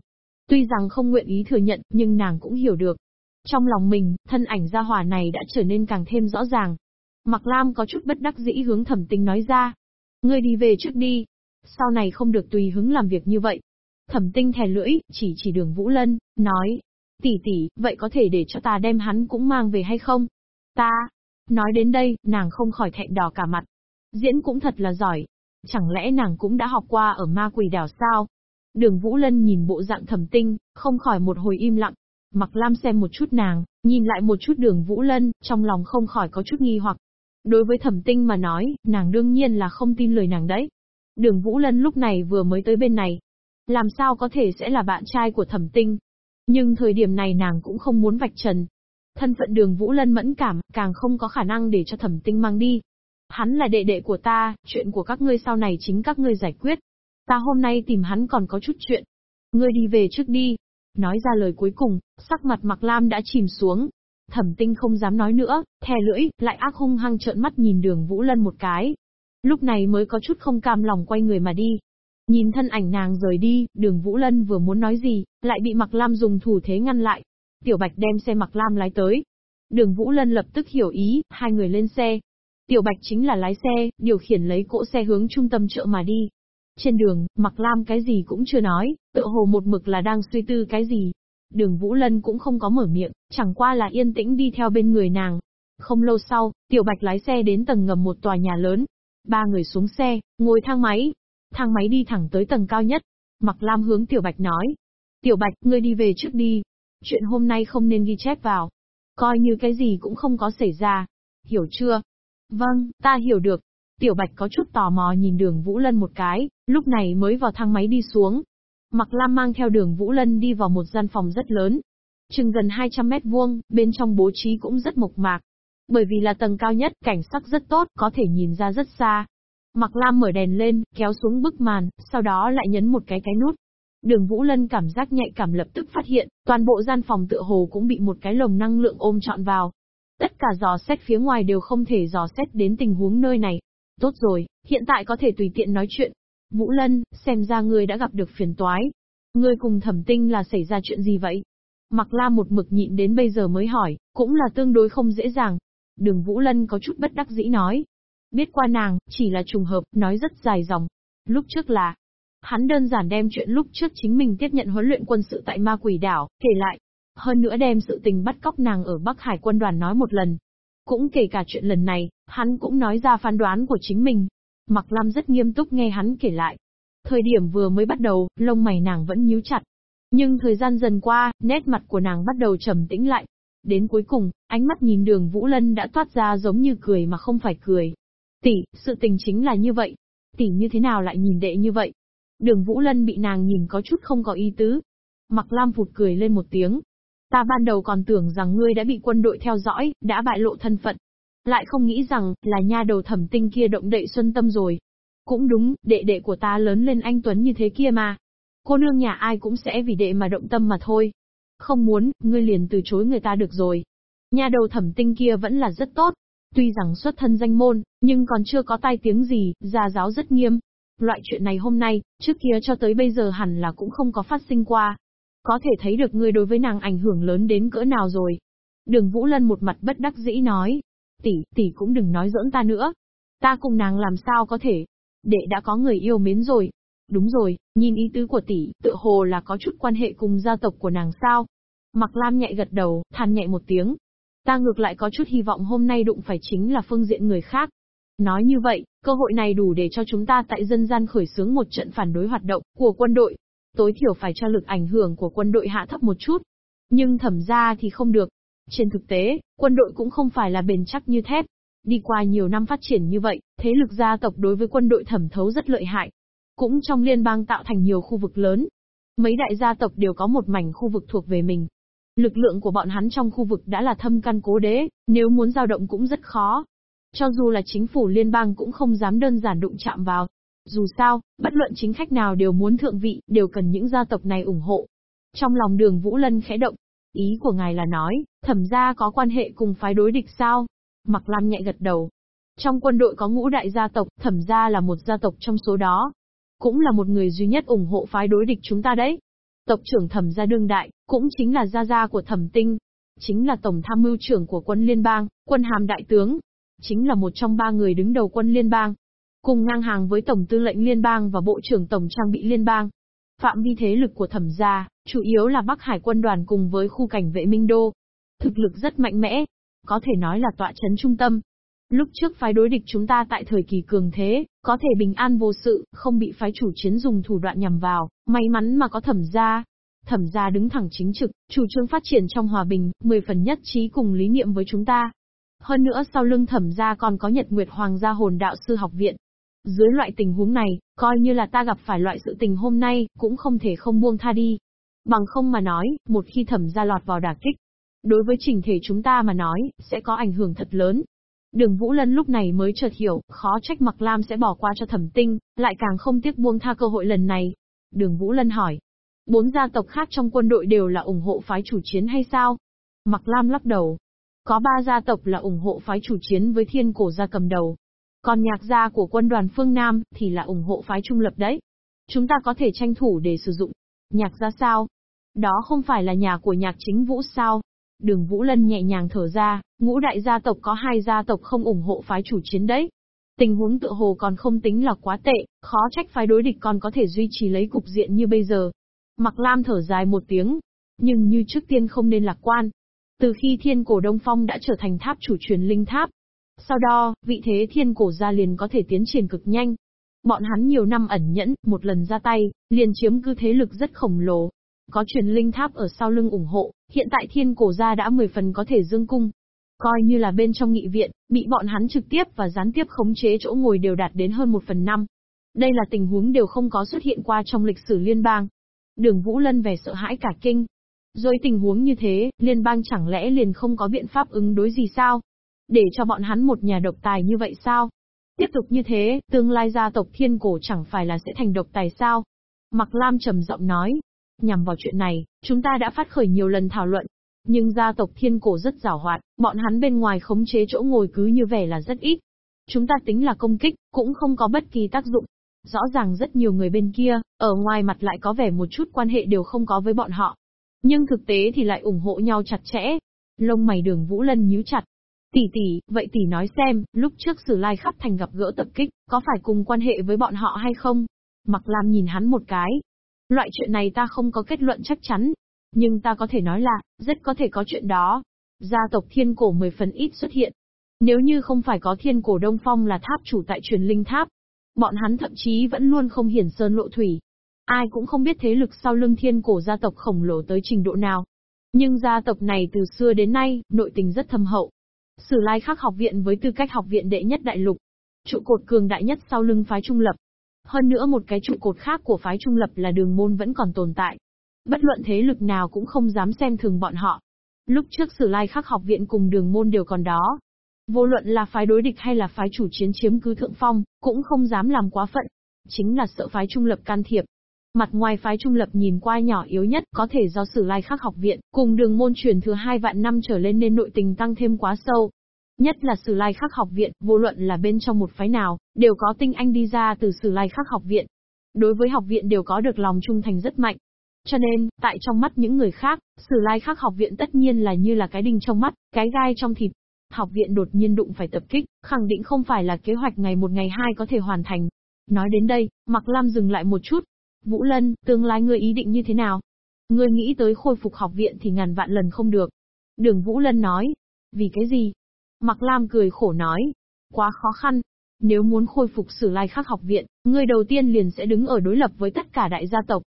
Tuy rằng không nguyện ý thừa nhận, nhưng nàng cũng hiểu được. Trong lòng mình, thân ảnh gia hỏa này đã trở nên càng thêm rõ ràng. Mạc Lam có chút bất đắc dĩ hướng thẩm tinh nói ra. Ngươi đi về trước đi. Sau này không được tùy hứng làm việc như vậy. Thẩm tinh thè lưỡi, chỉ chỉ đường Vũ Lân, nói. Tỷ tỷ, vậy có thể để cho ta đem hắn cũng mang về hay không? Ta. Nói đến đây, nàng không khỏi thẹn đỏ cả mặt. Diễn cũng thật là giỏi. Chẳng lẽ nàng cũng đã học qua ở ma quỷ đảo sao? Đường Vũ Lân nhìn bộ dạng thẩm tinh, không khỏi một hồi im lặng. Mặc Lam xem một chút nàng, nhìn lại một chút đường Vũ Lân, trong lòng không khỏi có chút nghi hoặc. Đối với thẩm tinh mà nói, nàng đương nhiên là không tin lời nàng đấy. Đường Vũ Lân lúc này vừa mới tới bên này. Làm sao có thể sẽ là bạn trai của thẩm tinh? Nhưng thời điểm này nàng cũng không muốn vạch trần. Thân phận đường Vũ Lân mẫn cảm, càng không có khả năng để cho thẩm tinh mang đi. Hắn là đệ đệ của ta, chuyện của các ngươi sau này chính các ngươi giải quyết. Ta hôm nay tìm hắn còn có chút chuyện. Ngươi đi về trước đi. Nói ra lời cuối cùng, sắc mặt Mặc Lam đã chìm xuống. Thẩm tinh không dám nói nữa, thè lưỡi, lại ác hung hăng trợn mắt nhìn đường Vũ Lân một cái. Lúc này mới có chút không cam lòng quay người mà đi. Nhìn thân ảnh nàng rời đi, đường Vũ Lân vừa muốn nói gì, lại bị Mặc Lam dùng thủ thế ngăn lại. Tiểu Bạch đem xe Mặc Lam lái tới. Đường Vũ Lân lập tức hiểu ý, hai người lên xe. Tiểu Bạch chính là lái xe, điều khiển lấy cỗ xe hướng trung tâm chợ mà đi. Trên đường, Mặc Lam cái gì cũng chưa nói, tự hồ một mực là đang suy tư cái gì. Đường Vũ Lân cũng không có mở miệng, chẳng qua là yên tĩnh đi theo bên người nàng. Không lâu sau, Tiểu Bạch lái xe đến tầng ngầm một tòa nhà lớn. Ba người xuống xe, ngồi thang máy. Thang máy đi thẳng tới tầng cao nhất. Mặc Lam hướng Tiểu Bạch nói. Tiểu Bạch, ngươi đi về trước đi. Chuyện hôm nay không nên ghi chép vào. Coi như cái gì cũng không có xảy ra. Hiểu chưa? Vâng, ta hiểu được. Tiểu Bạch có chút tò mò nhìn đường Vũ Lân một cái, lúc này mới vào thang máy đi xuống. Mạc Lam mang theo đường Vũ Lân đi vào một gian phòng rất lớn. Chừng gần 200 mét vuông, bên trong bố trí cũng rất mộc mạc. Bởi vì là tầng cao nhất, cảnh sắc rất tốt, có thể nhìn ra rất xa. Mạc Lam mở đèn lên, kéo xuống bức màn, sau đó lại nhấn một cái cái nút. Đường Vũ Lân cảm giác nhạy cảm lập tức phát hiện, toàn bộ gian phòng tựa hồ cũng bị một cái lồng năng lượng ôm trọn vào. Tất cả dò xét phía ngoài đều không thể dò xét đến tình huống nơi này. Tốt rồi, hiện tại có thể tùy tiện nói chuyện. Vũ Lân, xem ra ngươi đã gặp được phiền toái. Ngươi cùng thẩm tinh là xảy ra chuyện gì vậy? Mặc la một mực nhịn đến bây giờ mới hỏi, cũng là tương đối không dễ dàng. Đường Vũ Lân có chút bất đắc dĩ nói. Biết qua nàng, chỉ là trùng hợp, nói rất dài dòng. Lúc trước là, hắn đơn giản đem chuyện lúc trước chính mình tiếp nhận huấn luyện quân sự tại ma quỷ đảo, kể lại. Hơn nữa đem sự tình bắt cóc nàng ở Bắc Hải quân đoàn nói một lần. Cũng kể cả chuyện lần này, hắn cũng nói ra phán đoán của chính mình. Mặc Lam rất nghiêm túc nghe hắn kể lại. Thời điểm vừa mới bắt đầu, lông mày nàng vẫn nhíu chặt. Nhưng thời gian dần qua, nét mặt của nàng bắt đầu trầm tĩnh lại. Đến cuối cùng, ánh mắt nhìn đường Vũ Lân đã toát ra giống như cười mà không phải cười. Tỷ, sự tình chính là như vậy. Tỷ như thế nào lại nhìn đệ như vậy? Đường Vũ Lân bị nàng nhìn có chút không có ý tứ. Mặc Lam phụt cười lên một tiếng, Ta ban đầu còn tưởng rằng ngươi đã bị quân đội theo dõi, đã bại lộ thân phận. Lại không nghĩ rằng, là nha đầu thẩm tinh kia động đậy xuân tâm rồi. Cũng đúng, đệ đệ của ta lớn lên anh Tuấn như thế kia mà. Cô nương nhà ai cũng sẽ vì đệ mà động tâm mà thôi. Không muốn, ngươi liền từ chối người ta được rồi. nhà đầu thẩm tinh kia vẫn là rất tốt. Tuy rằng xuất thân danh môn, nhưng còn chưa có tai tiếng gì, gia giáo rất nghiêm. Loại chuyện này hôm nay, trước kia cho tới bây giờ hẳn là cũng không có phát sinh qua. Có thể thấy được ngươi đối với nàng ảnh hưởng lớn đến cỡ nào rồi. Đường Vũ Lân một mặt bất đắc dĩ nói. Tỷ, tỷ cũng đừng nói giỡn ta nữa. Ta cùng nàng làm sao có thể. Đệ đã có người yêu mến rồi. Đúng rồi, nhìn ý tứ của tỷ, tự hồ là có chút quan hệ cùng gia tộc của nàng sao. Mặc Lam nhạy gật đầu, than nhẹ một tiếng. Ta ngược lại có chút hy vọng hôm nay đụng phải chính là phương diện người khác. Nói như vậy, cơ hội này đủ để cho chúng ta tại dân gian khởi xướng một trận phản đối hoạt động của quân đội, tối thiểu phải cho lực ảnh hưởng của quân đội hạ thấp một chút. Nhưng thẩm ra thì không được. Trên thực tế, quân đội cũng không phải là bền chắc như thép. Đi qua nhiều năm phát triển như vậy, thế lực gia tộc đối với quân đội thẩm thấu rất lợi hại. Cũng trong liên bang tạo thành nhiều khu vực lớn. Mấy đại gia tộc đều có một mảnh khu vực thuộc về mình. Lực lượng của bọn hắn trong khu vực đã là thâm căn cố đế, nếu muốn giao động cũng rất khó. Cho dù là chính phủ liên bang cũng không dám đơn giản đụng chạm vào, dù sao, bất luận chính khách nào đều muốn thượng vị, đều cần những gia tộc này ủng hộ. Trong lòng đường Vũ Lân khẽ động. Ý của ngài là nói, thẩm gia có quan hệ cùng phái đối địch sao? Mặc Lam nhẹ gật đầu. Trong quân đội có ngũ đại gia tộc, thẩm gia là một gia tộc trong số đó. Cũng là một người duy nhất ủng hộ phái đối địch chúng ta đấy. Tộc trưởng thẩm gia đương đại, cũng chính là gia gia của thẩm tinh. Chính là tổng tham mưu trưởng của quân liên bang, quân hàm đại tướng. Chính là một trong ba người đứng đầu quân liên bang. cùng ngang hàng với Tổng tư lệnh Liên bang và Bộ trưởng Tổng trang bị Liên bang. Phạm vi thế lực của thẩm gia, chủ yếu là Bắc Hải quân đoàn cùng với khu cảnh vệ Minh Đô. Thực lực rất mạnh mẽ, có thể nói là tọa chấn trung tâm. Lúc trước phái đối địch chúng ta tại thời kỳ cường thế, có thể bình an vô sự, không bị phái chủ chiến dùng thủ đoạn nhằm vào, may mắn mà có thẩm gia. Thẩm gia đứng thẳng chính trực, chủ trương phát triển trong hòa bình, 10 phần nhất trí cùng lý niệm với chúng ta. Hơn nữa sau lưng thẩm gia còn có Nhật Nguyệt Hoàng gia hồn đạo sư học viện. Dưới loại tình huống này, coi như là ta gặp phải loại sự tình hôm nay, cũng không thể không buông tha đi. Bằng không mà nói, một khi thẩm gia lọt vào đả kích, đối với trình thể chúng ta mà nói, sẽ có ảnh hưởng thật lớn. Đường Vũ Lân lúc này mới chợt hiểu, khó trách Mặc Lam sẽ bỏ qua cho thẩm tinh, lại càng không tiếc buông tha cơ hội lần này. Đường Vũ Lân hỏi, bốn gia tộc khác trong quân đội đều là ủng hộ phái chủ chiến hay sao? Mặc Lam lắc đầu. Có ba gia tộc là ủng hộ phái chủ chiến với thiên cổ gia cầm đầu. Còn nhạc gia của quân đoàn phương Nam thì là ủng hộ phái trung lập đấy. Chúng ta có thể tranh thủ để sử dụng. Nhạc gia sao? Đó không phải là nhà của nhạc chính vũ sao? Đường Vũ Lân nhẹ nhàng thở ra, ngũ đại gia tộc có hai gia tộc không ủng hộ phái chủ chiến đấy. Tình huống tự hồ còn không tính là quá tệ, khó trách phái đối địch còn có thể duy trì lấy cục diện như bây giờ. Mặc Lam thở dài một tiếng, nhưng như trước tiên không nên lạc quan. Từ khi thiên cổ Đông Phong đã trở thành tháp chủ truyền linh tháp, sau đó, vị thế thiên cổ gia liền có thể tiến triển cực nhanh. Bọn hắn nhiều năm ẩn nhẫn, một lần ra tay, liền chiếm cư thế lực rất khổng lồ. Có truyền linh tháp ở sau lưng ủng hộ, hiện tại thiên cổ gia đã 10 phần có thể dương cung. Coi như là bên trong nghị viện, bị bọn hắn trực tiếp và gián tiếp khống chế chỗ ngồi đều đạt đến hơn một phần năm. Đây là tình huống đều không có xuất hiện qua trong lịch sử liên bang. Đường Vũ Lân vẻ sợ hãi cả kinh. Rồi tình huống như thế, liên bang chẳng lẽ liền không có biện pháp ứng đối gì sao? Để cho bọn hắn một nhà độc tài như vậy sao? Tiếp tục như thế, tương lai gia tộc thiên cổ chẳng phải là sẽ thành độc tài sao? Mặc Lam trầm giọng nói, Nhằm vào chuyện này, chúng ta đã phát khởi nhiều lần thảo luận. Nhưng gia tộc thiên cổ rất rào hoạt, bọn hắn bên ngoài khống chế chỗ ngồi cứ như vẻ là rất ít. Chúng ta tính là công kích, cũng không có bất kỳ tác dụng. Rõ ràng rất nhiều người bên kia, ở ngoài mặt lại có vẻ một chút quan hệ đều không có với bọn họ. Nhưng thực tế thì lại ủng hộ nhau chặt chẽ. Lông mày đường Vũ Lân nhíu chặt. Tỷ tỷ, vậy tỷ nói xem, lúc trước Sử Lai khắp thành gặp gỡ tập kích, có phải cùng quan hệ với bọn họ hay không? Mặc Lam nhìn hắn một cái, Loại chuyện này ta không có kết luận chắc chắn. Nhưng ta có thể nói là, rất có thể có chuyện đó. Gia tộc thiên cổ mười phần ít xuất hiện. Nếu như không phải có thiên cổ Đông Phong là tháp chủ tại truyền linh tháp, bọn hắn thậm chí vẫn luôn không hiển sơn lộ thủy. Ai cũng không biết thế lực sau lưng thiên cổ gia tộc khổng lồ tới trình độ nào. Nhưng gia tộc này từ xưa đến nay, nội tình rất thâm hậu. Sử lai khắc học viện với tư cách học viện đệ nhất đại lục. Trụ cột cường đại nhất sau lưng phái trung lập. Hơn nữa một cái trụ cột khác của phái trung lập là đường môn vẫn còn tồn tại. Bất luận thế lực nào cũng không dám xem thường bọn họ. Lúc trước sử lai khắc học viện cùng đường môn đều còn đó. Vô luận là phái đối địch hay là phái chủ chiến chiếm cứ thượng phong, cũng không dám làm quá phận. Chính là sợ phái trung lập can thiệp. Mặt ngoài phái trung lập nhìn qua nhỏ yếu nhất có thể do sử lai khắc học viện, cùng đường môn truyền thừa hai vạn năm trở lên nên nội tình tăng thêm quá sâu. Nhất là Sử Lai Khắc học viện, vô luận là bên trong một phái nào, đều có tinh anh đi ra từ Sử Lai Khắc học viện. Đối với học viện đều có được lòng trung thành rất mạnh. Cho nên, tại trong mắt những người khác, Sử Lai Khắc học viện tất nhiên là như là cái đinh trong mắt, cái gai trong thịt. Học viện đột nhiên đụng phải tập kích, khẳng định không phải là kế hoạch ngày một ngày hai có thể hoàn thành. Nói đến đây, Mạc Lam dừng lại một chút. Vũ Lân, tương lai ngươi ý định như thế nào? Ngươi nghĩ tới khôi phục học viện thì ngàn vạn lần không được. Đường Vũ Lân nói. Vì cái gì? Mặc Lam cười khổ nói. Quá khó khăn. Nếu muốn khôi phục sử lai khắc học viện, người đầu tiên liền sẽ đứng ở đối lập với tất cả đại gia tộc.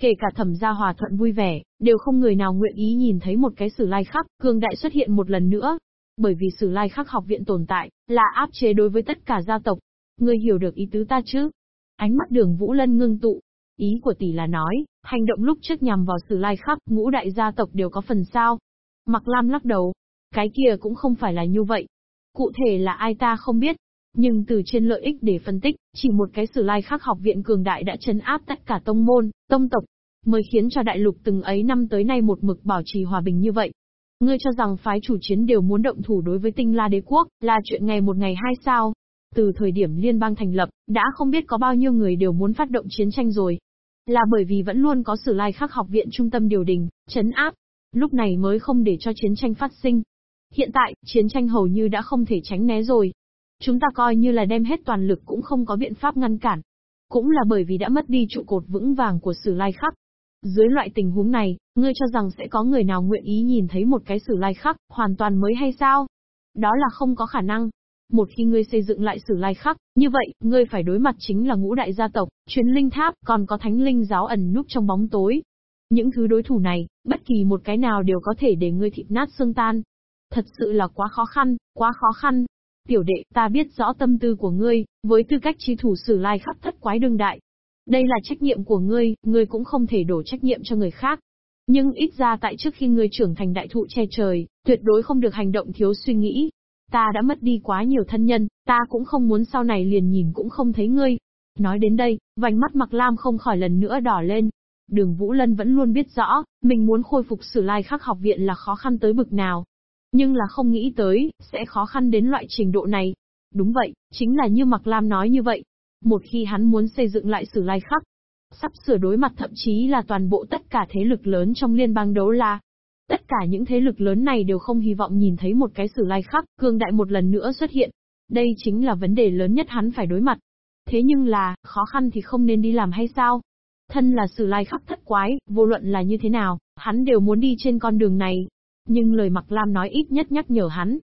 Kể cả thẩm gia hòa thuận vui vẻ, đều không người nào nguyện ý nhìn thấy một cái sử lai khắc, cường đại xuất hiện một lần nữa. Bởi vì sử lai khắc học viện tồn tại, là áp chế đối với tất cả gia tộc. Ngươi hiểu được ý tứ ta chứ? Ánh mắt đường Vũ Lân ngưng tụ. Ý của tỷ là nói, hành động lúc trước nhằm vào sử lai khắc, ngũ đại gia tộc đều có phần sao. Mặc Lam lắc đầu, cái kia cũng không phải là như vậy. Cụ thể là ai ta không biết. Nhưng từ trên lợi ích để phân tích, chỉ một cái sử lai khắc học viện cường đại đã chấn áp tất cả tông môn, tông tộc, mới khiến cho đại lục từng ấy năm tới nay một mực bảo trì hòa bình như vậy. Ngươi cho rằng phái chủ chiến đều muốn động thủ đối với tinh la đế quốc, là chuyện ngày một ngày hai sao. Từ thời điểm liên bang thành lập, đã không biết có bao nhiêu người đều muốn phát động chiến tranh rồi. Là bởi vì vẫn luôn có sử lai khắc học viện trung tâm điều đình, chấn áp. Lúc này mới không để cho chiến tranh phát sinh. Hiện tại, chiến tranh hầu như đã không thể tránh né rồi. Chúng ta coi như là đem hết toàn lực cũng không có biện pháp ngăn cản. Cũng là bởi vì đã mất đi trụ cột vững vàng của sử lai khắc. Dưới loại tình huống này, ngươi cho rằng sẽ có người nào nguyện ý nhìn thấy một cái sử lai khắc, hoàn toàn mới hay sao? Đó là không có khả năng. Một khi ngươi xây dựng lại sử lai khắc, như vậy, ngươi phải đối mặt chính là ngũ đại gia tộc, chuyến linh tháp, còn có thánh linh giáo ẩn núp trong bóng tối. Những thứ đối thủ này, bất kỳ một cái nào đều có thể để ngươi thịt nát xương tan. Thật sự là quá khó khăn, quá khó khăn. Tiểu đệ, ta biết rõ tâm tư của ngươi, với tư cách chi thủ sử lai khắp thất quái đương đại. Đây là trách nhiệm của ngươi, ngươi cũng không thể đổ trách nhiệm cho người khác. Nhưng ít ra tại trước khi ngươi trưởng thành đại thụ che trời, tuyệt đối không được hành động thiếu suy nghĩ. Ta đã mất đi quá nhiều thân nhân, ta cũng không muốn sau này liền nhìn cũng không thấy ngươi. Nói đến đây, vành mắt mặc lam không khỏi lần nữa đỏ lên. Đường Vũ Lân vẫn luôn biết rõ, mình muốn khôi phục sử lai khắc học viện là khó khăn tới bực nào. Nhưng là không nghĩ tới, sẽ khó khăn đến loại trình độ này. Đúng vậy, chính là như Mặc Lam nói như vậy. Một khi hắn muốn xây dựng lại sử lai khắc, sắp sửa đối mặt thậm chí là toàn bộ tất cả thế lực lớn trong liên bang đấu la. Tất cả những thế lực lớn này đều không hy vọng nhìn thấy một cái sử lai khắc, cương đại một lần nữa xuất hiện. Đây chính là vấn đề lớn nhất hắn phải đối mặt. Thế nhưng là, khó khăn thì không nên đi làm hay sao? Thân là sử lai khắc thất quái, vô luận là như thế nào, hắn đều muốn đi trên con đường này. Nhưng lời Mặc Lam nói ít nhất nhắc nhở hắn.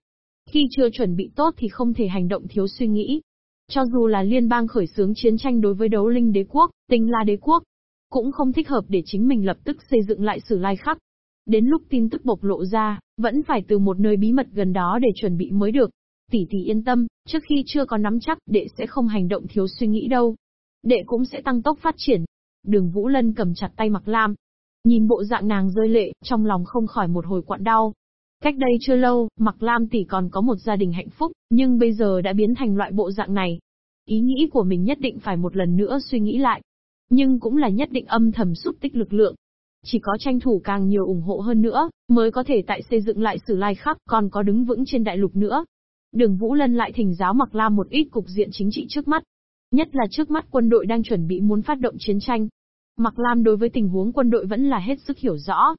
Khi chưa chuẩn bị tốt thì không thể hành động thiếu suy nghĩ. Cho dù là liên bang khởi xướng chiến tranh đối với đấu linh đế quốc, tinh la đế quốc, cũng không thích hợp để chính mình lập tức xây dựng lại sử lai khắc. Đến lúc tin tức bộc lộ ra, vẫn phải từ một nơi bí mật gần đó để chuẩn bị mới được. Tỷ tỷ yên tâm, trước khi chưa có nắm chắc, đệ sẽ không hành động thiếu suy nghĩ đâu. Đệ cũng sẽ tăng tốc phát triển. Đường Vũ Lân cầm chặt tay Mặc Lam, Nhìn bộ dạng nàng rơi lệ, trong lòng không khỏi một hồi quặn đau. Cách đây chưa lâu, Mặc Lam tỷ còn có một gia đình hạnh phúc, nhưng bây giờ đã biến thành loại bộ dạng này. Ý nghĩ của mình nhất định phải một lần nữa suy nghĩ lại. Nhưng cũng là nhất định âm thầm xúc tích lực lượng. Chỉ có tranh thủ càng nhiều ủng hộ hơn nữa, mới có thể tại xây dựng lại sử lai khắc, còn có đứng vững trên đại lục nữa. Đường Vũ Lân lại thỉnh giáo Mặc Lam một ít cục diện chính trị trước mắt. Nhất là trước mắt quân đội đang chuẩn bị muốn phát động chiến tranh, Mạc Lam đối với tình huống quân đội vẫn là hết sức hiểu rõ.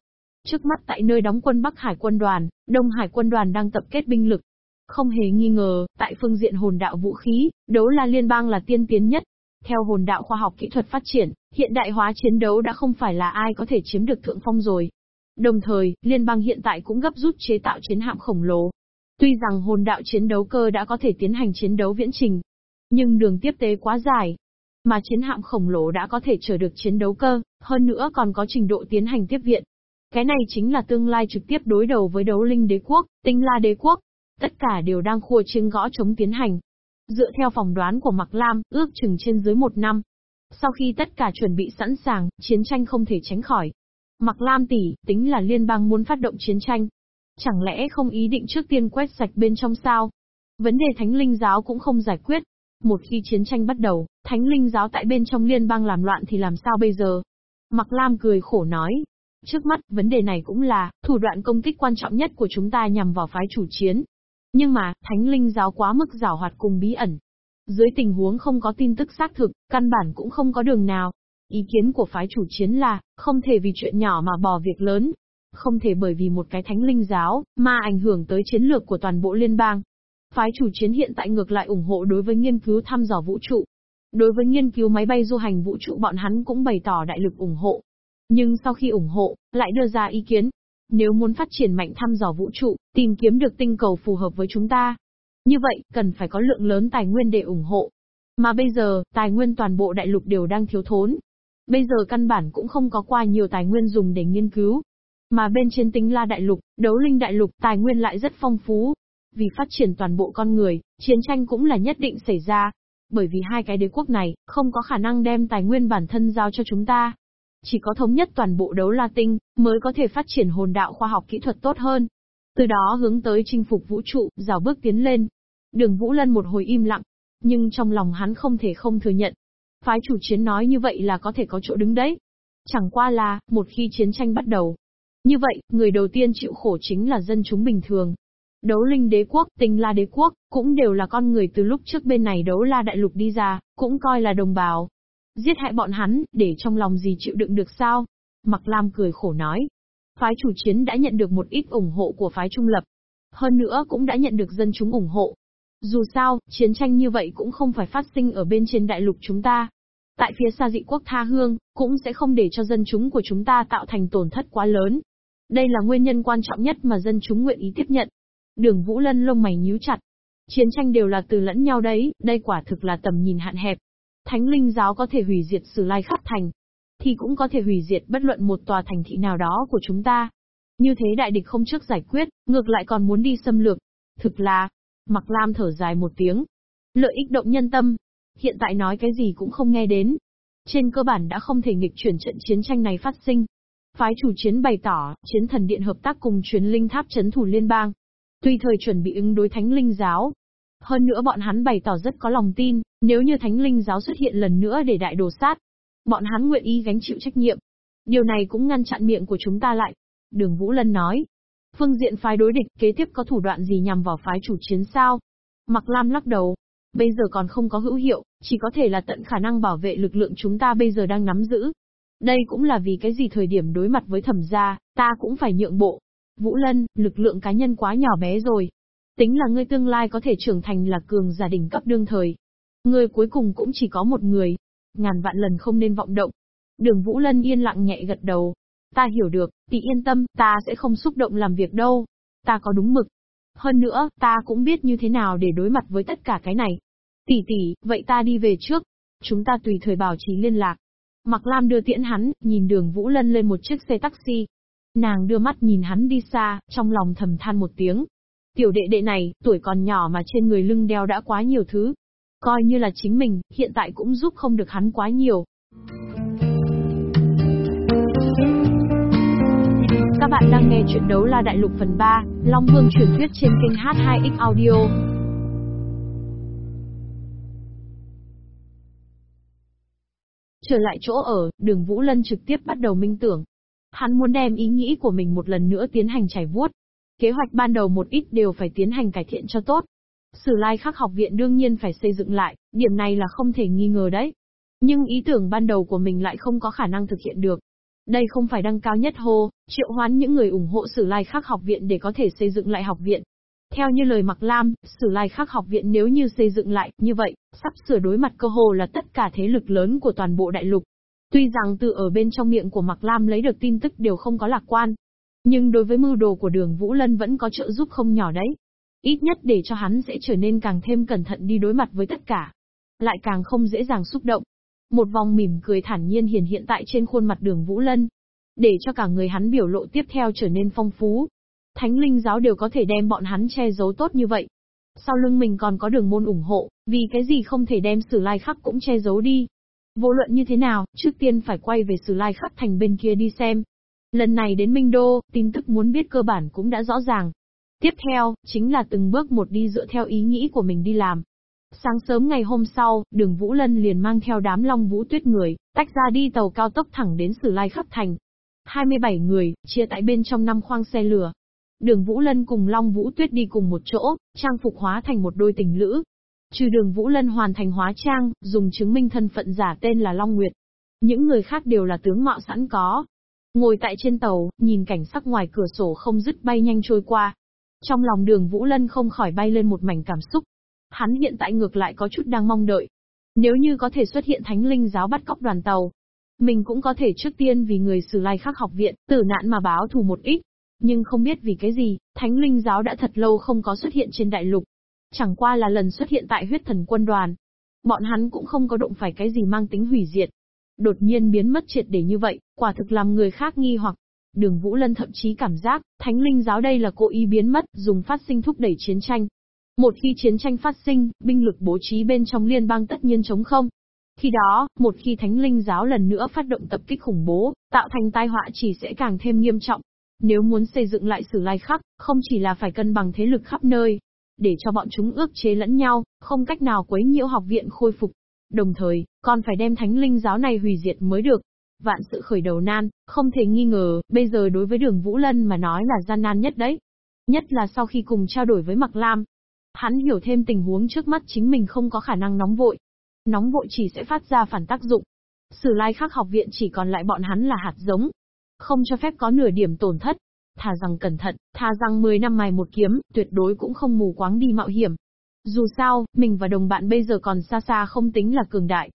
Trước mắt tại nơi đóng quân Bắc Hải quân đoàn, Đông Hải quân đoàn đang tập kết binh lực. Không hề nghi ngờ, tại phương diện hồn đạo vũ khí, đấu la liên bang là tiên tiến nhất. Theo hồn đạo khoa học kỹ thuật phát triển, hiện đại hóa chiến đấu đã không phải là ai có thể chiếm được thượng phong rồi. Đồng thời, liên bang hiện tại cũng gấp rút chế tạo chiến hạm khổng lồ. Tuy rằng hồn đạo chiến đấu cơ đã có thể tiến hành chiến đấu viễn trình, nhưng đường tiếp tế quá dài, mà chiến hạm khổng lồ đã có thể chở được chiến đấu cơ, hơn nữa còn có trình độ tiến hành tiếp viện. Cái này chính là tương lai trực tiếp đối đầu với đấu linh đế quốc, tinh la đế quốc. Tất cả đều đang khua chiêng gõ chống tiến hành. Dựa theo phòng đoán của Mạc Lam, ước chừng trên dưới một năm. Sau khi tất cả chuẩn bị sẵn sàng, chiến tranh không thể tránh khỏi. Mạc Lam tỷ, tính là liên bang muốn phát động chiến tranh. Chẳng lẽ không ý định trước tiên quét sạch bên trong sao? Vấn đề thánh linh giáo cũng không giải quyết, một khi chiến tranh bắt đầu, thánh linh giáo tại bên trong liên bang làm loạn thì làm sao bây giờ? Mặc Lam cười khổ nói. Trước mắt, vấn đề này cũng là, thủ đoạn công kích quan trọng nhất của chúng ta nhằm vào phái chủ chiến. Nhưng mà, thánh linh giáo quá mức rào hoạt cùng bí ẩn. Dưới tình huống không có tin tức xác thực, căn bản cũng không có đường nào. Ý kiến của phái chủ chiến là, không thể vì chuyện nhỏ mà bỏ việc lớn. Không thể bởi vì một cái thánh linh giáo, mà ảnh hưởng tới chiến lược của toàn bộ liên bang. Phái chủ chiến hiện tại ngược lại ủng hộ đối với nghiên cứu thăm dò vũ trụ. Đối với nghiên cứu máy bay du hành vũ trụ bọn hắn cũng bày tỏ đại lực ủng hộ. Nhưng sau khi ủng hộ, lại đưa ra ý kiến. Nếu muốn phát triển mạnh thăm dò vũ trụ, tìm kiếm được tinh cầu phù hợp với chúng ta. Như vậy, cần phải có lượng lớn tài nguyên để ủng hộ. Mà bây giờ, tài nguyên toàn bộ đại lục đều đang thiếu thốn. Bây giờ căn bản cũng không có qua nhiều tài nguyên dùng để nghiên cứu. Mà bên trên tính la đại lục, đấu linh đại lục, tài nguyên lại rất phong phú, vì phát triển toàn bộ con người, chiến tranh cũng là nhất định xảy ra. Bởi vì hai cái đế quốc này, không có khả năng đem tài nguyên bản thân giao cho chúng ta. Chỉ có thống nhất toàn bộ đấu la tinh, mới có thể phát triển hồn đạo khoa học kỹ thuật tốt hơn. Từ đó hướng tới chinh phục vũ trụ, rào bước tiến lên. Đường Vũ Lân một hồi im lặng, nhưng trong lòng hắn không thể không thừa nhận. Phái chủ chiến nói như vậy là có thể có chỗ đứng đấy. Chẳng qua là, một khi chiến tranh bắt đầu. Như vậy, người đầu tiên chịu khổ chính là dân chúng bình thường. Đấu linh đế quốc, tinh la đế quốc, cũng đều là con người từ lúc trước bên này đấu la đại lục đi ra, cũng coi là đồng bào. Giết hại bọn hắn, để trong lòng gì chịu đựng được sao? Mặc Lam cười khổ nói. Phái chủ chiến đã nhận được một ít ủng hộ của phái trung lập. Hơn nữa cũng đã nhận được dân chúng ủng hộ. Dù sao, chiến tranh như vậy cũng không phải phát sinh ở bên trên đại lục chúng ta. Tại phía xa dị quốc tha hương, cũng sẽ không để cho dân chúng của chúng ta tạo thành tổn thất quá lớn. Đây là nguyên nhân quan trọng nhất mà dân chúng nguyện ý tiếp nhận. Đường Vũ Lân lông mày nhíu chặt. Chiến tranh đều là từ lẫn nhau đấy, đây quả thực là tầm nhìn hạn hẹp. Thánh linh giáo có thể hủy diệt Sử Lai khắp thành, thì cũng có thể hủy diệt bất luận một tòa thành thị nào đó của chúng ta. Như thế đại địch không trước giải quyết, ngược lại còn muốn đi xâm lược. Thực là, Mặc Lam thở dài một tiếng. Lợi ích động nhân tâm. Hiện tại nói cái gì cũng không nghe đến. Trên cơ bản đã không thể nghịch chuyển trận chiến tranh này phát sinh. Phái chủ chiến bày tỏ, chiến thần điện hợp tác cùng truyền linh tháp chấn thủ liên bang. Tuy thời chuẩn bị ứng đối thánh linh giáo. Hơn nữa bọn hắn bày tỏ rất có lòng tin, nếu như thánh linh giáo xuất hiện lần nữa để đại đồ sát. Bọn hắn nguyện ý gánh chịu trách nhiệm. Điều này cũng ngăn chặn miệng của chúng ta lại. Đường Vũ Lân nói. Phương diện phái đối địch kế tiếp có thủ đoạn gì nhằm vào phái chủ chiến sao? Mặc Lam lắc đầu. Bây giờ còn không có hữu hiệu, chỉ có thể là tận khả năng bảo vệ lực lượng chúng ta bây giờ đang nắm giữ. Đây cũng là vì cái gì thời điểm đối mặt với thẩm gia, ta cũng phải nhượng bộ. Vũ Lân, lực lượng cá nhân quá nhỏ bé rồi. Tính là ngươi tương lai có thể trưởng thành là cường giả đỉnh cấp đương thời. Ngươi cuối cùng cũng chỉ có một người. Ngàn vạn lần không nên vọng động. Đường Vũ Lân yên lặng nhẹ gật đầu. Ta hiểu được, tỷ yên tâm, ta sẽ không xúc động làm việc đâu. Ta có đúng mực. Hơn nữa, ta cũng biết như thế nào để đối mặt với tất cả cái này. Tỷ tỷ, vậy ta đi về trước. Chúng ta tùy thời bảo trì liên lạc. Mặc Lam đưa tiễn hắn, nhìn đường Vũ Lân lên một chiếc xe taxi. Nàng đưa mắt nhìn hắn đi xa, trong lòng thầm than một tiếng. Tiểu đệ đệ này, tuổi còn nhỏ mà trên người lưng đeo đã quá nhiều thứ. Coi như là chính mình, hiện tại cũng giúp không được hắn quá nhiều. Các bạn đang nghe chuyện đấu la đại lục phần 3, Long Vương truyền thuyết trên kênh H2X Audio. Trở lại chỗ ở, đường Vũ Lân trực tiếp bắt đầu minh tưởng. Hắn muốn đem ý nghĩ của mình một lần nữa tiến hành trải vuốt. Kế hoạch ban đầu một ít đều phải tiến hành cải thiện cho tốt. Sử lai khắc học viện đương nhiên phải xây dựng lại, điểm này là không thể nghi ngờ đấy. Nhưng ý tưởng ban đầu của mình lại không có khả năng thực hiện được. Đây không phải đăng cao nhất hô, triệu hoán những người ủng hộ Sử Lai Khắc học viện để có thể xây dựng lại học viện. Theo như lời Mạc Lam, Sử Lai Khắc học viện nếu như xây dựng lại, như vậy, sắp sửa đối mặt cơ hồ là tất cả thế lực lớn của toàn bộ đại lục. Tuy rằng từ ở bên trong miệng của Mạc Lam lấy được tin tức đều không có lạc quan, nhưng đối với mưu đồ của đường Vũ Lân vẫn có trợ giúp không nhỏ đấy. Ít nhất để cho hắn sẽ trở nên càng thêm cẩn thận đi đối mặt với tất cả. Lại càng không dễ dàng xúc động. Một vòng mỉm cười thản nhiên hiển hiện tại trên khuôn mặt đường Vũ Lân. Để cho cả người hắn biểu lộ tiếp theo trở nên phong phú. Thánh linh giáo đều có thể đem bọn hắn che giấu tốt như vậy. Sau lưng mình còn có đường môn ủng hộ, vì cái gì không thể đem sử lai khắc cũng che giấu đi. Vô luận như thế nào, trước tiên phải quay về sử lai khắc thành bên kia đi xem. Lần này đến Minh Đô, tin tức muốn biết cơ bản cũng đã rõ ràng. Tiếp theo, chính là từng bước một đi dựa theo ý nghĩ của mình đi làm. Sáng sớm ngày hôm sau, đường Vũ Lân liền mang theo đám Long Vũ Tuyết người, tách ra đi tàu cao tốc thẳng đến Sử Lai Khắp Thành. 27 người, chia tại bên trong năm khoang xe lửa. Đường Vũ Lân cùng Long Vũ Tuyết đi cùng một chỗ, trang phục hóa thành một đôi tình lữ. Trừ đường Vũ Lân hoàn thành hóa trang, dùng chứng minh thân phận giả tên là Long Nguyệt. Những người khác đều là tướng mạo sẵn có. Ngồi tại trên tàu, nhìn cảnh sắc ngoài cửa sổ không dứt bay nhanh trôi qua. Trong lòng đường Vũ Lân không khỏi bay lên một mảnh cảm xúc, Hắn hiện tại ngược lại có chút đang mong đợi. Nếu như có thể xuất hiện thánh linh giáo bắt cóc đoàn tàu, mình cũng có thể trước tiên vì người sử lai khắc học viện, tử nạn mà báo thù một ít. Nhưng không biết vì cái gì, thánh linh giáo đã thật lâu không có xuất hiện trên đại lục. Chẳng qua là lần xuất hiện tại huyết thần quân đoàn. Bọn hắn cũng không có động phải cái gì mang tính hủy diệt. Đột nhiên biến mất triệt để như vậy, quả thực làm người khác nghi hoặc. Đường Vũ Lân thậm chí cảm giác, thánh linh giáo đây là cố ý biến mất, dùng phát sinh thúc đẩy chiến tranh. Một khi chiến tranh phát sinh, binh lực bố trí bên trong liên bang tất nhiên chống không. Khi đó, một khi thánh linh giáo lần nữa phát động tập kích khủng bố, tạo thành tai họa chỉ sẽ càng thêm nghiêm trọng. Nếu muốn xây dựng lại sử lai khắc, không chỉ là phải cân bằng thế lực khắp nơi, để cho bọn chúng ước chế lẫn nhau, không cách nào quấy nhiễu học viện khôi phục. Đồng thời, còn phải đem thánh linh giáo này hủy diệt mới được. Vạn sự khởi đầu nan, không thể nghi ngờ, bây giờ đối với đường Vũ Lân mà nói là gian nan nhất đấy. Nhất là sau khi cùng trao đổi với Mạc Lam, Hắn hiểu thêm tình huống trước mắt chính mình không có khả năng nóng vội. Nóng vội chỉ sẽ phát ra phản tác dụng. Sử lai khắc học viện chỉ còn lại bọn hắn là hạt giống. Không cho phép có nửa điểm tổn thất. Thà rằng cẩn thận, thà rằng 10 năm mài một kiếm, tuyệt đối cũng không mù quáng đi mạo hiểm. Dù sao, mình và đồng bạn bây giờ còn xa xa không tính là cường đại.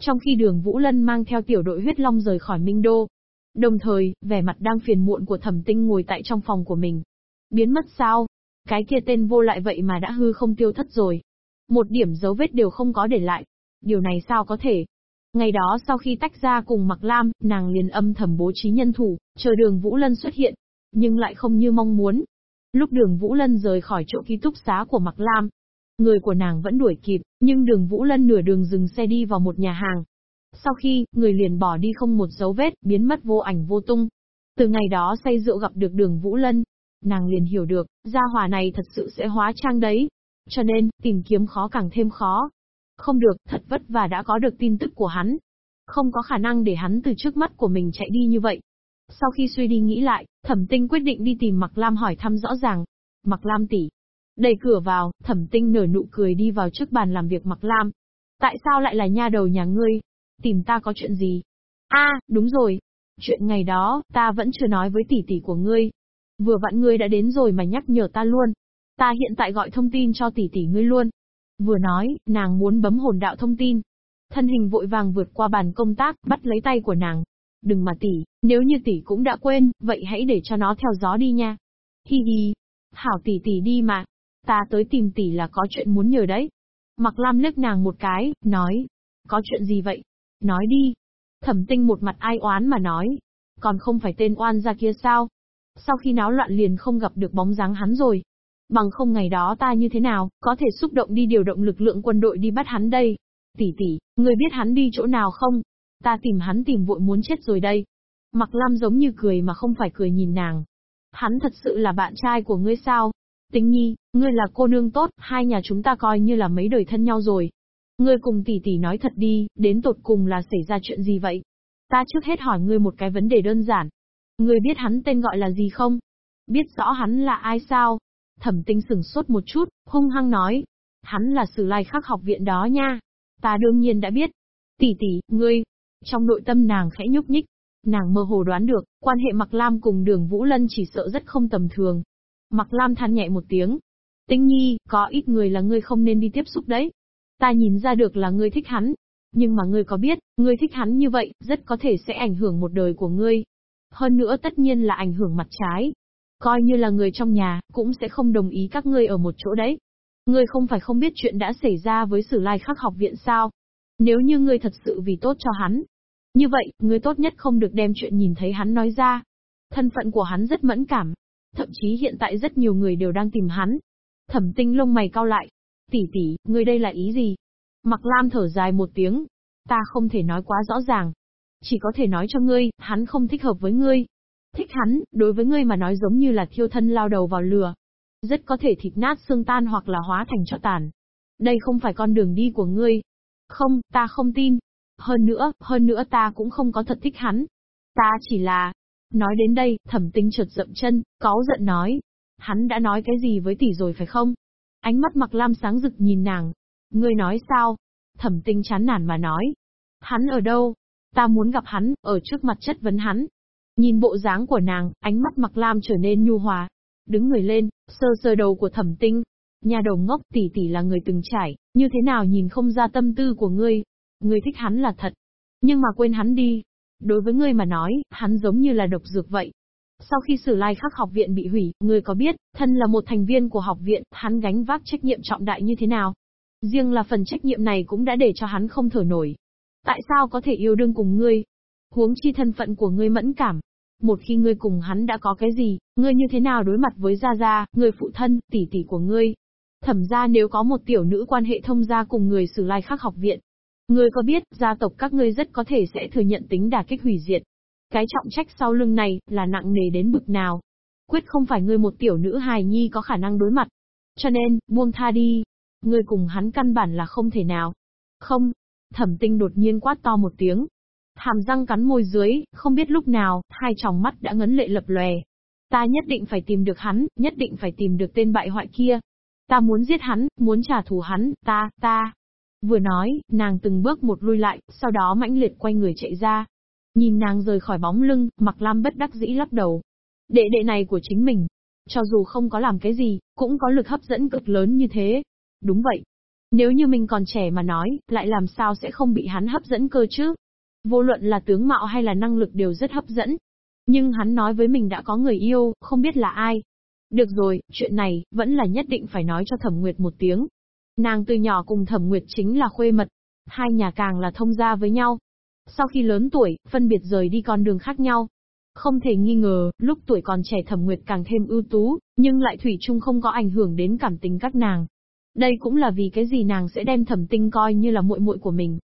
Trong khi đường Vũ Lân mang theo tiểu đội huyết long rời khỏi Minh Đô. Đồng thời, vẻ mặt đang phiền muộn của thẩm tinh ngồi tại trong phòng của mình. Biến mất sao? Cái kia tên vô lại vậy mà đã hư không tiêu thất rồi. Một điểm dấu vết đều không có để lại. Điều này sao có thể? Ngày đó sau khi tách ra cùng Mặc Lam, nàng liền âm thầm bố trí nhân thủ, chờ đường Vũ Lân xuất hiện. Nhưng lại không như mong muốn. Lúc đường Vũ Lân rời khỏi chỗ ký túc xá của Mặc Lam, người của nàng vẫn đuổi kịp, nhưng đường Vũ Lân nửa đường dừng xe đi vào một nhà hàng. Sau khi, người liền bỏ đi không một dấu vết, biến mất vô ảnh vô tung. Từ ngày đó say rượu gặp được đường Vũ Lân, nàng liền hiểu được, gia hòa này thật sự sẽ hóa trang đấy. Cho nên, tìm kiếm khó càng thêm khó. Không được, thật vất và đã có được tin tức của hắn. Không có khả năng để hắn từ trước mắt của mình chạy đi như vậy. Sau khi suy đi nghĩ lại, thẩm tinh quyết định đi tìm Mặc Lam hỏi thăm rõ ràng. Mặc Lam tỷ. Đẩy cửa vào, thẩm tinh nở nụ cười đi vào trước bàn làm việc Mặc Lam. Tại sao lại là nha đầu nhà ngươi? Tìm ta có chuyện gì? a đúng rồi. Chuyện ngày đó, ta vẫn chưa nói với tỷ tỷ của ngươi. Vừa vặn ngươi đã đến rồi mà nhắc nhở ta luôn. Ta hiện tại gọi thông tin cho tỷ tỷ ngươi luôn. Vừa nói, nàng muốn bấm hồn đạo thông tin. Thân hình vội vàng vượt qua bàn công tác, bắt lấy tay của nàng. Đừng mà tỷ, nếu như tỷ cũng đã quên, vậy hãy để cho nó theo gió đi nha. Hi hi. Hảo tỷ tỷ đi mà. Ta tới tìm tỷ là có chuyện muốn nhờ đấy. Mặc Lam liếc nàng một cái, nói. Có chuyện gì vậy? Nói đi. Thẩm tinh một mặt ai oán mà nói. Còn không phải tên oan ra kia sao? Sau khi náo loạn liền không gặp được bóng dáng hắn rồi. Bằng không ngày đó ta như thế nào, có thể xúc động đi điều động lực lượng quân đội đi bắt hắn đây. Tỷ tỷ, người biết hắn đi chỗ nào không? Ta tìm hắn tìm vội muốn chết rồi đây. Mặc Lam giống như cười mà không phải cười nhìn nàng. Hắn thật sự là bạn trai của ngươi sao? Tính nhi, ngươi là cô nương tốt, hai nhà chúng ta coi như là mấy đời thân nhau rồi. Ngươi cùng tỷ tỷ nói thật đi, đến tột cùng là xảy ra chuyện gì vậy? Ta trước hết hỏi ngươi một cái vấn đề đơn giản. Ngươi biết hắn tên gọi là gì không? Biết rõ hắn là ai sao? Thẩm tinh sửng sốt một chút, hung hăng nói. Hắn là sử lai khắc học viện đó nha. Ta đương nhiên đã biết. Tỷ tỷ, ngươi. Trong nội tâm nàng khẽ nhúc nhích. Nàng mơ hồ đoán được, quan hệ Mặc Lam cùng đường Vũ Lân chỉ sợ rất không tầm thường. Mặc Lam than nhẹ một tiếng. Tinh nhi, có ít người là ngươi không nên đi tiếp xúc đấy. Ta nhìn ra được là ngươi thích hắn. Nhưng mà ngươi có biết, ngươi thích hắn như vậy, rất có thể sẽ ảnh hưởng một đời của ngươi. Hơn nữa tất nhiên là ảnh hưởng mặt trái. Coi như là người trong nhà, cũng sẽ không đồng ý các ngươi ở một chỗ đấy. Ngươi không phải không biết chuyện đã xảy ra với sử lai khắc học viện sao. Nếu như ngươi thật sự vì tốt cho hắn. Như vậy, ngươi tốt nhất không được đem chuyện nhìn thấy hắn nói ra. Thân phận của hắn rất mẫn cảm, Thậm chí hiện tại rất nhiều người đều đang tìm hắn. Thẩm tinh lông mày cao lại. Tỷ tỷ, ngươi đây là ý gì? Mặc Lam thở dài một tiếng. Ta không thể nói quá rõ ràng. Chỉ có thể nói cho ngươi, hắn không thích hợp với ngươi. Thích hắn, đối với ngươi mà nói giống như là thiêu thân lao đầu vào lửa. Rất có thể thịt nát xương tan hoặc là hóa thành cho tàn. Đây không phải con đường đi của ngươi. Không, ta không tin. Hơn nữa, hơn nữa ta cũng không có thật thích hắn. Ta chỉ là, Nói đến đây, thẩm tinh chợt dậm chân, có giận nói. Hắn đã nói cái gì với tỷ rồi phải không? Ánh mắt mặc lam sáng rực nhìn nàng. Ngươi nói sao? Thẩm tinh chán nản mà nói. Hắn ở đâu? Ta muốn gặp hắn, ở trước mặt chất vấn hắn. Nhìn bộ dáng của nàng, ánh mắt mặc lam trở nên nhu hòa. Đứng người lên, sơ sơ đầu của thẩm tinh. Nhà đầu ngốc tỷ tỷ là người từng trải, như thế nào nhìn không ra tâm tư của ngươi. Ngươi thích hắn là thật. Nhưng mà quên hắn đi, Đối với ngươi mà nói, hắn giống như là độc dược vậy. Sau khi sử lai khắc học viện bị hủy, ngươi có biết, thân là một thành viên của học viện, hắn gánh vác trách nhiệm trọng đại như thế nào? Riêng là phần trách nhiệm này cũng đã để cho hắn không thở nổi. Tại sao có thể yêu đương cùng ngươi? Huống chi thân phận của ngươi mẫn cảm. Một khi ngươi cùng hắn đã có cái gì, ngươi như thế nào đối mặt với Gia Gia, người phụ thân, tỷ tỷ của ngươi? Thẩm ra nếu có một tiểu nữ quan hệ thông gia cùng người sử lai khắc học viện, Ngươi có biết, gia tộc các ngươi rất có thể sẽ thừa nhận tính đả kích hủy diệt. Cái trọng trách sau lưng này, là nặng nề đến bực nào. Quyết không phải ngươi một tiểu nữ hài nhi có khả năng đối mặt. Cho nên, buông tha đi. Ngươi cùng hắn căn bản là không thể nào. Không. Thẩm tinh đột nhiên quát to một tiếng. Hàm răng cắn môi dưới, không biết lúc nào, hai tròng mắt đã ngấn lệ lập lòe. Ta nhất định phải tìm được hắn, nhất định phải tìm được tên bại hoại kia. Ta muốn giết hắn, muốn trả thù hắn, ta, ta, Vừa nói, nàng từng bước một lui lại, sau đó mãnh liệt quay người chạy ra. Nhìn nàng rời khỏi bóng lưng, mặc lam bất đắc dĩ lắc đầu. Đệ đệ này của chính mình, cho dù không có làm cái gì, cũng có lực hấp dẫn cực lớn như thế. Đúng vậy. Nếu như mình còn trẻ mà nói, lại làm sao sẽ không bị hắn hấp dẫn cơ chứ? Vô luận là tướng mạo hay là năng lực đều rất hấp dẫn. Nhưng hắn nói với mình đã có người yêu, không biết là ai. Được rồi, chuyện này, vẫn là nhất định phải nói cho Thẩm Nguyệt một tiếng. Nàng từ nhỏ cùng Thẩm Nguyệt chính là khuê mật. Hai nhà càng là thông gia với nhau. Sau khi lớn tuổi, phân biệt rời đi con đường khác nhau. Không thể nghi ngờ, lúc tuổi còn trẻ Thẩm Nguyệt càng thêm ưu tú, nhưng lại thủy chung không có ảnh hưởng đến cảm tình các nàng. Đây cũng là vì cái gì nàng sẽ đem Thẩm Tinh coi như là muội muội của mình.